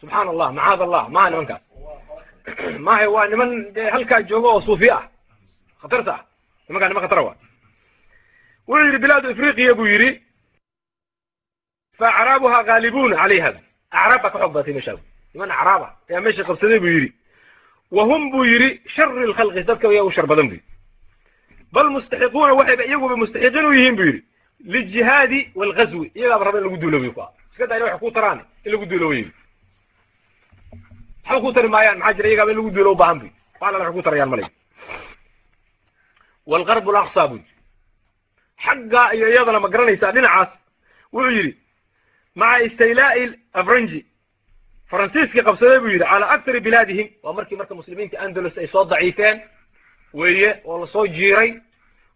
subxaana allah macaad allah maha nimankaas maha waa niman dee halkaa jooga oo suufi ah. Khatarta ah. Nimankaa niman khatara waa. Wuxuu yidhi bilaadu ifriqiya buu yidhi. Fa acraabuha ghaalibuuna calayha acraab baa ka xoog badatay meeshaa niman acraab ah ayaa meesha qabsaday buu yidhi. Wa hum buu yidhi shari lkhalqi dadka ayaa u shar badan buu yidhi. Bal mustaxiquuna waxayba iyaguba mustaxiqiin u yihiin buu yidhi. Liljihaadi waalghazwi iyagaaba raba in lagu duulo wy kua iska dayna waxay ku taraan in lagu duulo wey waxba ku tari maayaan maxaa jira iyagaaba in lagu duulo u baahan buy wax lala waxay ku tarayaan malay waalgarb alaqsa yidhi. Xaggaa iyo iyadana ma garanaysaa dhinacaas wuxuu yidhi. Maca istaylaa'i afranji faransiiskii qabsaday buu yidhi calaa aktari bilaadihim. Waa markii marka muslimiinta andalus ay soo daciifeen weeye oo la soo jiiray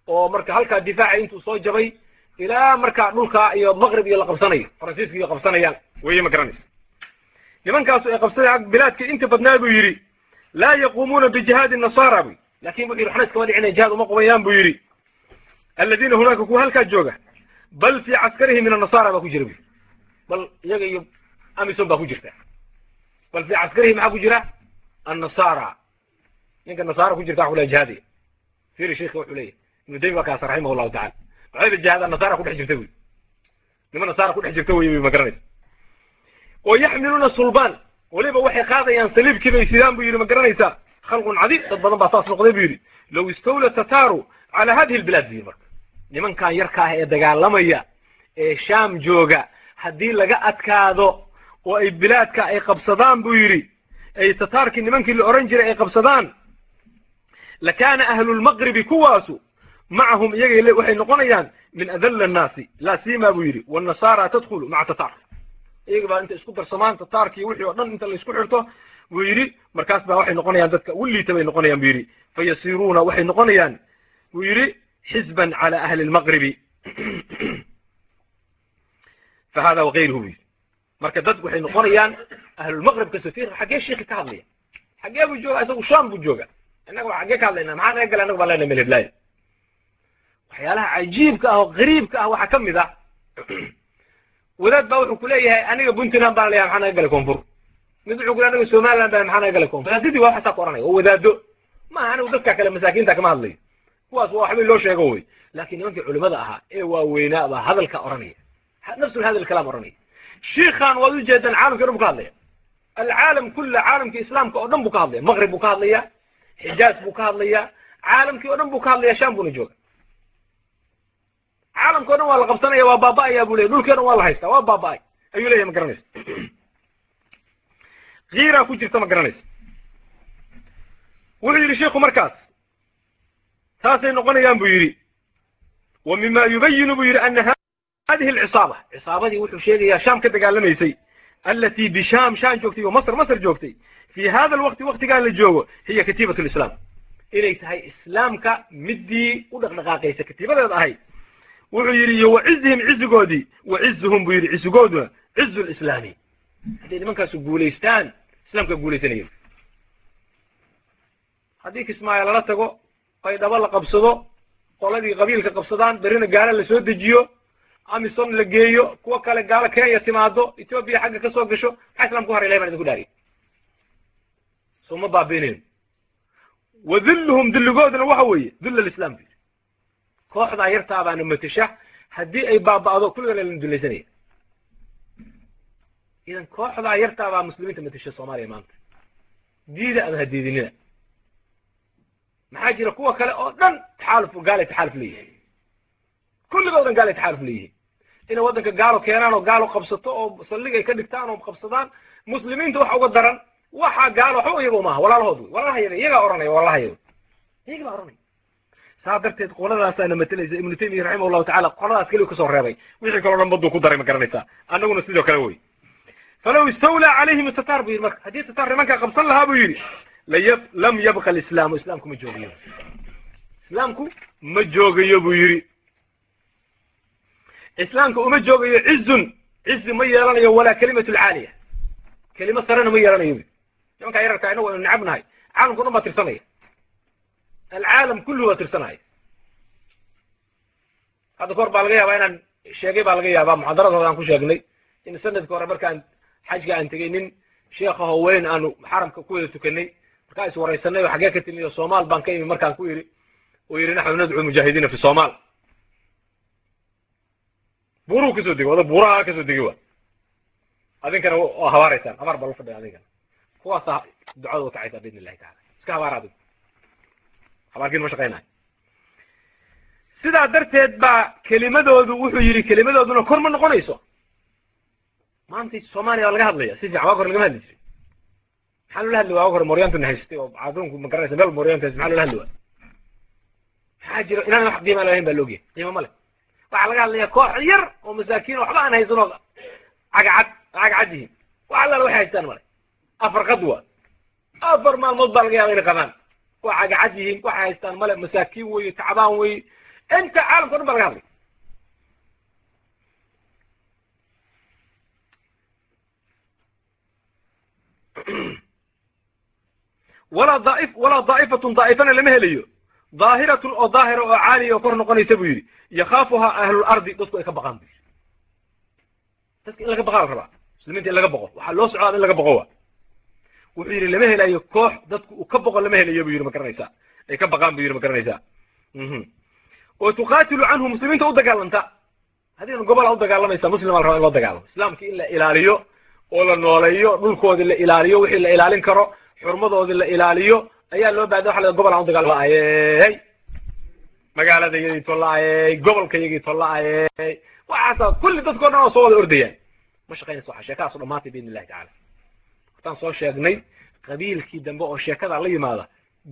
oo marka halkaa difaaca intuu soo jabay ilaa markaa dhulkaa iyo maqrib iyo la qabsanayo faransiiska iyo qabsanayaan weeye ma garanaysa nimankaasu ay qabsadeen bilaadka inta badnaa buu yidhi laa yaquumuuna bijihaadi nasaara buy laakiin wuxu yidhi waxna iskama dhicina jihaad uma qabayaan buu yidhi. Aladiina hunaaka kuwa halkaa jooga bal fii caskarihi min anasara baa ku jira buy bal iyaga iyo amison baa ku jirta bal fii caskarihi maxaa ku jira? Annasara ninka nasaara ku jirta wa kula jihaadaya firi sheikhi wuxuu leeyahy ibnu taymi waa kaasa raximah llahu tacala waxayba jihaada nasaara kudhex jirta buy nima nasaara kudhex jirta wey ma garanaysa. Oo yaxmiluuna sulbaan. Weliba waxay qaadayaan saliibkii bay sidaan buu yidhi ma garanaysaa khalqun cadiim. Dad badan baa saas noqday buu yidhi. Low istawla tataaru calaa hadihi lbilaad bu yidhi marka. Nimankan yarka ah ee dagaalamaya ee shaam jooga haddii laga adkaado oo ay bilaadka ay qabsadaan buu yidhi. Ay tataarkii nimankii la ohan jiray ay qabsadaan. Lakaana ahlu lmaqribi kuwaasu macahum iyaga waxay noqonayaan min adalla annaasi. Laa sima buu yidhi wannasara tadkhulu maca tataar iyaga baa inta isku darsamaan tataarkii wixii oo dhan inta la isku xirto buu yidhi markaas baa waxay noqonayaan dadka ugu liita bay noqonayaan buu yidhi. Fayasiruuna waxay noqonayaan buu yidhi xizban cala ahli lmaqribi fa hada wagayruhu buu yidhi marka dad waxay noqonayaan ahlulmaqribka safir xaggee sheikhi ka hadlaya. Xaggee buu jooga isagu sham buu jooga. Innaga waa xaggee ka hadlayna maxaa naga gala annaga baan lena melheblaayo waxyaalaha cajiibka ah oo gariibka ah waxaa ka mid ah wadaad baa wuxuu ku leeyahay aniga puntland baan leeyahay maxaa naga galay koonfur. Mid wuxuu ku leey aniga somaliland baa maxaa naga galay koonfur. Wadaadadii waa waxaasaa ku oranaya oo wadaado maaha anigu dadka kale masaakiinta kama hadlayo. Kuwaas waa waxbay loo sheego wey. Laakiin nimankii culimada ahaa ee waaweynaa hadalka oranaya. Nafsul hada alkalaam oranaya shiikhan waad u jeedaan caalamki o dhan bu ka hadlaya alcaalam kulla caalamka islaamka oo dhan buu ka hadlaya. Maqrib buu ka hadlaya xijaaz buu ka hadlaya caalamkii o dhan buu ka hadlaya sham buuna jooga. Caalamka o dhan waa la qabsanaya waa baaba'aya bu leya dhulkii o dhan waa la haystaa waa baaba'ay. Ayuu leyahy ma garanaysa. Kiiraa ku jirta ma garanaysa. Wuxuu yidhi shiiku markaas. Saasay noqonayaan buu yidhi. Wa mima yubayinu buu yidhi hadihi alcisaaba cisaabadii wuxuu sheegayaa shaam ka dagaalamaysay alatii bishaam shaam joogtay oo masr masr joogtay fii hada alwaqti waktigaan la joogo hiya katiibat lislaam inay tahay islaamka midii u dhaqdhaqaaqaysa katiibadeed ahayd wuxuu yidhi iyo wa cizigoodii wa cizuhum buu yidhi cizigooduna cizu lislaami hadday nimankaasu guulaystaan islaamka guulaysanaya haddii kismaayo lala tago baydhabo la qabsado qoladii qabiilka qabsadaan berrina gaalo la soo dejiyo amison la geeyo kuwo kale gaalo kenya timaado etoobiya xagga ka soo gasho maxaa islamka ku haray ilahi baan idinku dhaariya soo ma baabiinayn wa dilluhum dilligooduna waxa weeye dull alislaam bu kooxdaa yartaa baana matasha haddii ay baaba'do kulligana lana dulaysanaya idan kooxdaa yartaa baa muslimiinta matasha soomaaliya maanta. Diida ama hadiidinina. Maxaa jira kuwa kale oo dhan taxaaluf gaalay taxaaluf leeyihiin kulligoo dhan gaalay taxaaluf leeyihiin inay waddanka gaalo keenaan oo gaalo qabsato oo saldhig ay ka dhigtaan oo qabsadaan muslimiinta waxa uga daran waxa gaalo waxba iyago maaha walaalahood wey walaalahayaga iyagaa ohanaya walaalahayaga iyaga baa ohanaya saa darteed qoladaasaana matelaysa ibnu taymiya raximah llahu tacala qoladaas keligu ka soo reebay. Wixii kaloo dhan baduu ku daray ma garanaysaa. Annaguna sidoo kale wey. Falow istawlaa calayhim tataar buu yidhi marka. Haddii tataar nimankaa qabsan lahaa buu yidhi lam yabqa alislaamu islaamku ma joogayo. Islaamku ma joogayo buu yidhi islaamka uma joogayo cizun cizi ma yeelanayo walaa kalimatu lcaaliya kelimo sarena ma yeelanayo. Nimankaa yararkaa inagu aynu necabnahay caalamka o dhan baa tirsanaya. Alcaalam kullu baa tirsanaya hadda kahor baa laga yaabaa inaan sheegay baa laga yaabaa muxadaradooda aan ku sheegnay in sanadka hore markaan xajka aan tegey nin sheekha hooweyn aanu xaramka ku wada tukanay markaa is waraysanay oo xaggee ka timi oo somaal baan ka imi markaan ku yidhi oo yidhi naxnu nadcu mujaahidiina fi somaal buuruhu ka soo degay wada buuraha ka soo degay wa. Adinkana waa habaaraysaan habaar baa la fadhiya adinkana kuwaasaa ducada utacaysaa biidn illahi tacala iska habaara adigu habaarkiin ma shaqaynayo sidaa darteed baa kelimadoodu wuxuu yidhi kelimadooduna kor ma noqonayso. Maanta soomaaliya waa laga hadlaya si fiican waa hore lagama hadli jirin. Maxaa loola hadli waa hore mooryaantuna haystay oo cadunku ma garanaysa meel mooryaantu haystay maxaa loola hadli waa maxaa jira? Inaan wax qiima lahayn baa loogiya qiima ma leh waxaa laga hadlaya koox yar oo masaakiin waxba aan haysan oo cagacad cagacad yihiin. Wax allaala waxay haystaan male afar qad waa. Afar maalmood baa laga yaaba inay qabaan. Waa cagacad yihiin waxay haystaan male masaakiin weeye tacbaan weeye. Inta caalamka o dhan ba laga hadlay. Walaa daaif walaa daa'ifatun daa'ifana lama helayo daahiratun oo daahira oo caaliya oo kor noqonaysa buu yidhi. Yakhaafuhaa ahlulardi dadku ay ka baqaan bu yidhi. Dadka in laga baqaa la rabaa muslimiinta in laga baqo waxaa loo socdaa in laga baqo wa wuxuu yidhi lama helayo koox dadku uu ka baqo lama helayo buu yidhi ma garanaysaa. Ay ka baqaan buu yidhi ma garanaysaa. Oo tuqaatilu canhu muslimiinta u dagaalanta. Haddii gobolaa u dagaalamaysa muslima la rabaa in loo dagaalamo. Islaamkii in la ilaaliyo oo la nooleeyo dhulkoodii la ilaaliyo wixii la ilaalin karo xurmadoodii la ilaaliyo ayaa loo baahda waxa la gobol aan u dagaalamaayey magaalada iyagii tollaayey gobolka iyagii tollaayey waxaasa kulli dadkao dhan oo soo wada ordayaan. Ma shaqaynaysa waxa sheekadaas o dhamaatay biidn illahi tacala hortaan soo sheegnay qabiilkii dambe oo sheekada la yimaada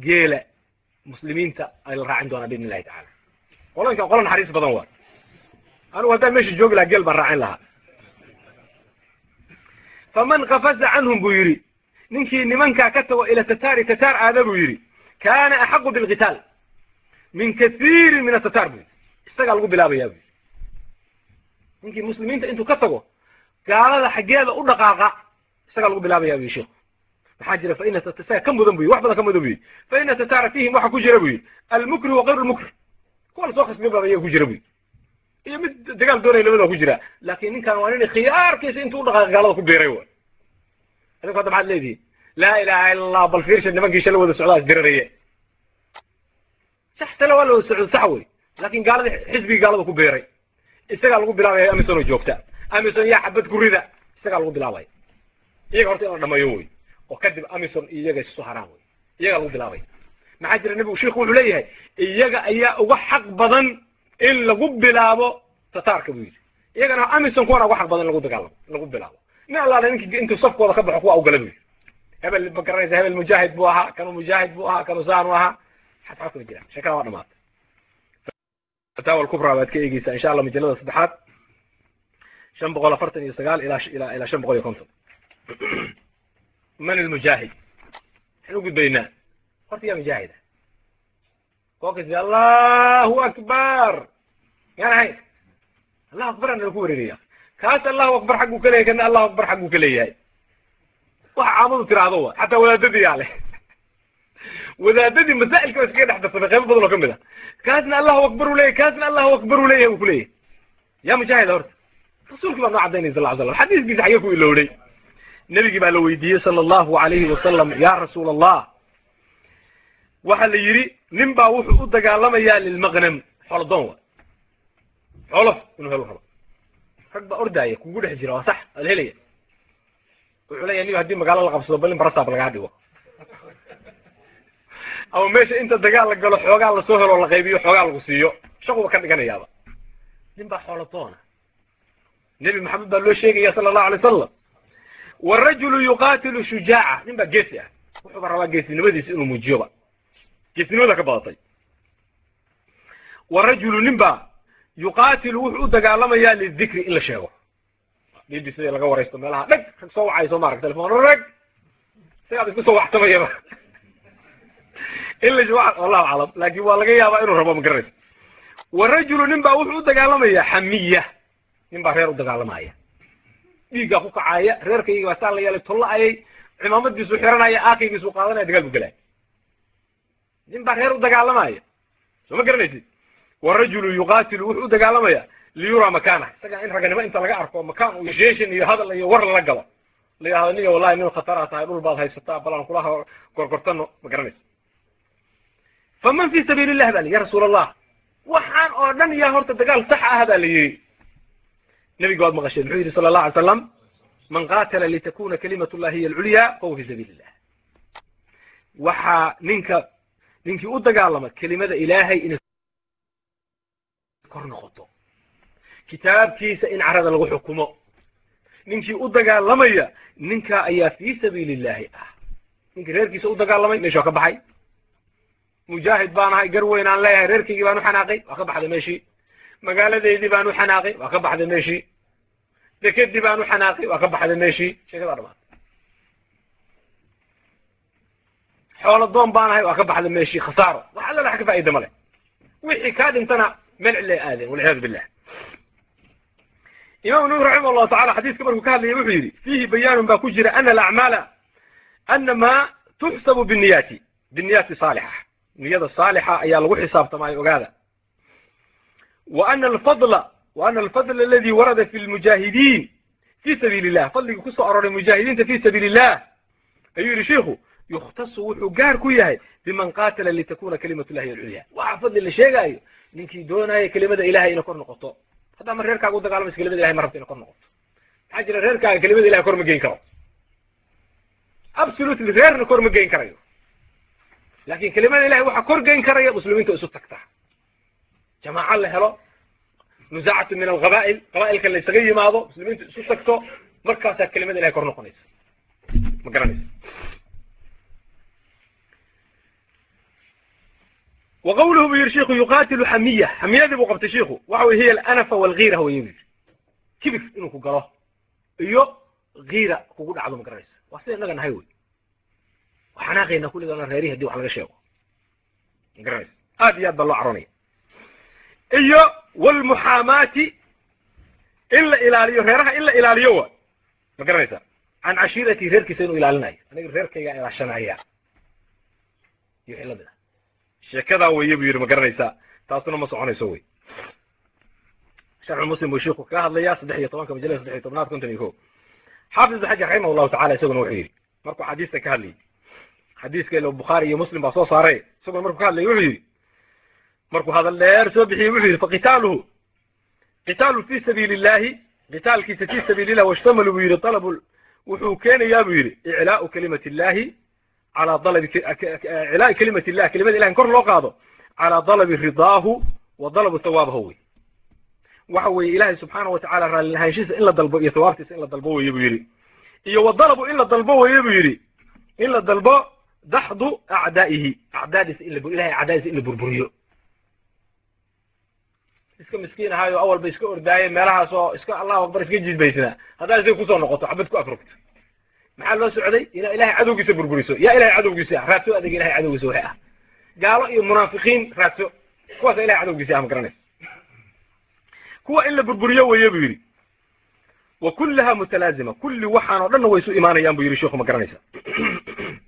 geela muslimiinta ay la raacin doonaa biidn illahi tacala qolankan qola naxariis badan waa. Anigu haddaan meesha joogi lahaa geel baan raacin lahaa. Faman kafasa canhum buu yidhi ninkii nimankaa ka tago ila tataari tataar aada buu yidhi kaana axaqu bilqitaal. Min kaiirin min atataar buu yidhi. Isagaa lagu bilaabayaa buu yidhi. Ninkii muslimiinta intuu ka tago gaalada xaggeeda u dhaqaaqa isagaa lagu bilaabaya bu yidhi sheikhu maxaa jira fa ina isaga ka mudan bu yidhi wax badan ka mudan bu yidhi. Fa ina tataara fiihim waxa ku jira bu yidhi. Almukri wa kayru lmukri kuwa la soo khasbay baa iyaga ku jira bu yidhi. Iyo mid dagaal doonaya labada ku jira. Laakin ninkan waa nin khiyaarkiisa intuu u dhaqaaqa gaalada ku biiray hadda maxaad leedihin laa ilaha ila allah bal fiirsha nimankii shala wada socdaa isdiriraye sax sala waa la wada socdo sax wey laakin gaaladii xisbigii gaalada ku biiray isagaa lagu bilaabaya amison oo joogta amison yaa xabad ku rida isagaa lagu bilaabaya iyaga horta in la dhameeyo wey oo kadib amison iyaga isu haraan wey iyagaa lagu bilaabaya maxaa jira nebigu shiku wuxuu leeyahay iyaga ayaa uga xaq badan in lagu bilaabo tataarka buu yidhi iyagana amison kuwana uga xaq badan in lagu bilaabo nin ninkii intuu safkooda ka baxo kuwa yidhi hebel ma garanaysa hebel mujaahid buu ahaa kanu mujaahid buu ahaa kanu saanu ahaa xasxaa kuma jira sheekada waa dhamaatay fataawa alkubra baad ka eegeysaa insha allah majalada saddexaad shan boqol afartan iyo sagaal ilaa ilaa shan boqol iyo konton man almujaahid waxaan u gudbaynaa horta yaa mujaahida kuwa kasi allahu akbar yaan ahayn allahu akbar ana laku wareeraya kaas allahu akbar xagguu ka leeyahay kana allahu akbar xagguu ka leeyahay. Waxa caamadu tiraahdo wa xataa wadaadadii yaa leh. Wadaadadii masaa'ilka ba iskaga dhex darsamay qaybo badan oo ka mid a kaasna allahu akbar u leeyahy kaasna allahu akbar u leeyahay uu ku leeyahay. Yaa mujaahida horta. Rasuulkii baa noo cadaynay sal ly slam xadiiskiisa xagee ku ilowday. Nebigii baa la weydiiyey sala allahu alayhi wasalam ya rasuul allah waxa la yidhi nin baa wuxuu u dagaalamayaa lilmaqnam xoolodoon wa xoolof inuu helo rabo rag baa ordaaya kugu dhex jira waa sax waa la helaya. Wuxuu leeyahay nin haddii magaalo la qabsado bal in barasaab lagaa dhigo. Ama meesha inta dagaal la galo xoogaa la soo helo la qaybiyo xoogaa lagu siiyo. Shaquba ka dhiganayaaba. Nin baa xoolo doona. Nebi maxamed baa loo sheegaya sala allahu alay wasalam warajulu yuqaatilu shujaaca. Nin baa geesi ah. Wuxuuba rabaa geesinimadiisa inuu muujiyoba geesinimada ka badatay. Warajulu nin baa yuqaatilu wuxuu u dagaalamayaa lidikri in la sheego. B c laga waraysto meelaha? Dheg rag soo wacay soo maarag telefon rag isagaad isku soo waxtamayaba in la wallahu aclam. Laakin waa laga yaabaa inuu rabo ma garanaysa warajulu nin baa wuxuu u dagaalamayaa xamiya. Nin baa reer u dagaalamaya. Dhiiggaa ku kacaaya reerkaygi baa saa la yeelay tolla ayay cimaamadiisu xiranaya aakaygiisu qaadanaya dagaal bu gelaya nin baa reer u dagaalamaya. Soo ma garanaysid warajulu yuqaatilu wuxuu u dagaalamaya liyuraa makaanah isagaa in raganimo inta laga arko makaan uu sheeshan iyo hadal iyo war lala galo. La yidhahdo niga wallahi nin khataraa tahay dhul baad haysataa balaan kulaha gorgortano ma garanaysa faman fi sabiili illah ba li ya rasuul allah waxaan oo dhan yaa horta dagaal sax ah baa la yidhi. Nebiga waad maqasheen muxuu yidhi sala allah alay slam man qaatala litakuna kalimat llahi hiy alculyaa fahuwa fi sabiili illah waxaa ninka ninkii u dagaalama kelimada ilaahay inay kor noqoto. Kitaabkiisa in carada lagu xukumo. Ninkii u dagaalamaya ninkaa ayaa fii sabiili illaahi ah. Ninkii reerkiisa u dagaalamay meeshuu ka baxay. Mujaahid baan ahay gar weyn leeyahay reerkaygii baan u xanaaqay waa ka baxday meeshii. Magaaladeydii baan u xanaaqay waa ka baxday meeshii. Dekedii baan u xanaaqay waa ka baxday meeshii. Sheekadaa dhamaatay xoolo doon baan ahay waa ka baxday meeshii khasaaro. Wax alla wax ka faa'iida ma leh. Wixii kaa dhintana mel cille aadeen walciyaadu billah imam nawi raximah allahu tacala xadiiska markuu ka hadlayay wuxuu yidhi fiihi bayaanun baa ku jira ana alacmaala anamaa tuxsabu binniyaati binniyaati saalixa niyada saalixa ayaa lagu xisaabtamaayo ogaada wa ana alfadla wa ana alfadla aladi warada fi lmujaahidiin fi sabiili illah fadligii ku soo arooray mujaahidiinta fi sabiili illah ayuu yidhi shiikhu yukhtasu wuxuu gaar ku yahay biman qaatala litakuna kalimat llahi alculya waxaa fadli la sheegaayo ninkii doonaya kelimada ilahay inay kor noqoto. Haddaa ma reerkaaga u dagaalamaysa kelimada ilahay ma rabta inay kor noqoto. Maxaa jira reerkaaga kelimada ilahay kor ma geyn karo? Absolutely reerna kor ma geyn karayo. Laakin kelimada ilahay waxaa kor geyn karaya muslimiinta isu tagta. Jamaaca la helo nusaacatu min alqaba'il qaba'ilka la isaga yimaado muslimiintu isu tagto markaasaa kelimada ilahay kor noqonaysa. Ma garanaysa wa qawluhu buu yidhi shiku yuqaatilu xamiya xamiyadii buu qabtay shiku waxa wey hiya alanafa walgiira bu yidhi kibir inuu ku galo iyo giira kugu dhacdo ma garanaysa waa sida innaga nahay wey waa xanaaqayna kulligana reerihi haddii wax laga sheego ma garanaysa aad iyo aad baa loo caronaya iyo wlmuxaamaati in la ilaaliyo reeraha in la ilaaliyo wa ma garanaysa can cashiirati reerkiisa inuu ilaalinayo aniga reerkaygaa sheekadaa weeye buu yidhi ma garanaysaa taasuna ma soconayso wey. Sharxu muslim buu shiiku kaga hadlayaa saddex iyo tobanka majalada saddex iyo tobnaad konton iyo ko xaafid ibn xajar raximah llahu tacala isaguna wuxuu yidhi markuu xadiista ka hadlayay xadiiska ilo bukhaari iyo muslim baa soo saaray isaguna markuu ka hadlayay wuxuu yidhi markuu hadal dheer soo bixiyey wuxuu yidhi faqitaaluhu qitaalu fi sabiili illahi qitaalkiisa fi sabiili illah washtamalu buu yidhi talabu wuxuu keenayaa buu yidhi iclaau kalimati illahi calaa dalabi iclaai kalimati illah kelimada ilahi kor loo qaado calaa dalabi ridaahu wa dalabu thawaabahu wey waxa weeye ilaahay subxaana watacala raalli lahaanshiisa in la dalbo iyo thawaabtiisa in la dalbo weye buu yidhi iyo wa dalabu in la dalbo weye buu yidhi in la dalbo daxdu acdaa'ihi acdaadiisa in la ilahay acdaadiisa in la burburiyo iska miskiin ahaayo awalba iska ordaaye meelahaas oo iska allahu akbar iska jidbaysnaa haddaad isaga ku soo noqoto xabad ku afrogto maxaa loo socday? Inaa ilahay cadowgiisa burburiso. Yaa ilahay cadowgiisa ah. Raadso adeeg ilahay cadowgiisa waxay ah. Gaalo iyo munaafiqiin raadso. Kuwaasa ilahay cadowgiisa ah ma garanaysa kuwa in la burburiyo weeye buu yidhi. Wa kullaha mutalaazima. Kulli waxaan oo dhanna way isu imaanayaan buu yidhi sheikhu ma garanaysa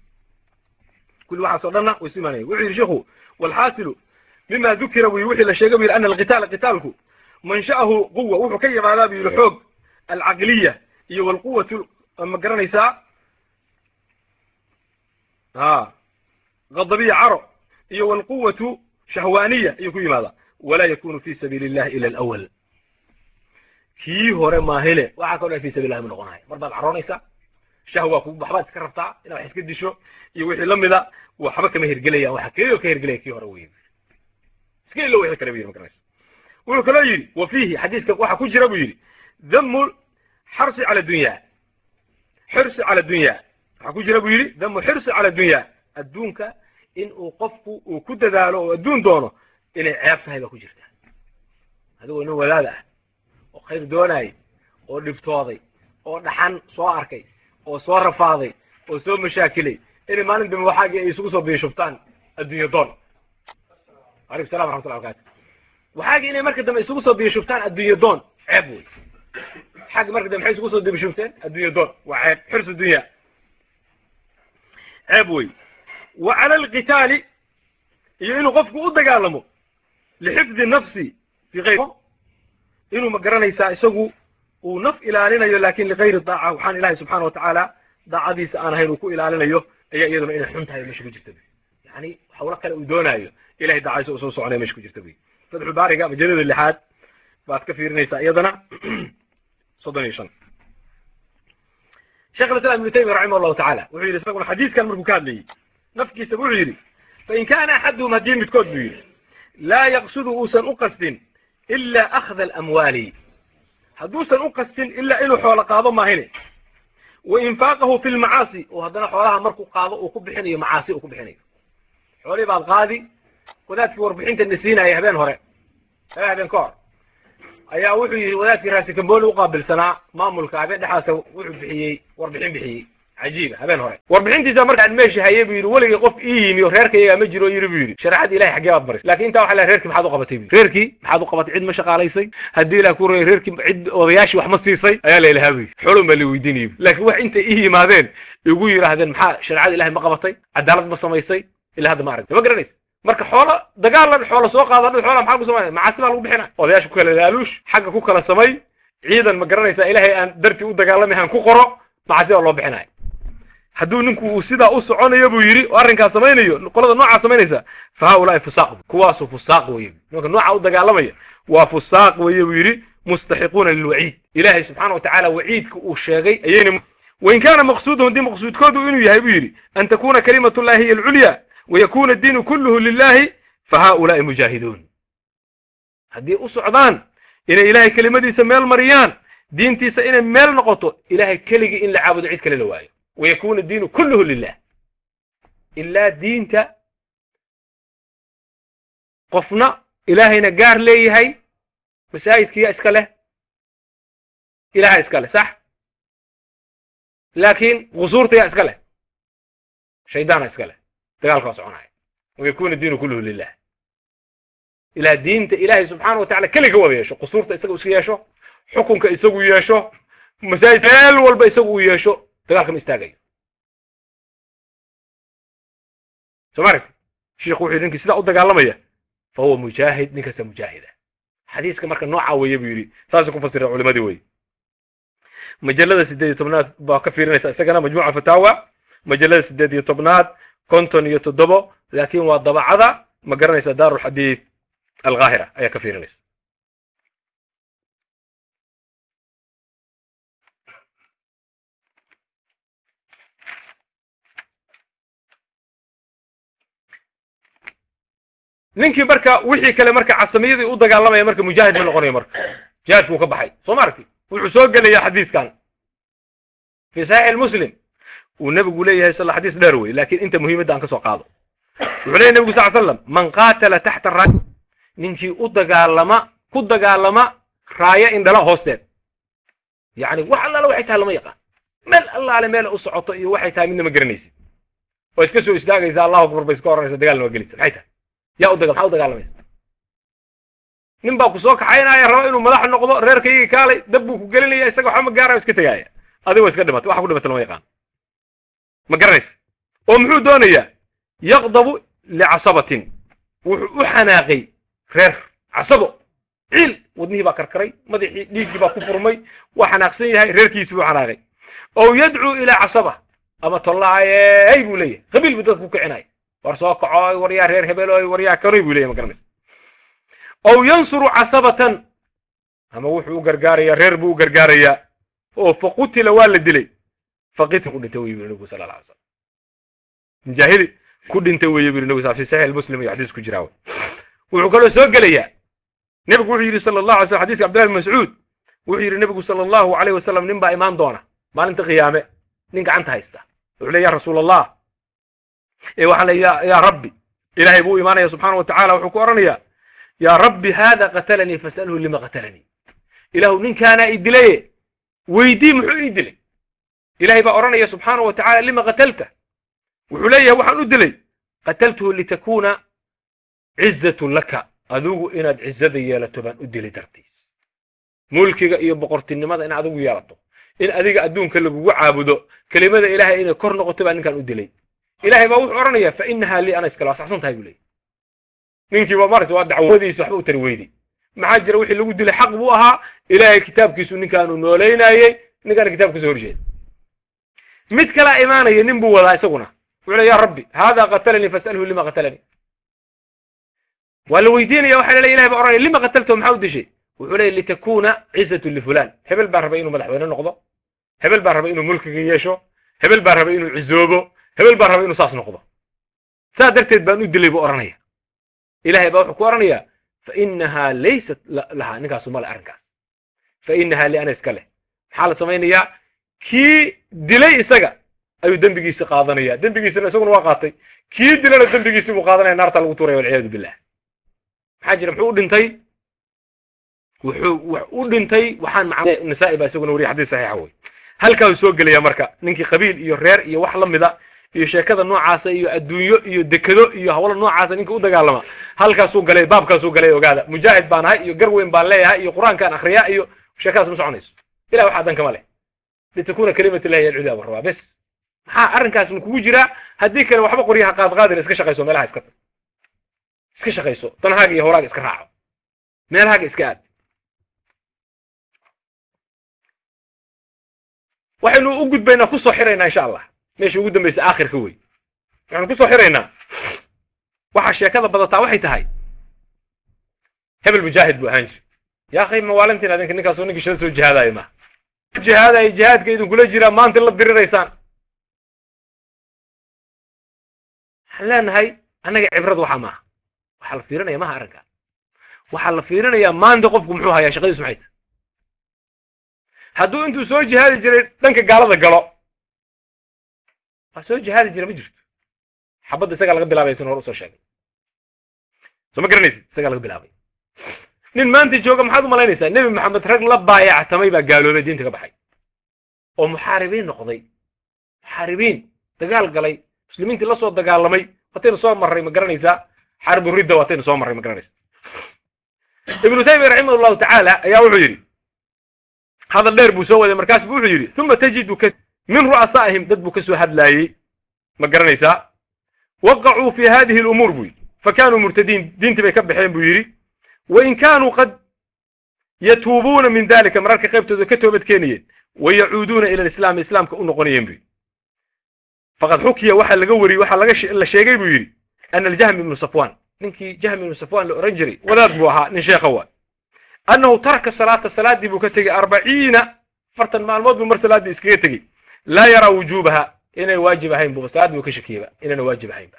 kulli waxaas oo dhanna way isu imaanayan wuxuu yidhi sheikhu walxaasilu mima dukira buu yidhi. Wixii la sheegay bu yidhi ana alqitaala qitaalku mansha'ahu quwa wuxuu ka yimaadaa buu yidhi xoog alcaqliya iyo walquwatu ma garanaysaa a qadabiya caro iyo walquwatu shahwaaniya ayuu ku yimaadaa. Walaa yakunu fi sabiili illahi ila alawal kii hore maahile waxaa kaloo fi sabil illahi ma noqonayo mar baad caroonaysaa shahwa ku waxbaad iska rabtaa inaad wax iska disho iyo wixii lamida waxba kama hirgelayaan waxa keliya ka hirgelaya kii hore wey iska ilo wixii kale bu yidhi ma garanaysa wuxuu kaloo yidhi wa fiihi xadiiska waxaa ku jira buu yidhi damu xarsi cala dunya. Xirsi cala dunya waxaa ku jira buu yidhi damu xirsi cala dunya. Adduunka in uu qofku uu ku dadaalo oo adduun doono inay ceeb tahay baa ku jirta. Adigoo nin wadaada ah oo khayr doonayay oo dhibtooday oo dhaxan soo arkay oo soo rafaaday oo soo mashaakilay inay maalin dambe waxaagii ay isugu soo biishubtaan adduunyo doon. Alaykum salam raxmatullah barkatu waxaagii inay marka dambe isugu soo biishubtaan adduunyo doon ceeb wey xaggi marka dambe maxay isugu soo biishubteen? Adduunyo doon. Waa ceeb. Xirsu dunya ceeb wey wa cala alqitaali iyo inuu qofku u dagaalamo lixifdi nafsi fi ayr inuu ma garanaysaa isagu uu naf ilaalinayo laakiin ligayri daaca. Waxaan ilahay subxana wa tacaala daacadiisa aan ahayn uu ku ilaalinayo ayaa iyaduna inay xun tahay meesha ku jirta yani hawlo kale uu doonaayo ilahay daacadiisa uu soo soconaya meesha ku jirta wy fatxu baariga majalada lixaad baad ka fiirinaysaa iyadana soddon iyo shan sheekh islam ibnu taymiya raximah allahu tacala wuxuu yidhi isaguna xadiiskan markuu ka hadlayey nafkiisa wuxuu yidhi fain kana axaduhum haddii midkood buu yidhi laa yaqsudu uusan u qasdin ila akhda alamwaali. Hadduusan u qasdin ilaa inuu xoolo qaado maahine. Wa infaaqahu fi lmacaasi oo haddana xoolaha markuu qaado uu ku bixinayo macaasi uu ku bixinayo. Xoolihii baad qaadi wadaadkii warbixinta na siinaya habeen hore. Habeen ka hor ayaa wuxuu yidhi wadaadkii raasikambooli u qaabilsanaa maamulka habeen dhexaasa wuxuu bixiyey warbixin bixiyey cajiiba habeen hore. Warbixintiisa markaan meesha hayay buu yidhi weligay qof ii yimi oo reerkayagaa ma jiro yiri buu yidhi. Shareecada ilahay xaggee baad barisay laakiin intaa waxa la reerkii maxaad u qabatay bu reerkii maxaad u qabatay cid ma shaqaalaysay? Haddii ilah ku roya reerkii cid odayaashii wax ma siisay? Ayaa la ilahaa bu yidhi. Xolun baa la weydiinayay laakiin wax intay ii yimaadeen igu yidhaahdeen maxaa shareecada ilahay ma qabatay? Cadaalad ma samaysay? Ilaa hadda ma aragta ma garanaysa marka xoolo dagaalan xoolo soo qaada dad xoola maxaa lagu samaya macaasi baa lagu bixina odayaasha ku kala laaluush xagga ku kala samay. Ciidan ma garanaysa ilahay aan dartii u dagaalamay aan ku qoro. Macaasi baa loo bixinaya. Hadduu ninku uu sidaa u soconayo buu yidhi oo arrinkaas samaynayo qolada noocaa samaynaysa fa haulaai fusaaq kuwaasu fusaaq weye nimanka nooca u dagaalamaya waa fusaaq weye buu yidhi mustaxiquuna lilwaciid. Ilahay subxana wa tacala waciidka uu sheegay ayayna wain kaana maqsuuduhu haddii maqsuudkoodu inuu yahay buu yidhi an takuna kalimat llahi hiy alculya diinu kulluhu lilahi fa haulaai mujaahiduun haddii u socdaan inay ilahay kelimadiisa meel mariyaan diintiisa inay meel noqoto ilahay keligii in la caabudo cid kale la waayo wayakuna diinu kulluhu lilah ilaa diinta qofna ilaahayna gaar leeyahay masaajidkiya iska leh ilaha iska leh sax laakiin qusuurtayaa iska leh shaydaana iska leh dagaalka waa soconaya wayakuna diinu kulluhu lilah ilaa diinta ilaahay subxaana wa tacala keliga wada yeesho qusuurta isaga iska yeesho xukunka isagu yeesho masaajid meel walba isagu uu yeesho dagaalka ma istaagayo soo ma aragti shiikhu wuxu yidhi ninkii sidaa u dagaalamaya fa huwa mujaahid nin kasta mujaahida xadiiska marka noocaa weeye buu yidhi saasay ku fasira culimadii wey majalada siddeed iyo tobnaad baa ka fiirinaysa isagana majmuuca fataawa majalada siddeed iyo tobnaad konton iyo toddobo laakin waa dabacada ma garanaysa daaru lxadiid alkaahira ayaa ka fiirinaysa. Ninkii marka wixii kale marka casamiyadii u dagaalamaya marka mujaahid ma noqonayo marka. Jihaadku uu ka baxay. Soo ma wuxuu soo gelaya xadiiskan. Fi saxiix muslim uu nebigu leeyahay sal xadiis dheer wey laakiin inta muhiimadda aan ka soo qaado. Wuxuu leyahy nebigu sal slam man qaatala taxta ra ninkii u dagaalama ku dagaalama raaya indhala hoosteed. Yani wax allaale waxay tahay lama yaqaan. Meel allaale meel u socoto iyo waxay tahay midna ma garanaysid. Oo iska soo istaagaysa allahu akbar bay iska oranaysa dagaalna waa maxay tahay yaa udaga maxaa u dagaalamaysa nin baa ku soo kaxaynaya raba inuu madax noqdo reerkaygii kaalay dab buu ku gelinaya isaga waxba ma gaarayo iska tegaaya adigo iska dhimatay waxa ku dhimatay lama yaqaan ma garanaysa oo muxuu doonayaa yaqdabu licasabatin. Wuxuu u xanaaqay reer casabo. Ciil wadnihii baa karkaray madaxii dhiiggii baa ku furmay waa xanaaqsan yahay reerkiisi buu xanaaqay. Ow yadcuu ilaa casaba. Ama tollaayey buu leeyahay. Qabiil buu dadka ku kicinaya war soo kacoy war yaa reer hebeloy war yaa kanoy buu leyahy ma garanaysa ow yansuru casabatan. Ama wuxuu u gargaarayaa reer buu u gargaarayaa. Oo fa qutila waa la dilay faqita ku dhintay wey buri nabigu alla alay slam mujaahidi ku dhintay weeye buri nabigu sal fi saxiix muslim iyo xadiis ku jiraa wuxuu kaloo soo gelayaa nebigu wuxuu yidhi sala allahu alay slam xadiska abdillahi bin mascuud wuxuu yidhi nebigu sala allahu alayh wasalam nin baa imaan doona maalinta qiyaame nin gacanta haysta wuxuu le ya rasuul allah ee waxaa le ya rabbi ilahay buu imaanaya subxaana wa tacala wuxuu ku odhanayaa yaa rabbi haada qatalanii fas'alhu lima qatalanii ilaahu ninkaanaa i dilaye weydii muxuu ii dilay ilahay baa odhanaya subxaana wa lima qatalta? Wuxuu leeyahay waxaan u dilay qataltuhu litakuna cizatun laka adigu inaad cizada yeelato baan u dilay dartiis. Mulkiga iyo boqortinimada in adigu yeelato. In adiga adduunka lagugu caabudo kelimada ilahay inay kor noqoto baa ninkaan u dilay. Ilahay baa wuxuu odhanayaa fa inahaa lii ana iskale waa saxsan tahay buu leeyay ninkiiba marata waa dacwadiisa waxba u tari weyday maxaa jira wixii lagu dilay xaq buu ahaa ilaahay kitaabkiisu ninkaanu noolaynaayey ninkaana kitaabkiisa horjeeda mid kalaa imaanaya nin buu wadaa isaguna. Wuxuu le ya rabbi hada qatalanii fas'alhu lima qatalanii. Waa la weydiinaya waxa lele ilahay baa ohanaya lima qataltahu maxaa u dishay? Wuxuu leeyay litakuna cizatu lifulan hebel baa rabay inuu madaxweyne noqdo. Hebel baa rabay inuu mulkiga yeesho. Hebel baa rabay inuu cizoobo hebel baa rabay inuu saas noqdo. Saa darteed baan u dilay buu odhanaya ilahay baa wuxuu ku odhanayaa fa inahaa laysat lahaa. Ninkaasu male arrinkaas. Fa inahaa li ana iska leh. Maxaa la samaynayaa kii dilay isaga ayuu dembigiisi qaadanaya dembigiisina isaguna waa qaatay. Kii dilana dembigiisi buu qaadanaya naarta lagu tuuraya walciyaadu billah maxaa jira? Muxuu u dhintay? Wuxuu wax u dhintay waxaan nisaa'i baa isaguna wariya xadiis saxiixa wey halkaasuu soo gelaya marka ninkii qabiil iyo reer iyo wax la mida iyo sheekada noocaasa iyo adduunyo iyo dekado iyo hawlo noocaasa ninka u dagaalama. Halkaasuu galay baabkaasuu galay ogaada. Mujaahid baan ahay iyo gar weyn baan leeyahay iyo qur'aankaan akhriyaa iyo sheekadaas ma soconayso. Ilah waxaa dan kama leh litakuna kalimatu llahi alculya buu rabaa bes maxaa arrinkaas ma kugu jiraa haddii kale waxba qoryaha qaadqaadina iska shaqayso meelaha iska iska shaqayso danahaaga iyo hawraaga iska raaco meelahaaga iska aad waxaynu u gudbaynaa ku soo xiraynaa insha allah meesha ugu dambaysa aakhirka wey waxaynu ku soo xiraynaa waxaa sheekada badataa waxay tahay hebel mujaahid buu ahaan jira yaa khay mawaalintiin adinka ninkaasoo ninkii shala soo jihaadaayo maaha jihaadayo jihaadka idinkula jiraa maanta la diriraysaan. Waxaan leenahay annaga cibrad waxaa maaha. Waxaa la fiirinaya maha arrinkaa waxaa la fiirinayaa maanta qofku muxuu hayaa shaqadiisu maxay tahay? Hadduu intuu soo jihaadi jiray dhanka gaalada galo. Waa soo jihaadi jira ma jirto. Xabadda isagaa laga bilaabay sin hor u soo sheegay. Soo ma garanaysid isagaa laga bilaabay nin maanta jooga maxaad u malaynaysaa? Nebi maxamed rag la baayactamay baa gaaloobay diinta ka baxay. Oo muxaaribiin noqday. Muxaaribiin. Dagaal galay. Muslimiintii la soo dagaalamay. Wataynu soo marray ma garanaysaa? Xarbu ridda wataynu soo marray ma garanaysaa? Ibnu taymiya raximah llahu tacaala ayaa wuxuu yidhi hadal dheer buu soo waday markaas bu wuxuu yidhi uma tajidu min ru'asaa'ihim dad buu ka soo hadlaayey ma garanaysaa? Waqacuu fi hadihi alumuur buu yidhi. Fakanuu murtadiin. Diintii bay ka baxeen buu yidhi wain kaanuu qad yatuubuuna min dalika mararka qaybtooda ka toobad keenayeen wayacuuduuna ila alislaami islaamka u noqonayeen buu yidhi faqad xukiya waxaa laga wariyey waxaa laga la sheegay buu yidhi ana aljahmi ibnu safwan ninkii jahmi ibnu safwan la ohan jiray wadaad buu ahaa nin sheekha waa annahu taraka salaata salaaddii buu ka tegey arbaciina afartan maalmood buu mar salaaddii iskaga tegey laa yaraa wujuubaha inay waajib ahayn buba salaad buu ka shakiyeyba inayna waajib ahaynba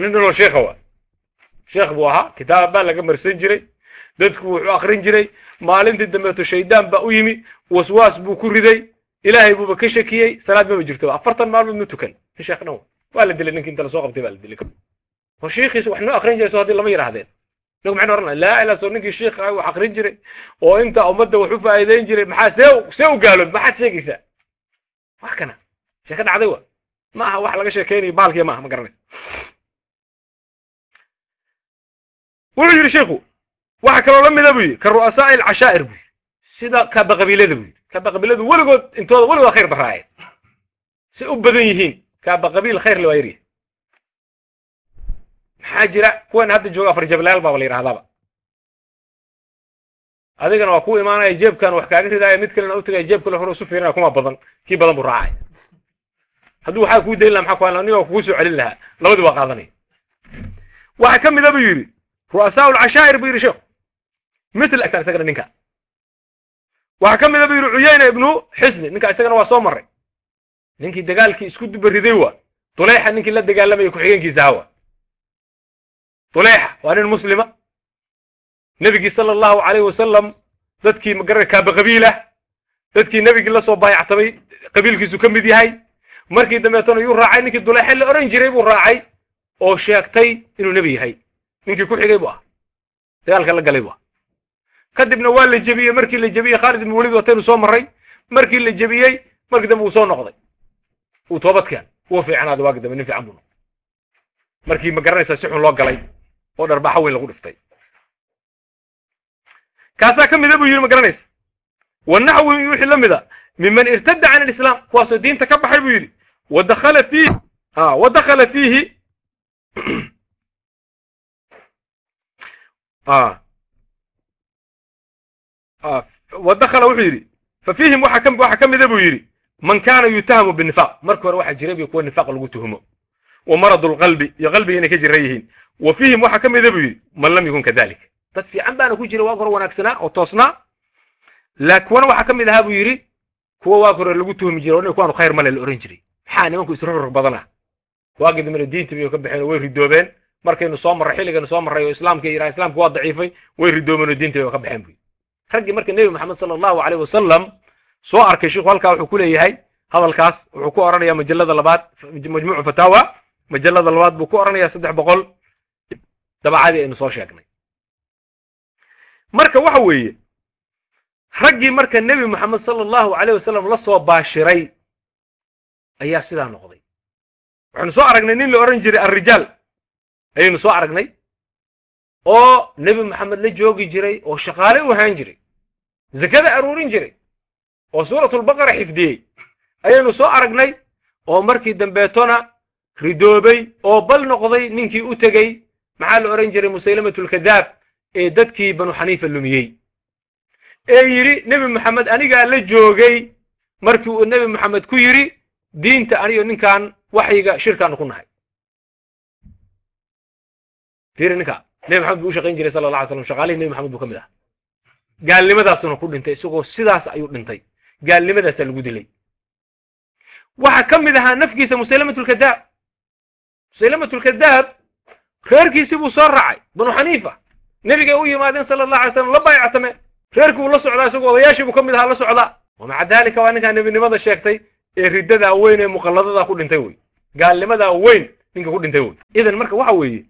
nin dhanoo sheekha waa sheekh buu ahaa kitaab baa laga marsan jiray dadku wuxuu akrin jiray maalintii dambeeto shaydaan baa u yimi waswaas buu ku riday ilaahay buuba ka shakiyey salaad maba jirto. Afartan maalmood ma tukan. Nin sheekh dhan waa la dilay ninki inta la soo qabtay baa la dilay. Shiikhiisa wax noo akrin jiray haddii lama yidhahdeen inagu maxaynu oran laa ilaa soo ninkii shiikha wax akrin jiray oo inta ummadda wax u faa'iideyn jiray maxaa see see u gaalood maxaad sheegaysaa? Wax kana sheeke dhacday wa? Ma aha wax laga sheekeynayo baalkiya maaha ma garanaysa wuxuu yidhi sheikhu waxa kaloo la mida buu yidhi ka ru'asaa'i alcashaa'ir buu sida kaaba qabiilada buu yidhi. Kaaba qabiiladu weligood intooda weligood khayr daraayeen say u badan yihiin kaaba qabiil khayr le waa yaryahay maxaa jira kuwan hadda jooga afar jablayaal baaba la yidhahdaaba. Adigana waa ku imaanaya jeebkan wax kaaga ridaaya mid kalena u tagaya jeeb kale hore isu fiirinaya kuma badan kii badan buu raacaya hadduu waxaa kuu dayn laha maxaa ku nin waa kugu soo celin lahaa. Labadii waa qaadanaya. Waxaa ka mida buu yidhi ru'asaa lcashaa'ir buu yidhi sheekhu mitl asan isagana ninka waxaa ka mida buu yidhi cuyayna ibnu xisni ninka isagana waa soo maray ninkii dagaalkii isku dubariday waa dulayxa ninkii la dagaalamayay ku-xigeenkiisa hawa dulayxa waa nin muslima nebigii sala allahu alayh wasalam dadkii magara kaaba qabiilah dadkii nebigii la soo baayactamay qabiilkiisu ka mid yahay markii dambeetona yuu raacay ninkii duleexe la ohan jiray buu raacay oo sheegtay inuu nebi yahay ninkii ku xigay buu ah dagaalka la galay buu ah kadibna waa la jebiyey markii la jebiyey khaalid ibn walid wataynu soo marray markii la jebiyey markii dambe uu soo noqday. Uu toobadkeen uu fiicnaaday waagi dambe nin fiican buu noqday. Markii ma garanaysaa si xun loo galay oo dharbaaxa weyn lagu dhiftay. Kaasaa ka mida buu yidhi ma garanaysa? Wanaxwi wixii la mida miman irtada can alislaam kuwaasoo diinta ka baxay buu yidhi wadakhala fiihi a wadakhala fiihi wadakhala wuxuu yidhi fa fiihim waxa ka waxa mida buu yidhi man kana yutahamu binifaq markii hore waxaa jiray bi kuwa nifaq lagu tuhumo wa marad lqalbi iyo qalbiga inay ka jiran yihiin wa fiihim waxaa ka mida buu yidhi man lam yakun kadalik dad fiican baana ku jira waag hore wanaagsanaa oo toosnaa la kuwana waxaa ka mid ahaa buu yidhi kuwa waag hore lagu tuhumi jiray o kuwaanu khayr male la ohan jiray maxaa nimanku badana waagii dambena diinta bay ka baxeen way ridoobeen markaynu soo marray xilligaynu soo marray oo islaamka yidhaha islamka waa daciifay way ridoobeen oo diinta ka baxeen buy raggii marka nebi maxamed sala allahu aleyh wasalam soo arkay sheikhu halkaa wuxuu ku leeyahay hadalkaas wuxuu ku odhanayaa majalada labaad majmuucu fataawa majalada labaad buu ku odhanayaa saddex boqol dabacadii aynu soo sheegnay. Marka waxa weeye raggii marka nebi moxamed sala allahu aleyh wasalam la soo baashiray ayaa sidaa noqday. Waxaynu soo aragnay nin la odhan jiray alrijaal ayaynu soo aragnay oo nebi moxamed la joogi jiray oo shaqaale u ahaan jiray zakada aruurin jiray oo suuratulbaqara xifdiyey. Ayaynu soo aragnay oo markii dambeetona ridoobay oo bal noqday ninkii u tegey maxaa la odhan jiray musaylamatulkadaab ee dadkii banu xaniifa lumiyey. Ee yidhi nebi moxamed anigaa la joogay. Markii uu nebi moxamed ku yidhi diinta aniyo ninkan waxyiga shirkaanu ku nahay fiiri ninka nebi maxamed buu u shaqayn jiray sala allah alay slam shaqaalihii nebi maxamed buu ka mid aha gaalnimadaasuna ku dhintay isagoo sidaas ayuu dhintay. Gaalnimadaasaa lagu dilay. Waxaa ka mid ahaa nafkiisa musaylamatulkadaab musaylamatulkadaab reerkiisii buu soo raacay banu xaniifa. Nebigay u yimaadeen sala allah alay slam la baayactame reerkii buu la socdaa isagoo odayaashii buu ka mid ahaa la socdaa. Wamaca daalika waa ninkaa nebinimada sheegtay ee riddadaa weyn ee muqalladadaa ku dhintay wey. Gaalnimadaa weyn ninka ku dhintay wey. Idan marka waxa weeye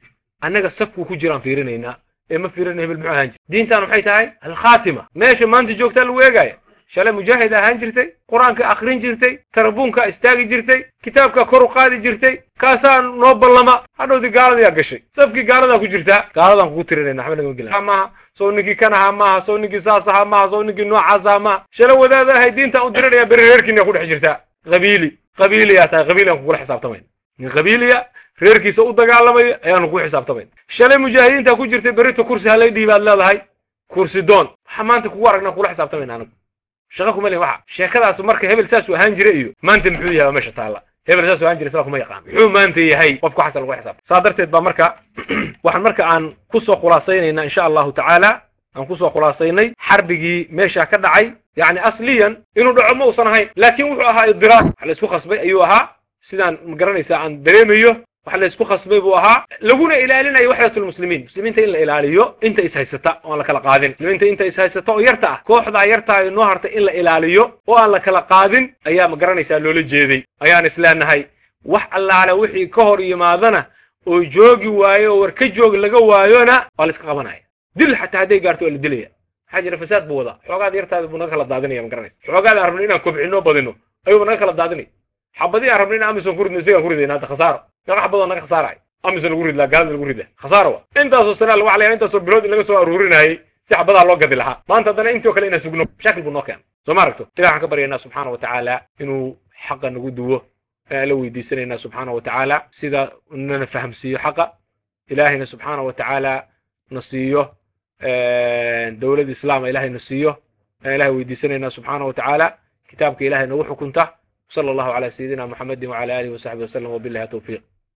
annaga safkuu ku jiraan fiirinaynaa. Ee ma fiirina hebel muxuu ahaan jir diintaan maxay tahay alkhaatima. Meesha maanta joogtaa lagu eegaaya shalay mujaahid ahaan jirtay qur'aanka akrin jirtay tarabuunka istaagi jirtay kitaabka kor u qaadi jirtay kaasaa noo ballama. Hadhowdii gaaladayaa gashay. Safkii gaaladaa ku jirtaa gaaladaan kugu tirinayna waxba nagama gelin. Maaha sow ninkii kan ahaa maaha sow ninkii saas ahaa maaha sow ninkii noocaas ahaa maaha. Shala wadaada ahay diintaan u dirinaya beri reerkiina ku dhex jirtaa. Qabiili. Qabiiliyaa tahay qabiiliyan kugula xisaabtamayna nin qabiiliya reerkiisa u dagaalamaya ayaanu ku xisaabtamayn shalay mujaahidiintaa ku jirtay berrito kursi halay dhiibaad leedahay kursi doon. Waxaa maanta kugu aragnaa kula xisaabtamayna anagu. Shaqa kuma lehin waxa sheekadaas marka hebel saasuu ahaan jiray iyo maanta muxuu yahay meesha taalla. Hebel saasuu ahaan jiray saa kuma yaqaan. Muxuu maanta yahay qofka waxaasa lagu xisaabta. Saa darteed baa marka waxaan marka aan ku soo khulaasaynaynaa insha allahu tacaala aan ku soo khulaasaynay xarbigii meesha ka dhacay yacni asliyan inuu dhaco ma uusan ahayn laakiin wuxuu ahaa idiraas. Wax la isku khasbay ayuu ahaa. Sidaan ma garanaysaa aan dareemayo wax la isku khasbay buu ahaa. Laguna ilaalinayo waxdatulmuslimiin muslimiinta in la ilaaliyo inta is haysata oan la kala qaadin. Muslimiinta inta is haysata oo yarta ah. Kooxdaa yartaa ay noo hartay in la ilaaliyo oo aan la kala qaadin ayaa ma garanaysaa loola jeeday. Ayaan isleenahay wax allaale wixii ka hor yimaadana oo joogi waayo oo war ka joog laga waayona waa la iska qabanaya. Dil xataa hadday gaarto waa la dilaya. Maxaa jira fasaad buu wadaa. Xoogaada yartaada buu naga kala daadinaya ma garanaysa. Xoogaada aan rabno inaan kobcinoo badino ayuuba naga kala daadinaya. Xabadii aan rabno in amison ku ridno isagaan ku ridayna hadda khasaaro naga xabadoo naga khasaaraya amison lagu ridlaa gaalada lagu rida khasaaro wa intaasoo sanaa lagu calaya intaasoo bilood in laga soo aruurinayay si xabadaha loo gadi lahaa maanta haddana intoo kale inaan sugno mashaakil buu noo keena soo ma aragto ilahi waxaan ka baryaynaa subxaana wa tacaala inuu xaqa nagu duwo ayaan la weydiisanaynaa subxaana wa tacaala sida nana fahamsiiyo xaqa ilaahayna subxaana wa tacaala na siiyo dowlad islaama ilahay na siiyo ayaan ilahay weydiisanaynaa subxaana wa tacaala kitaabka ilahay nagu xukunta صلى الله على سيدنا محمد وعلى آله وصحبه وسلم وبالله توفيق